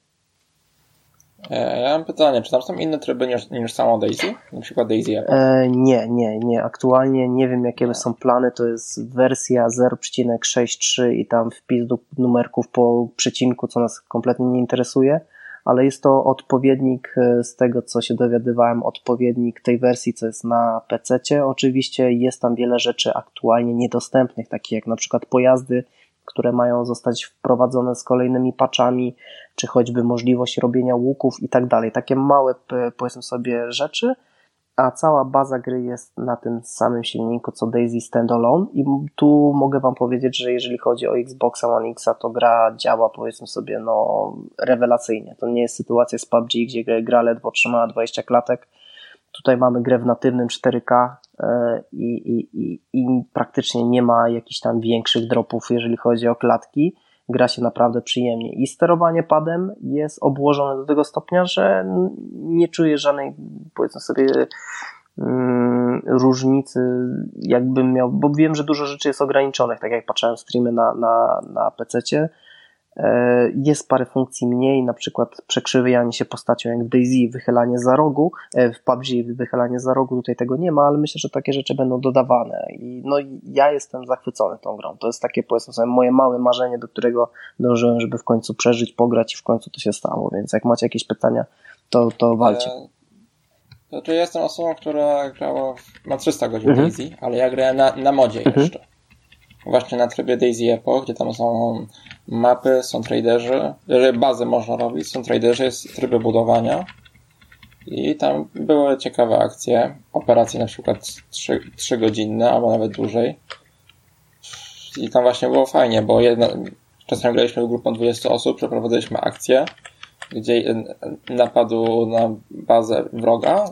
e, ja mam pytanie, czy tam są inne tryby niż, niż samo Daisy? Na przykład Daisy? E, nie, nie, nie. Aktualnie nie wiem, jakie są plany. To jest wersja 0.63 i tam wpis do numerków po przecinku, co nas kompletnie nie interesuje, ale jest to odpowiednik e, z tego, co się dowiadywałem, odpowiednik tej wersji, co jest na PC. Oczywiście jest tam wiele rzeczy aktualnie niedostępnych, takich jak na przykład pojazdy, które mają zostać wprowadzone z kolejnymi patchami, czy choćby możliwość robienia łuków i tak dalej. Takie małe, powiedzmy sobie, rzeczy, a cała baza gry jest na tym samym silniku co Daisy Standalone i tu mogę wam powiedzieć, że jeżeli chodzi o Xboxa One X, to gra działa powiedzmy sobie no rewelacyjnie. To nie jest sytuacja z PUBG, gdzie gra ledwo trzymała 20 klatek. Tutaj mamy grę w natywnym 4K e, i, i, i, i praktycznie nie ma jakichś tam większych dropów, jeżeli chodzi o klatki gra się naprawdę przyjemnie. I sterowanie padem jest obłożone do tego stopnia, że nie czuję żadnej, powiedzmy sobie, mm, różnicy, jakbym miał, bo wiem, że dużo rzeczy jest ograniczonych, tak jak patrzyłem streamy na, na, na PC-cie, jest parę funkcji mniej, na przykład przekrzywianie się postacią jak w Daisy, wychylanie za rogu, e, w PUBG wychylanie za rogu, tutaj tego nie ma, ale myślę, że takie rzeczy będą dodawane i no ja jestem zachwycony tą grą. To jest takie powiedzmy sobie moje małe marzenie, do którego dążyłem, żeby w końcu przeżyć, pograć i w końcu to się stało, więc jak macie jakieś pytania, to, to walcie. E, znaczy ja jestem osobą, która grała, w, ma 300 godzin mhm. Daisy, ale ja grałem na, na modzie mhm. jeszcze właśnie na trybie Daisy Epoch, gdzie tam są mapy, są traderzy, bazę można robić, są traderzy, jest tryby budowania. I tam były ciekawe akcje, operacje na przykład 3, 3 godzinne albo nawet dłużej. I tam właśnie było fajnie, bo jedna, czasem graliśmy grupą 20 osób, przeprowadzaliśmy akcję, gdzie napadu na bazę wroga,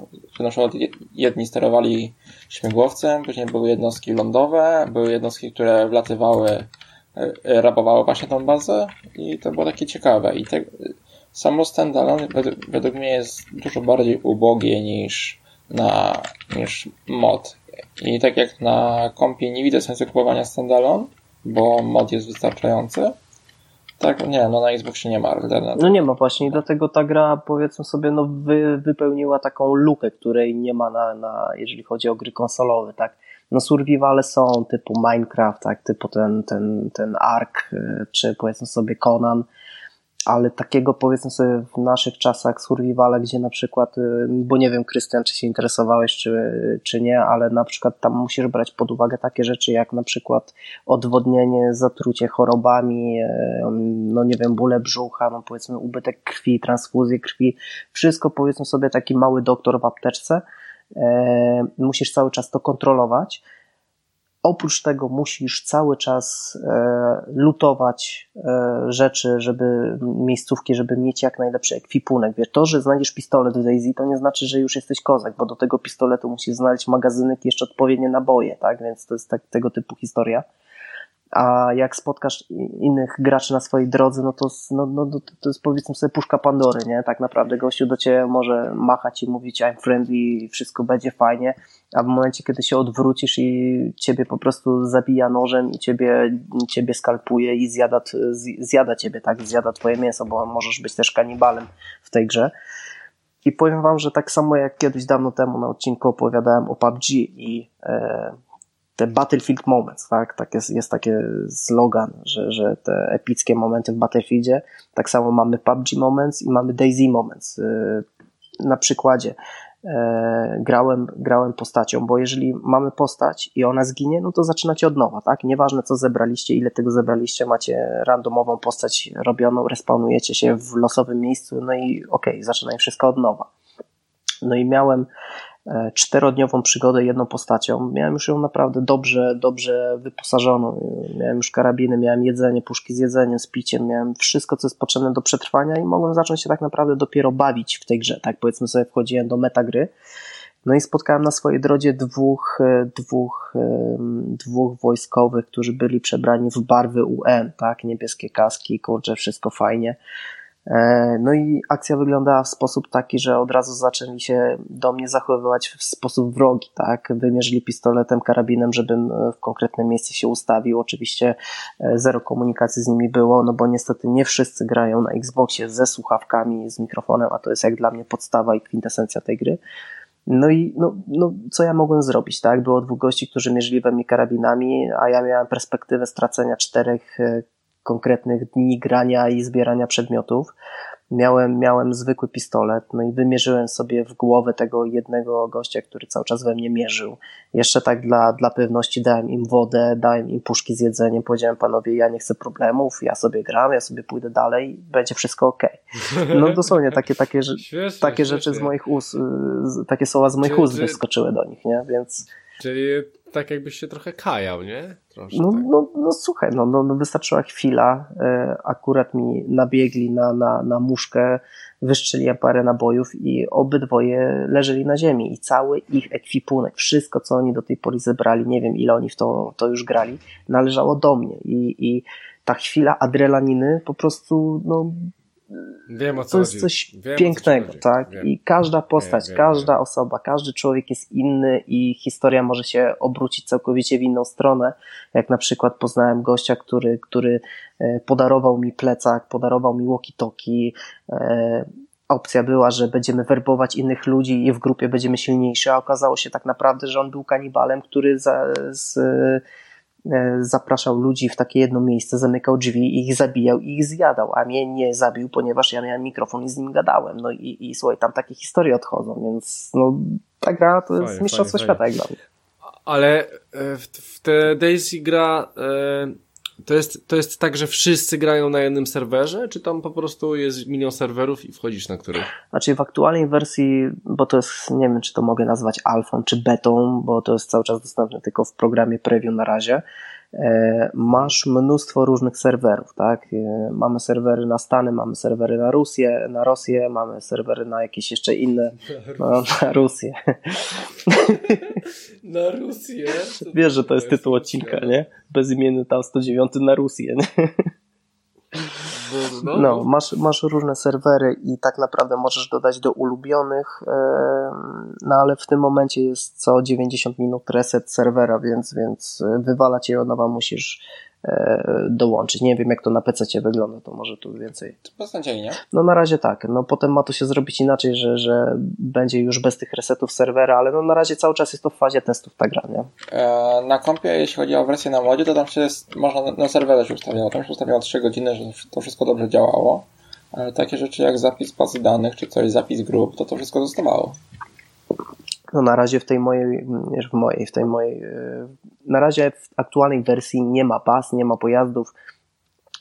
przykład jedni sterowali śmigłowcem, później były jednostki lądowe, były jednostki, które wlatywały, e, rabowały właśnie tą bazę i to było takie ciekawe. I te, samo standalone według, według mnie jest dużo bardziej ubogie niż na, niż mod. I tak jak na kompie nie widzę sensu kupowania standalone, bo mod jest wystarczający, tak, nie, no na Xboxie nie ma alternatyw. No nie ma właśnie dlatego ta gra powiedzmy sobie no wy, wypełniła taką lukę, której nie ma na, na jeżeli chodzi o gry konsolowe, tak. No survivale są typu Minecraft, tak, typu ten, ten, ten Ark, y, czy powiedzmy sobie Conan, ale takiego powiedzmy sobie w naszych czasach survivala, gdzie na przykład, y, bo nie wiem Krystian, czy się interesowałeś, czy, czy nie, ale na przykład tam musisz brać pod uwagę takie rzeczy jak na przykład odwodnienie, zatrucie chorobami, y, no nie wiem, bóle brzucha, no powiedzmy ubytek krwi, transfuzję krwi, wszystko powiedzmy sobie taki mały doktor w apteczce, e, musisz cały czas to kontrolować, Oprócz tego musisz cały czas e, lutować e, rzeczy, żeby miejscówki, żeby mieć jak najlepszy ekwipunek. Wiesz, to, że znajdziesz pistolet w Daisy, to nie znaczy, że już jesteś kozak, bo do tego pistoletu musisz znaleźć magazynek i jeszcze odpowiednie naboje, tak? Więc to jest tak, tego typu historia a jak spotkasz innych graczy na swojej drodze, no to, no, no, to jest powiedzmy sobie puszka Pandory, nie? Tak naprawdę gościu do ciebie może machać i mówić I'm friendly wszystko będzie fajnie, a w momencie, kiedy się odwrócisz i ciebie po prostu zabija nożem i ciebie, ciebie skalpuje i zjada, zjada ciebie, tak? Zjada twoje mięso, bo możesz być też kanibalem w tej grze. I powiem wam, że tak samo jak kiedyś dawno temu na odcinku opowiadałem o PUBG i e, te Battlefield Moments, tak? tak jest, jest taki slogan, że, że te epickie momenty w Battlefieldzie, tak samo mamy PUBG Moments i mamy Daisy Moments. Y, na przykładzie e, grałem, grałem postacią, bo jeżeli mamy postać i ona zginie, no to zaczynacie od nowa, tak? Nieważne co zebraliście, ile tego zebraliście, macie randomową postać robioną, respawnujecie się w losowym miejscu, no i okej, okay, zaczynaj wszystko od nowa. No i miałem czterodniową przygodę jedną postacią. Miałem już ją naprawdę dobrze, dobrze wyposażoną. Miałem już karabiny, miałem jedzenie, puszki z jedzeniem, z piciem, miałem wszystko, co jest potrzebne do przetrwania i mogłem zacząć się tak naprawdę dopiero bawić w tej grze. Tak powiedzmy sobie, wchodziłem do metagry. No i spotkałem na swojej drodze dwóch, e, dwóch, dwóch wojskowych, którzy byli przebrani w barwy UN, tak, niebieskie kaski, kurczę, wszystko fajnie. E, no i akcja wyglądała w sposób taki, że od razu zaczęli się do mnie zachowywać w sposób wrogi, tak? Wymierzyli pistoletem, karabinem, żebym e, w konkretne miejsce się ustawił. Oczywiście e, zero komunikacji z nimi było, no bo niestety nie wszyscy grają na Xboxie ze słuchawkami, z mikrofonem, a to jest jak dla mnie podstawa i kwintesencja tej gry. No i no, no, co ja mogłem zrobić, tak? Było dwóch gości, którzy mierzyli we mnie karabinami, a ja miałem perspektywę stracenia czterech konkretnych dni grania i zbierania przedmiotów. miałem, miałem zwykły pistolet, no i wymierzyłem sobie w głowę tego jednego gościa, który cały czas we mnie mierzył. Jeszcze tak dla, dla pewności dałem im wodę, dałem im puszki z jedzeniem, powiedziałem panowie, ja nie chcę problemów, ja sobie gram, ja sobie pójdę dalej, będzie wszystko ok. No dosłownie takie, takie, Świetnie, takie rzeczy z moich ust, takie słowa z moich Czy- ust czy- wyskoczyły do nich, nie? Więc Czyli tak jakbyś się trochę kajał, nie? Troszkę no, tak. no, no słuchaj, no, no, no wystarczyła chwila, e, akurat mi nabiegli na, na, na muszkę, wyszczeliłem parę nabojów i obydwoje leżeli na ziemi i cały ich ekwipunek, wszystko co oni do tej pory zebrali, nie wiem ile oni w to, to już grali, należało do mnie i, i ta chwila adrenalinny po prostu, no Wiem o co to jest chodzi. coś Wiem, co pięknego, chodzi. tak? Wiem. I każda postać, wiem, każda osoba, każdy człowiek jest inny i historia może się obrócić całkowicie w inną stronę. Jak na przykład poznałem gościa, który, który e, podarował mi plecak, podarował mi walkie-talkie. e, Opcja była, że będziemy werbować innych ludzi i w grupie będziemy silniejsi, a okazało się tak naprawdę, że on był kanibalem, który za, z, zapraszał ludzi w takie jedno miejsce, zamykał drzwi, ich zabijał i ich zjadał, a mnie nie zabił, ponieważ ja miałem mikrofon i z nim gadałem. No i, i słuchaj, tam takie historie odchodzą, więc no, ta gra to jest Fajnie, mistrzostwo fajnie, świata jak dla mnie. Ale e, w, w te Daisy gra e, to jest, to jest tak, że wszyscy grają na jednym serwerze, czy tam po prostu jest milion serwerów i wchodzisz na których? Znaczy w aktualnej wersji, bo to jest, nie wiem czy to mogę nazwać alfą czy betą, bo to jest cały czas dostępne tylko w programie preview na razie, masz mnóstwo różnych serwerów, tak? E, mamy serwery na Stany, mamy serwery na Rosję, na Rosję, mamy serwery na jakieś jeszcze inne, no, na Rosję. Na Rosję? Wiesz, że to jest tytuł odcinka, nie? Bezimienny tam 109 na Rosję, nie? No, No, masz, masz różne serwery i tak naprawdę możesz dodać do ulubionych, em, no ale w tym momencie jest co 90 minut reset serwera, więc, więc wywalać je od nowa musisz e, dołączyć. Nie wiem jak to na PC wygląda, to może tu więcej. To beznadziejnie. No na razie tak, no potem ma to się zrobić inaczej, że, że będzie już bez tych resetów serwera, ale no na razie cały czas jest to w fazie testów ta gra, nie? E, Na kompie, jeśli chodzi o wersję na modzie, to tam się jest, można na- na serwerze się ustawiało. Tam się ustawiało 3 godziny, że to wszystko dobrze działało. Ale takie rzeczy jak zapis bazy danych, czy coś, zapis grup, to to wszystko zostawało. No na razie w tej mojej, w mojej, w tej mojej, e, na razie w aktualnej wersji nie ma pas, nie ma pojazdów,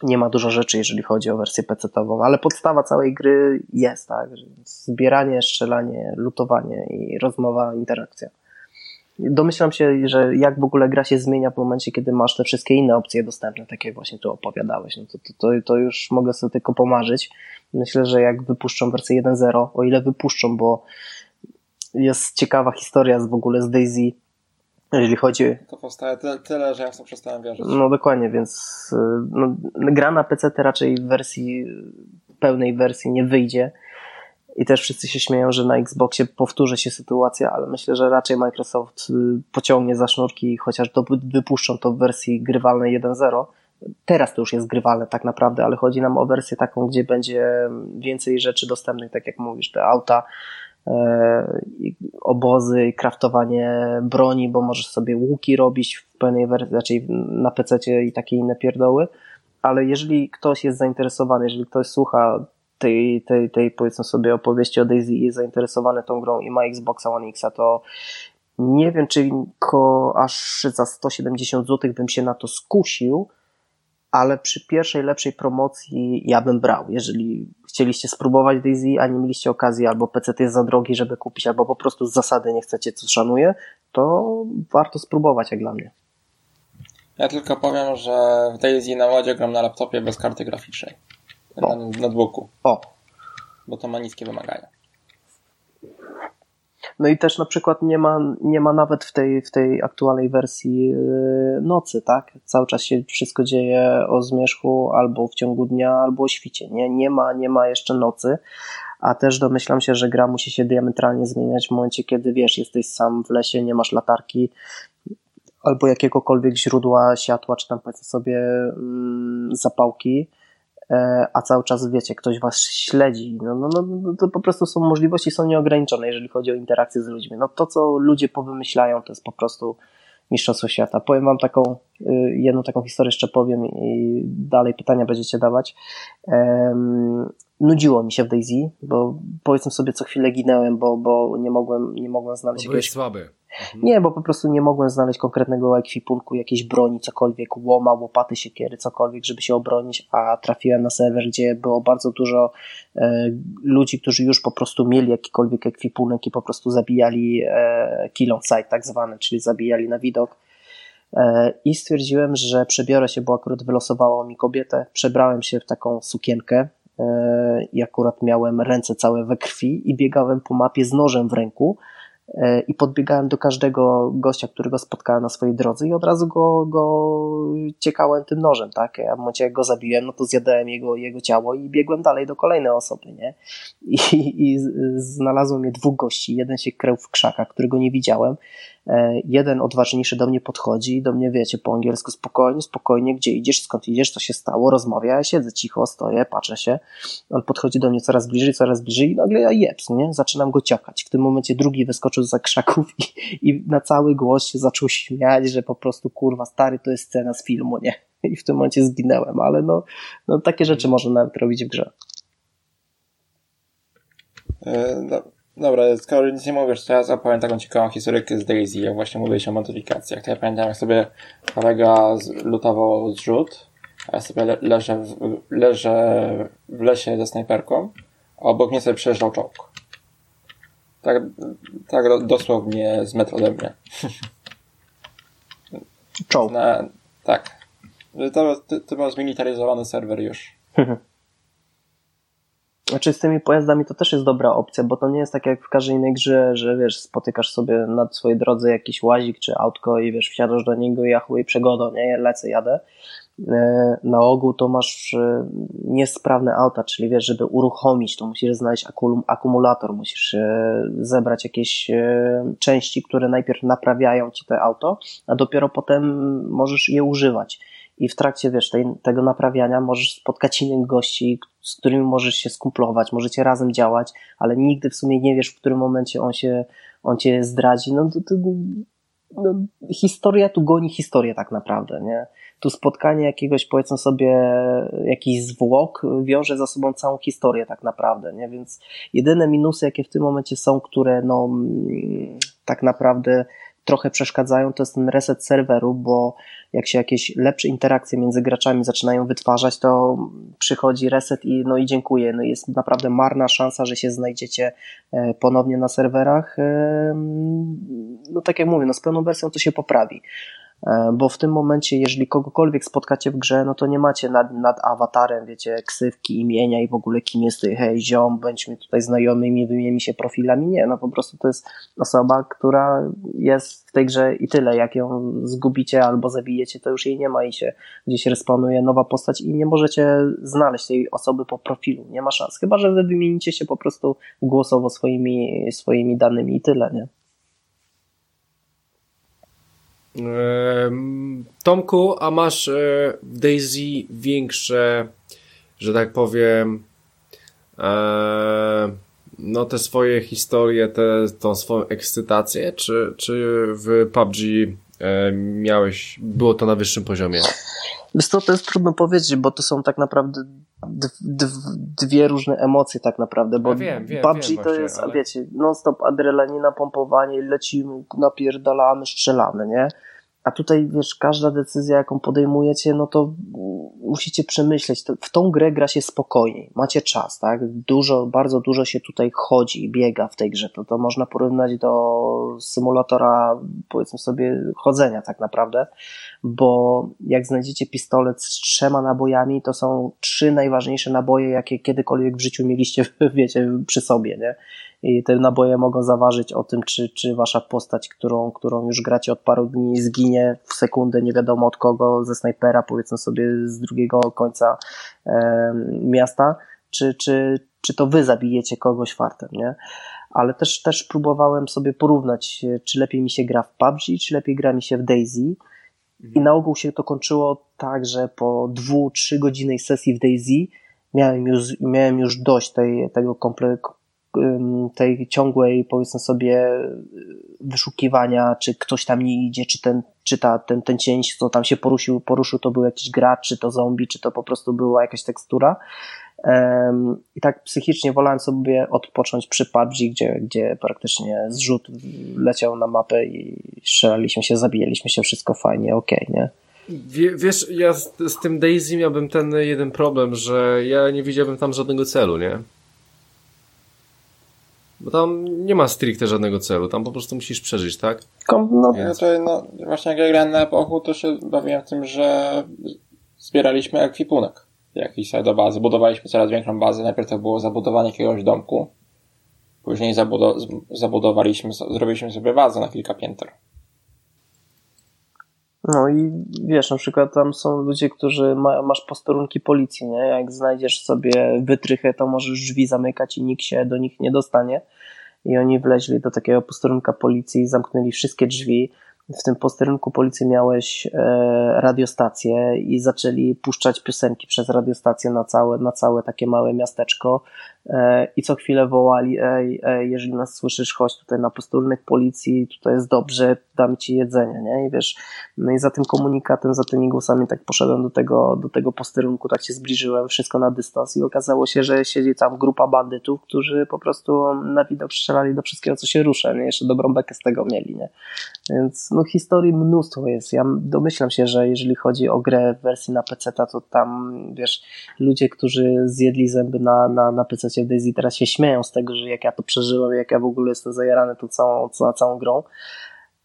nie ma dużo rzeczy, jeżeli chodzi o wersję PC-tową, ale podstawa całej gry jest, tak, zbieranie, strzelanie, lutowanie i rozmowa, interakcja. Domyślam się, że jak w ogóle gra się zmienia w momencie, kiedy masz te wszystkie inne opcje dostępne, tak jak właśnie tu opowiadałeś, no to, to, to, to już mogę sobie tylko pomarzyć. Myślę, że jak wypuszczą wersję 1.0, o ile wypuszczą, bo jest ciekawa historia z w ogóle z Daisy, jeżeli chodzi. To powstaje tyle, tyle że ja w to przestałem wierzyć. No dokładnie, więc y, no, gra na PC raczej w wersji, pełnej wersji nie wyjdzie. I też wszyscy się śmieją, że na Xboxie powtórzy się sytuacja, ale myślę, że raczej Microsoft y, pociągnie za sznurki, chociaż to wypuszczą to w wersji grywalnej 1.0. Teraz to już jest grywalne tak naprawdę, ale chodzi nam o wersję taką, gdzie będzie więcej rzeczy dostępnych, tak jak mówisz, te auta, obozy, i kraftowanie broni, bo możesz sobie łuki robić w pełnej wersji, znaczy na PC i takie inne pierdoły. Ale jeżeli ktoś jest zainteresowany, jeżeli ktoś słucha tej, tej, tej powiedzmy sobie opowieści o Daisy i jest zainteresowany tą grą i ma Xboxa One X, to nie wiem, czy ko, aż za 170 zł bym się na to skusił, ale przy pierwszej lepszej promocji ja bym brał. Jeżeli chcieliście spróbować Daisy, a nie mieliście okazji, albo PC jest za drogi, żeby kupić, albo po prostu z zasady nie chcecie, co szanuję, to warto spróbować, jak dla mnie. Ja tylko powiem, że w Daisy na modzie gram na laptopie bez karty graficznej. O. Na notebooku, O, bo to ma niskie wymagania. No i też na przykład nie ma, nie ma nawet w tej, w tej aktualnej wersji yy, nocy, tak? Cały czas się wszystko dzieje o zmierzchu albo w ciągu dnia, albo o świcie. Nie, nie, ma, nie ma jeszcze nocy, a też domyślam się, że gra musi się diametralnie zmieniać w momencie, kiedy wiesz, jesteś sam w lesie, nie masz latarki albo jakiegokolwiek źródła światła, czy tam powiedzmy sobie mm, zapałki a cały czas wiecie, ktoś was śledzi, no, no, no, no to po prostu są możliwości są nieograniczone, jeżeli chodzi o interakcję z ludźmi. No to, co ludzie powymyślają, to jest po prostu Mistrzostwo Świata. Powiem wam taką, y, jedną taką historię jeszcze powiem i dalej pytania będziecie dawać. nudziło mi się w Daisy, bo powiedzmy sobie co chwilę ginęłem, bo, bo nie mogłem, nie mogłem znaleźć bo jakiegoś... słaby. Mhm. Nie, bo po prostu nie mogłem znaleźć konkretnego ekwipunku, jakiejś broni, cokolwiek, łoma, łopaty, siekiery, cokolwiek, żeby się obronić, a trafiłem na serwer, gdzie było bardzo dużo e, ludzi, którzy już po prostu mieli jakikolwiek ekwipunek i po prostu zabijali e, kill on sight tak zwane, czyli zabijali na widok. E, I stwierdziłem, że przebiorę się, bo akurat wylosowało mi kobietę, przebrałem się w taką sukienkę, e, i akurat miałem ręce całe we krwi i biegałem po mapie z nożem w ręku, i podbiegałem do każdego gościa, którego spotkałem na swojej drodze i od razu go, go ciekałem tym nożem, tak? Ja w momencie jak go zabiłem, no to zjadałem jego, jego ciało i biegłem dalej do kolejnej osoby, nie? I, i znalazłem mnie dwóch gości, jeden się krył w krzakach, którego nie widziałem, E, jeden odważniejszy do mnie podchodzi i do mnie, wiecie, po angielsku spokojnie, spokojnie, gdzie idziesz, skąd idziesz, co się stało, rozmawia, ja siedzę cicho, stoję, patrzę się, on podchodzi do mnie coraz bliżej, coraz bliżej i nagle ja jeps, nie? Zaczynam go ciokać. W tym momencie drugi wyskoczył za krzaków i, i na cały głos się zaczął śmiać, że po prostu, kurwa, stary, to jest scena z filmu, nie? I w tym momencie zginęłem, ale no, no takie rzeczy można nawet robić w grze. E, no, Dobra, skoro nic nie mówisz, to ja opowiem taką ciekawą historykę z Daisy, jak właśnie mówiłeś o modyfikacjach. To ja pamiętam, jak sobie kolega lutował zrzut, a ja sobie le leżę, w, leżę w lesie ze snajperką, a obok mnie sobie przejeżdżał czołg. Tak, tak dosłownie z metro ode mnie. Czołg? Na, tak. To, to, to był zmilitaryzowany serwer już. Znaczy z tymi pojazdami to też jest dobra opcja, bo to nie jest tak jak w każdej innej grze, że wiesz, spotykasz sobie na swojej drodze jakiś łazik czy autko i wiesz, wsiadasz do niego i i przegodą, nie, lecę, jadę. E, na ogół to masz e, niesprawne auta, czyli wiesz, żeby uruchomić, to musisz znaleźć akumulator, musisz e, zebrać jakieś części, które najpierw naprawiają ci te auto, a dopiero potem możesz je używać i w trakcie, wiesz, tej, tego naprawiania możesz spotkać innych gości, z którymi możesz się skumplować, możecie razem działać, ale nigdy w sumie nie wiesz, w którym momencie on się, on cię zdradzi. No, to, to, no, historia tu goni historię tak naprawdę, nie? Tu spotkanie jakiegoś, powiedzmy sobie, jakiś zwłok wiąże za sobą całą historię tak naprawdę, nie? Więc jedyne minusy, jakie w tym momencie są, które no tak naprawdę trochę przeszkadzają, to jest ten reset serweru, bo jak się jakieś lepsze interakcje między graczami zaczynają wytwarzać, to przychodzi reset i no i dziękuję. No jest naprawdę marna szansa, że się znajdziecie e, ponownie na serwerach. E, no tak jak mówię, no z pełną wersją to się poprawi. E, bo w tym momencie, jeżeli kogokolwiek spotkacie w grze, no to nie macie nad, nad awatarem, wiecie, ksywki, imienia i w ogóle kim jest ty, hej ziom, bądźmy tutaj znajomymi, wymienimy się profilami, nie, no po prostu to jest osoba, która jest w tej grze i tyle, jak ją zgubicie albo zabijecie, to już jej nie ma i się gdzieś responuje nowa postać i nie możecie znaleźć tej osoby po profilu, nie ma szans, chyba, że wy wymienicie się po prostu głosowo swoimi, swoimi danymi i tyle, nie? Tomku, a masz e, w Daisy większe, że tak powiem, e, no te swoje historie, te, tą swoją ekscytację, czy, czy w PUBG e, miałeś, było to na wyższym poziomie? Wiesz co, to jest trudno powiedzieć, bo to są tak naprawdę dwie różne emocje tak naprawdę, bo ja wiem, wiem, PUBG wiem to jest, ale... wiecie, non-stop adrenalina, pompowanie, lecimy, napierdalamy, strzelamy, nie? A tutaj, wiesz, każda decyzja, jaką podejmujecie, no to musicie przemyśleć. W tą grę gra się spokojniej. Macie czas, tak? Dużo, bardzo dużo się tutaj chodzi, biega w tej grze. To, to można porównać do symulatora, powiedzmy sobie, chodzenia tak naprawdę, bo jak znajdziecie pistolet z trzema nabojami, to są trzy najważniejsze naboje, jakie kiedykolwiek w życiu mieliście, wiecie, przy sobie, nie? i te naboje mogą zaważyć o tym, czy, czy wasza postać, którą, którą już gracie od paru dni, zginie w sekundę, nie wiadomo od kogo, ze snajpera, powiedzmy sobie z drugiego końca e, miasta, czy, czy, czy to wy zabijecie kogoś fartem, nie? Ale też, też próbowałem sobie porównać, czy lepiej mi się gra w PUBG, czy lepiej gra mi się w Daisy. I mhm. na ogół się to kończyło tak, że po dwu, trzy godzinnej sesji w Daisy miałem już, miałem już dość tej, tego komple, tej ciągłej, powiedzmy sobie, wyszukiwania, czy ktoś tam nie idzie, czy ten, czy ta, ten, ten cień, co tam się poruszył, poruszył, to był jakiś gracz, czy to zombie, czy to po prostu była jakaś tekstura. I tak psychicznie wolałem sobie odpocząć przy PUBG, gdzie, gdzie praktycznie zrzut leciał na mapę i strzelaliśmy się, zabijaliśmy się, wszystko fajnie, okej, okay, nie? Wie, wiesz, ja z, z, tym Daisy miałbym ten jeden problem, że ja nie widziałbym tam żadnego celu, nie? Bo tam nie ma stricte żadnego celu, tam po prostu musisz przeżyć, tak? No, Znaczy, no właśnie jak ja grałem na epochu, to się bawiłem w tym, że zbieraliśmy ekwipunek jakiś do bazy. Budowaliśmy coraz większą bazę. Najpierw to było zabudowanie jakiegoś domku. Później zabudowaliśmy, zrobiliśmy sobie bazę na kilka pięter. No i wiesz, na przykład tam są ludzie, którzy ma, masz posterunki policji, nie? Jak znajdziesz sobie wytrychę, to możesz drzwi zamykać i nikt się do nich nie dostanie. I oni wleźli do takiego posterunka policji, zamknęli wszystkie drzwi, w tym posterunku policji miałeś e, radiostację i zaczęli puszczać piosenki przez radiostację na całe, na całe takie małe miasteczko i co chwilę wołali ej, ej, jeżeli nas słyszysz, chodź tutaj na posterunek policji, tutaj jest dobrze, dam ci jedzenie, nie? I wiesz, no i za tym komunikatem, za tymi głosami tak poszedłem do tego, do tego posterunku, tak się zbliżyłem, wszystko na dystans i okazało się, że siedzi tam grupa bandytów, którzy po prostu na widok strzelali do wszystkiego, co się rusza, nie? Jeszcze dobrą bekę z tego mieli, nie? Więc no historii mnóstwo jest. Ja domyślam się, że jeżeli chodzi o grę w wersji na PC, to tam, wiesz, ludzie, którzy zjedli zęby na, na, na PC w Daisy teraz się śmieją z tego, że jak ja to przeżyłem, jak ja w ogóle jestem zajarany tą całą, całą grą,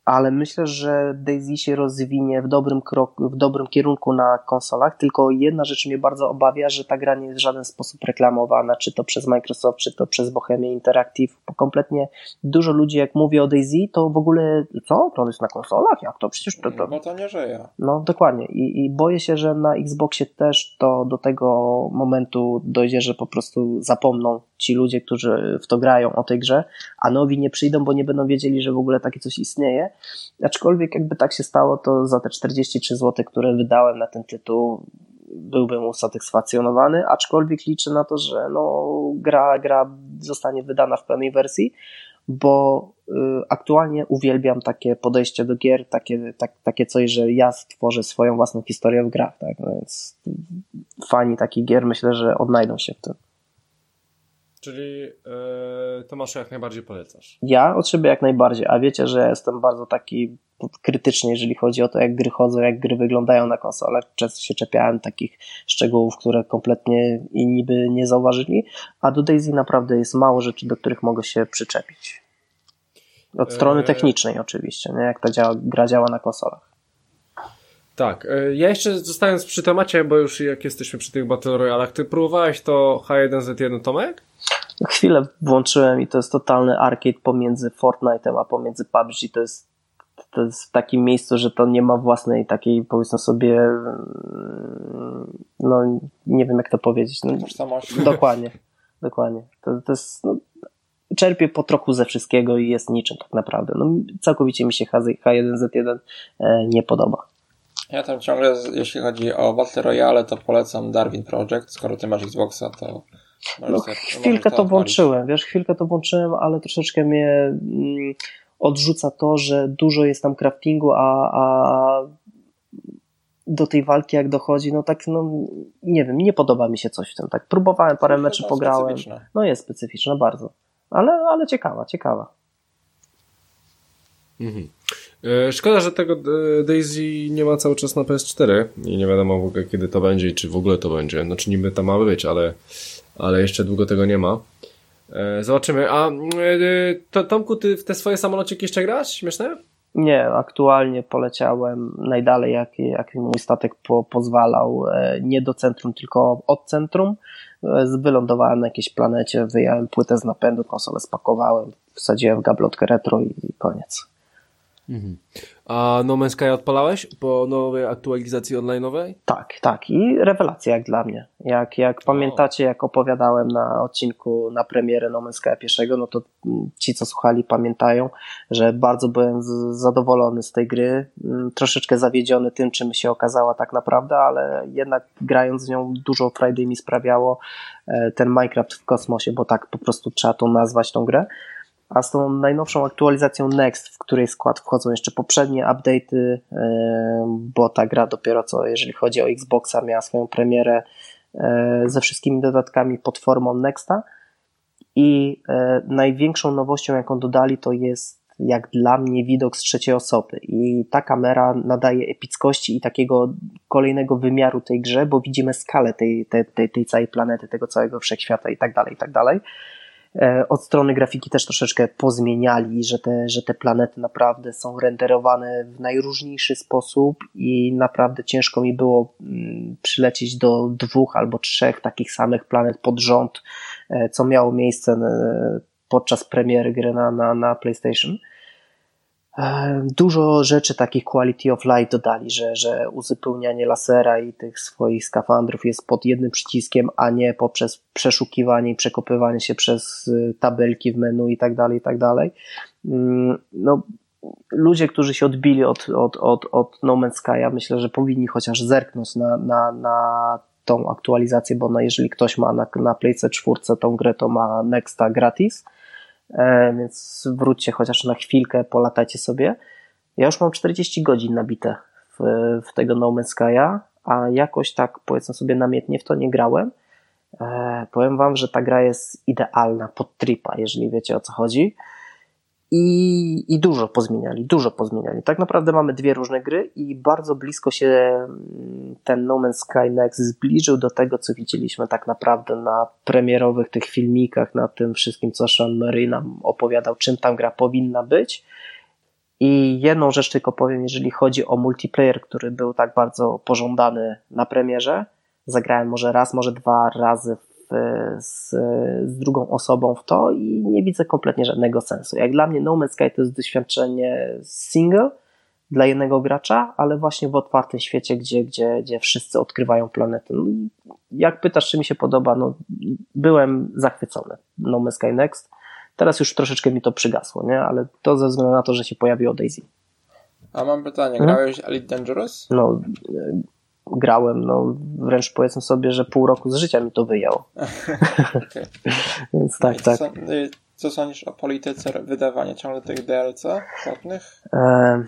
ale myślę, że Daisy się rozwinie w dobrym, kroku, w dobrym kierunku na konsolach, tylko jedna rzecz mnie bardzo obawia, że ta gra nie jest w żaden sposób reklamowana, czy to przez Microsoft, czy to przez Bohemia Interactive, bo kompletnie dużo ludzi jak mówi o Daisy, to w ogóle co? To jest na konsolach? Jak to? Przecież to... to... No to nie żyje. No dokładnie I, i boję się, że na Xboxie też to do tego momentu dojdzie, że po prostu zapomną ci ludzie, którzy w to grają o tej grze, a nowi nie przyjdą, bo nie będą wiedzieli, że w ogóle takie coś istnieje. Aczkolwiek jakby tak się stało, to za te 43 zł, które wydałem na ten tytuł, byłbym usatysfakcjonowany, aczkolwiek liczę na to, że no, gra, gra zostanie wydana w pełnej wersji, bo y, aktualnie uwielbiam takie podejście do gier, takie, tak, takie coś, że ja stworzę swoją własną historię w grach, tak? No więc fani takich gier myślę, że odnajdą się w tym. Czyli yy, Tomaszu jak najbardziej polecasz? Ja od siebie jak najbardziej, a wiecie, że jestem bardzo taki krytyczny, jeżeli chodzi o to, jak gry chodzą, jak gry wyglądają na konsolach. Często się czepiałem takich szczegółów, które kompletnie inni by nie zauważyli, a do Daisy naprawdę jest mało rzeczy, do których mogę się przyczepić. Od strony eee... technicznej oczywiście, nie? jak ta działa, gra działa na konsolach. Tak, e, ja jeszcze zostając przy temacie, bo już jak jesteśmy przy tych Battle Royalach, ty próbowałeś to H1Z1 Tomek? Chwilę włączyłem i to jest totalny arcade pomiędzy Fortnite'em a pomiędzy PUBG. To jest, to jest w takim miejscu, że to nie ma własnej takiej, powiedzmy sobie, mm, no nie wiem jak to powiedzieć. No, dokładnie, dokładnie. To, to jest, no, czerpie po trochu ze wszystkiego i jest niczym tak naprawdę. No, całkowicie mi się H1Z1 e, nie podoba. Ja tam ciągle, jeśli chodzi o Battle Royale, to polecam Darwin Project. Skoro ty masz Xboxa, to no, chwilkę to, to włączyłem, wiesz, chwilkę to włączyłem, ale troszeczkę mnie mm, odrzuca to, że dużo jest tam craftingu, a, a do tej walki jak dochodzi, no tak, no nie wiem, nie podoba mi się coś w tym, tak próbowałem parę meczy, pograłem, no jest specyficzne bardzo, ale, ale ciekawa, ciekawa. Mhm. E, szkoda, że tego e, Daisy nie ma cały czas na PS4 i nie wiadomo w ogóle kiedy to będzie i czy w ogóle to będzie. Znaczy niby to ma być, ale, ale jeszcze długo tego nie ma. E, zobaczymy. A to, Tomku, ty w te swoje samolociki jeszcze grasz? Śmieszne? Nie, aktualnie poleciałem najdalej, jak, jak mój statek po, pozwalał. Nie do centrum, tylko od centrum. Wylądowałem na jakiejś planecie, wyjąłem płytę z napędu, konsolę spakowałem, wsadziłem w gablotkę retro i, i koniec. Mhm. A No Man's Sky odpalałeś po nowej aktualizacji online'owej? Tak, tak. I rewelacja jak dla mnie. Jak, jak pamiętacie, jak opowiadałem na odcinku na premierę No Man's Sky pierwszego, no to ci, co słuchali, pamiętają, że bardzo byłem z, zadowolony z tej gry. Mm, troszeczkę zawiedziony tym, czym się okazała tak naprawdę, ale jednak grając w nią dużo Friday mi sprawiało e, ten Minecraft w kosmosie, bo tak po prostu trzeba to nazwać tą grę a z tą najnowszą aktualizacją Next, w której skład wchodzą jeszcze poprzednie update'y, e, bo ta gra dopiero co, jeżeli chodzi o Xboxa, miała swoją premierę e, ze wszystkimi dodatkami pod formą Nexta i e, największą nowością, jaką dodali, to jest jak dla mnie widok z trzeciej osoby i ta kamera nadaje epickości i takiego kolejnego wymiaru tej grze, bo widzimy skalę tej, tej, tej, tej całej planety, tego całego wszechświata i tak dalej, i tak dalej. E, od strony grafiki też troszeczkę pozmieniali, że te, że te planety naprawdę są renderowane w najróżniejszy sposób i naprawdę ciężko mi było mm, przylecieć do dwóch albo trzech takich samych planet pod rząd, e, co miało miejsce e, podczas premiery gry na, na, na PlayStation. Dużo rzeczy takich quality of light dodali, że, że uzupełnianie lasera i tych swoich skafandrów jest pod jednym przyciskiem, a nie poprzez przeszukiwanie i przekopywanie się przez y, tabelki w menu i tak dalej, i tak dalej. Mm, no, ludzie, którzy się odbili od, od, od, od No Man's Sky'a, myślę, że powinni chociaż zerknąć na, na, na tą aktualizację, bo no, jeżeli ktoś ma na, na Playce 4 tą grę, to ma Nexta gratis więc wróćcie chociaż na chwilkę, polatajcie sobie. Ja już mam 40 godzin nabite w, w tego No Man's Sky'a, a jakoś tak powiedzmy sobie namiętnie w to nie grałem. E, powiem wam, że ta gra jest idealna pod tripa, jeżeli wiecie o co chodzi i, i dużo pozmieniali, dużo pozmieniali. Tak naprawdę mamy dwie różne gry i bardzo blisko się mm, ten No Man's Sky Next zbliżył do tego, co widzieliśmy tak naprawdę na premierowych tych filmikach, na tym wszystkim, co Sean Murray nam opowiadał, czym tam gra powinna być. I jedną rzecz tylko powiem, jeżeli chodzi o multiplayer, który był tak bardzo pożądany na premierze. Zagrałem może raz, może dwa razy z, z drugą osobą w to i nie widzę kompletnie żadnego sensu. Jak dla mnie No Man's Sky to jest doświadczenie single dla jednego gracza, ale właśnie w otwartym świecie, gdzie, gdzie, gdzie wszyscy odkrywają planetę. No, jak pytasz, czy mi się podoba, no byłem zachwycony No Man's Sky Next. Teraz już troszeczkę mi to przygasło, nie? Ale to ze względu na to, że się pojawiło Daisy. A mam pytanie, hmm? grałeś Elite Dangerous? No, grałem, no wręcz powiedzmy sobie, że pół roku z życia mi to wyjęło. Więc tak, tak. Co, y, co sądzisz o polityce wydawania ciągle tych DLC płatnych? E,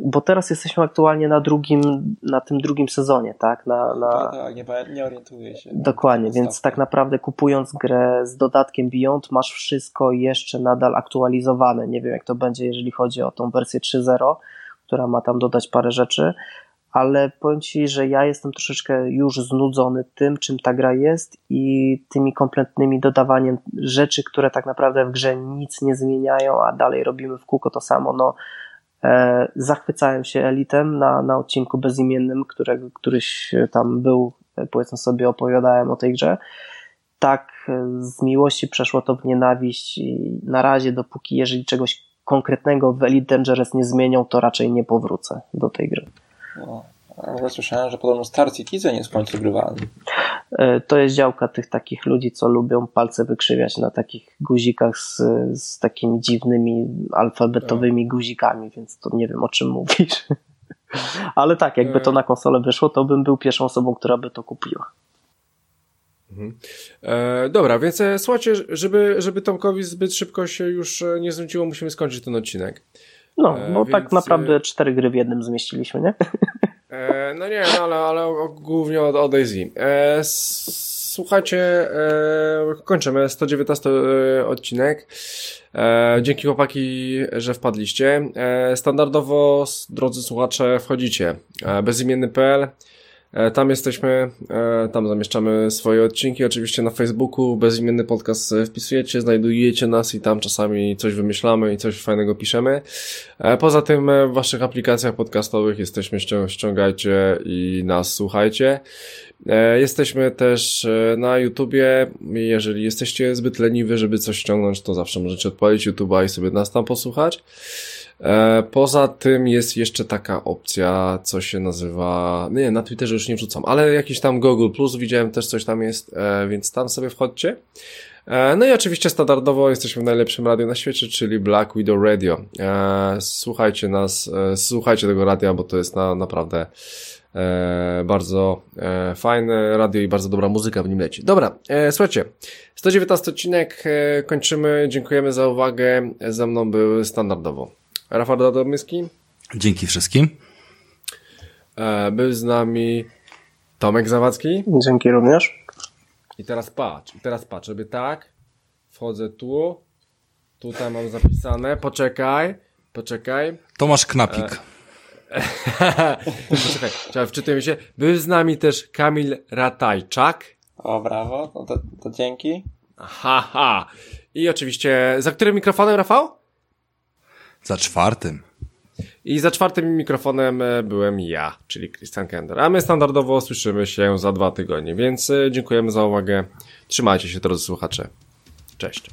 bo teraz jesteśmy aktualnie na drugim, na tym drugim sezonie, tak? Na, na... Tak, tak, nie, nie orientuję się. Dokładnie, więc tak naprawdę kupując grę z dodatkiem Beyond masz wszystko jeszcze nadal aktualizowane. Nie wiem jak to będzie, jeżeli chodzi o tą wersję 3.0, która ma tam dodać parę rzeczy, ale powiem Ci, że ja jestem troszeczkę już znudzony tym, czym ta gra jest i tymi kompletnymi dodawaniem rzeczy, które tak naprawdę w grze nic nie zmieniają, a dalej robimy w kółko to samo. No, e, zachwycałem się Elitem na, na odcinku bezimiennym, którego, któryś tam był, powiedzmy sobie, opowiadałem o tej grze. Tak, z miłości przeszło to w nienawiść i na razie, dopóki jeżeli czegoś konkretnego w Elite Dangerous nie zmienią, to raczej nie powrócę do tej gry. No, ja słyszałem, że podobno Star Citizen jest w końcu grywalny. E, to jest działka tych takich ludzi, co lubią palce wykrzywiać na takich guzikach z, z takimi dziwnymi alfabetowymi tak. guzikami, więc to nie wiem o czym mówisz. Ale tak, jakby to e. na konsolę wyszło, to bym był pierwszą osobą, która by to kupiła. Mhm. E, dobra, więc e, słuchajcie, żeby, żeby Tomkowi zbyt szybko się już nie znudziło, musimy skończyć ten odcinek. No, e, bo tak więc... tak naprawdę cztery gry w jednym zmieściliśmy, nie? E, no nie, no ale, ale głównie od, od Daisy. E, słuchajcie, e, kończymy 119 e, odcinek. E, dzięki chłopaki, że wpadliście. E, standardowo, drodzy słuchacze, wchodzicie bezimienny.pl E, tam jesteśmy, e, tam zamieszczamy swoje odcinki, oczywiście na Facebooku, bezimienny podcast wpisujecie, znajdujecie nas i tam czasami coś wymyślamy i coś fajnego piszemy. E, poza tym w waszych aplikacjach podcastowych jesteśmy, ściągajcie i nas słuchajcie. Jesteśmy też na YouTubie. Jeżeli jesteście zbyt leniwi, żeby coś ściągnąć, to zawsze możecie odpalić YouTube'a i sobie nas tam posłuchać. E, poza tym jest jeszcze taka opcja, co się nazywa, nie, na Twitterze już nie wrzucam, ale jakiś tam Google Plus widziałem też coś tam jest, e, więc tam sobie wchodźcie. E, no i oczywiście standardowo jesteśmy w najlepszym radiu na świecie, czyli Black Widow Radio. Słuchajcie nas, słuchajcie tego radia, bo to jest na, naprawdę bardzo fajne radio i bardzo dobra muzyka w nim leci. Dobra, słuchajcie, 119 odcinek kończymy, dziękujemy za uwagę, ze mną był standardowo Rafał Radomyski, Dzięki wszystkim. e, był z nami Tomek Zawadzki Dzięki również. i teraz patrz, i teraz patrz, robię tak, wchodzę tu, tutaj mam zapisane, poczekaj, poczekaj, Tomasz Knapik. poczekaj, czekaj, wczytuję się, był z nami też Kamil Ratajczak, O, brawo, to, to dzięki. haha, i oczywiście, za którym mikrofonem Rafał? Za czwartym. I za czwartym mikrofonem e, byłem ja, czyli Christian Kender. A my standardowo słyszymy się za dwa tygodnie, więc e, dziękujemy za uwagę. Trzymajcie się, drodzy słuchacze. Cześć.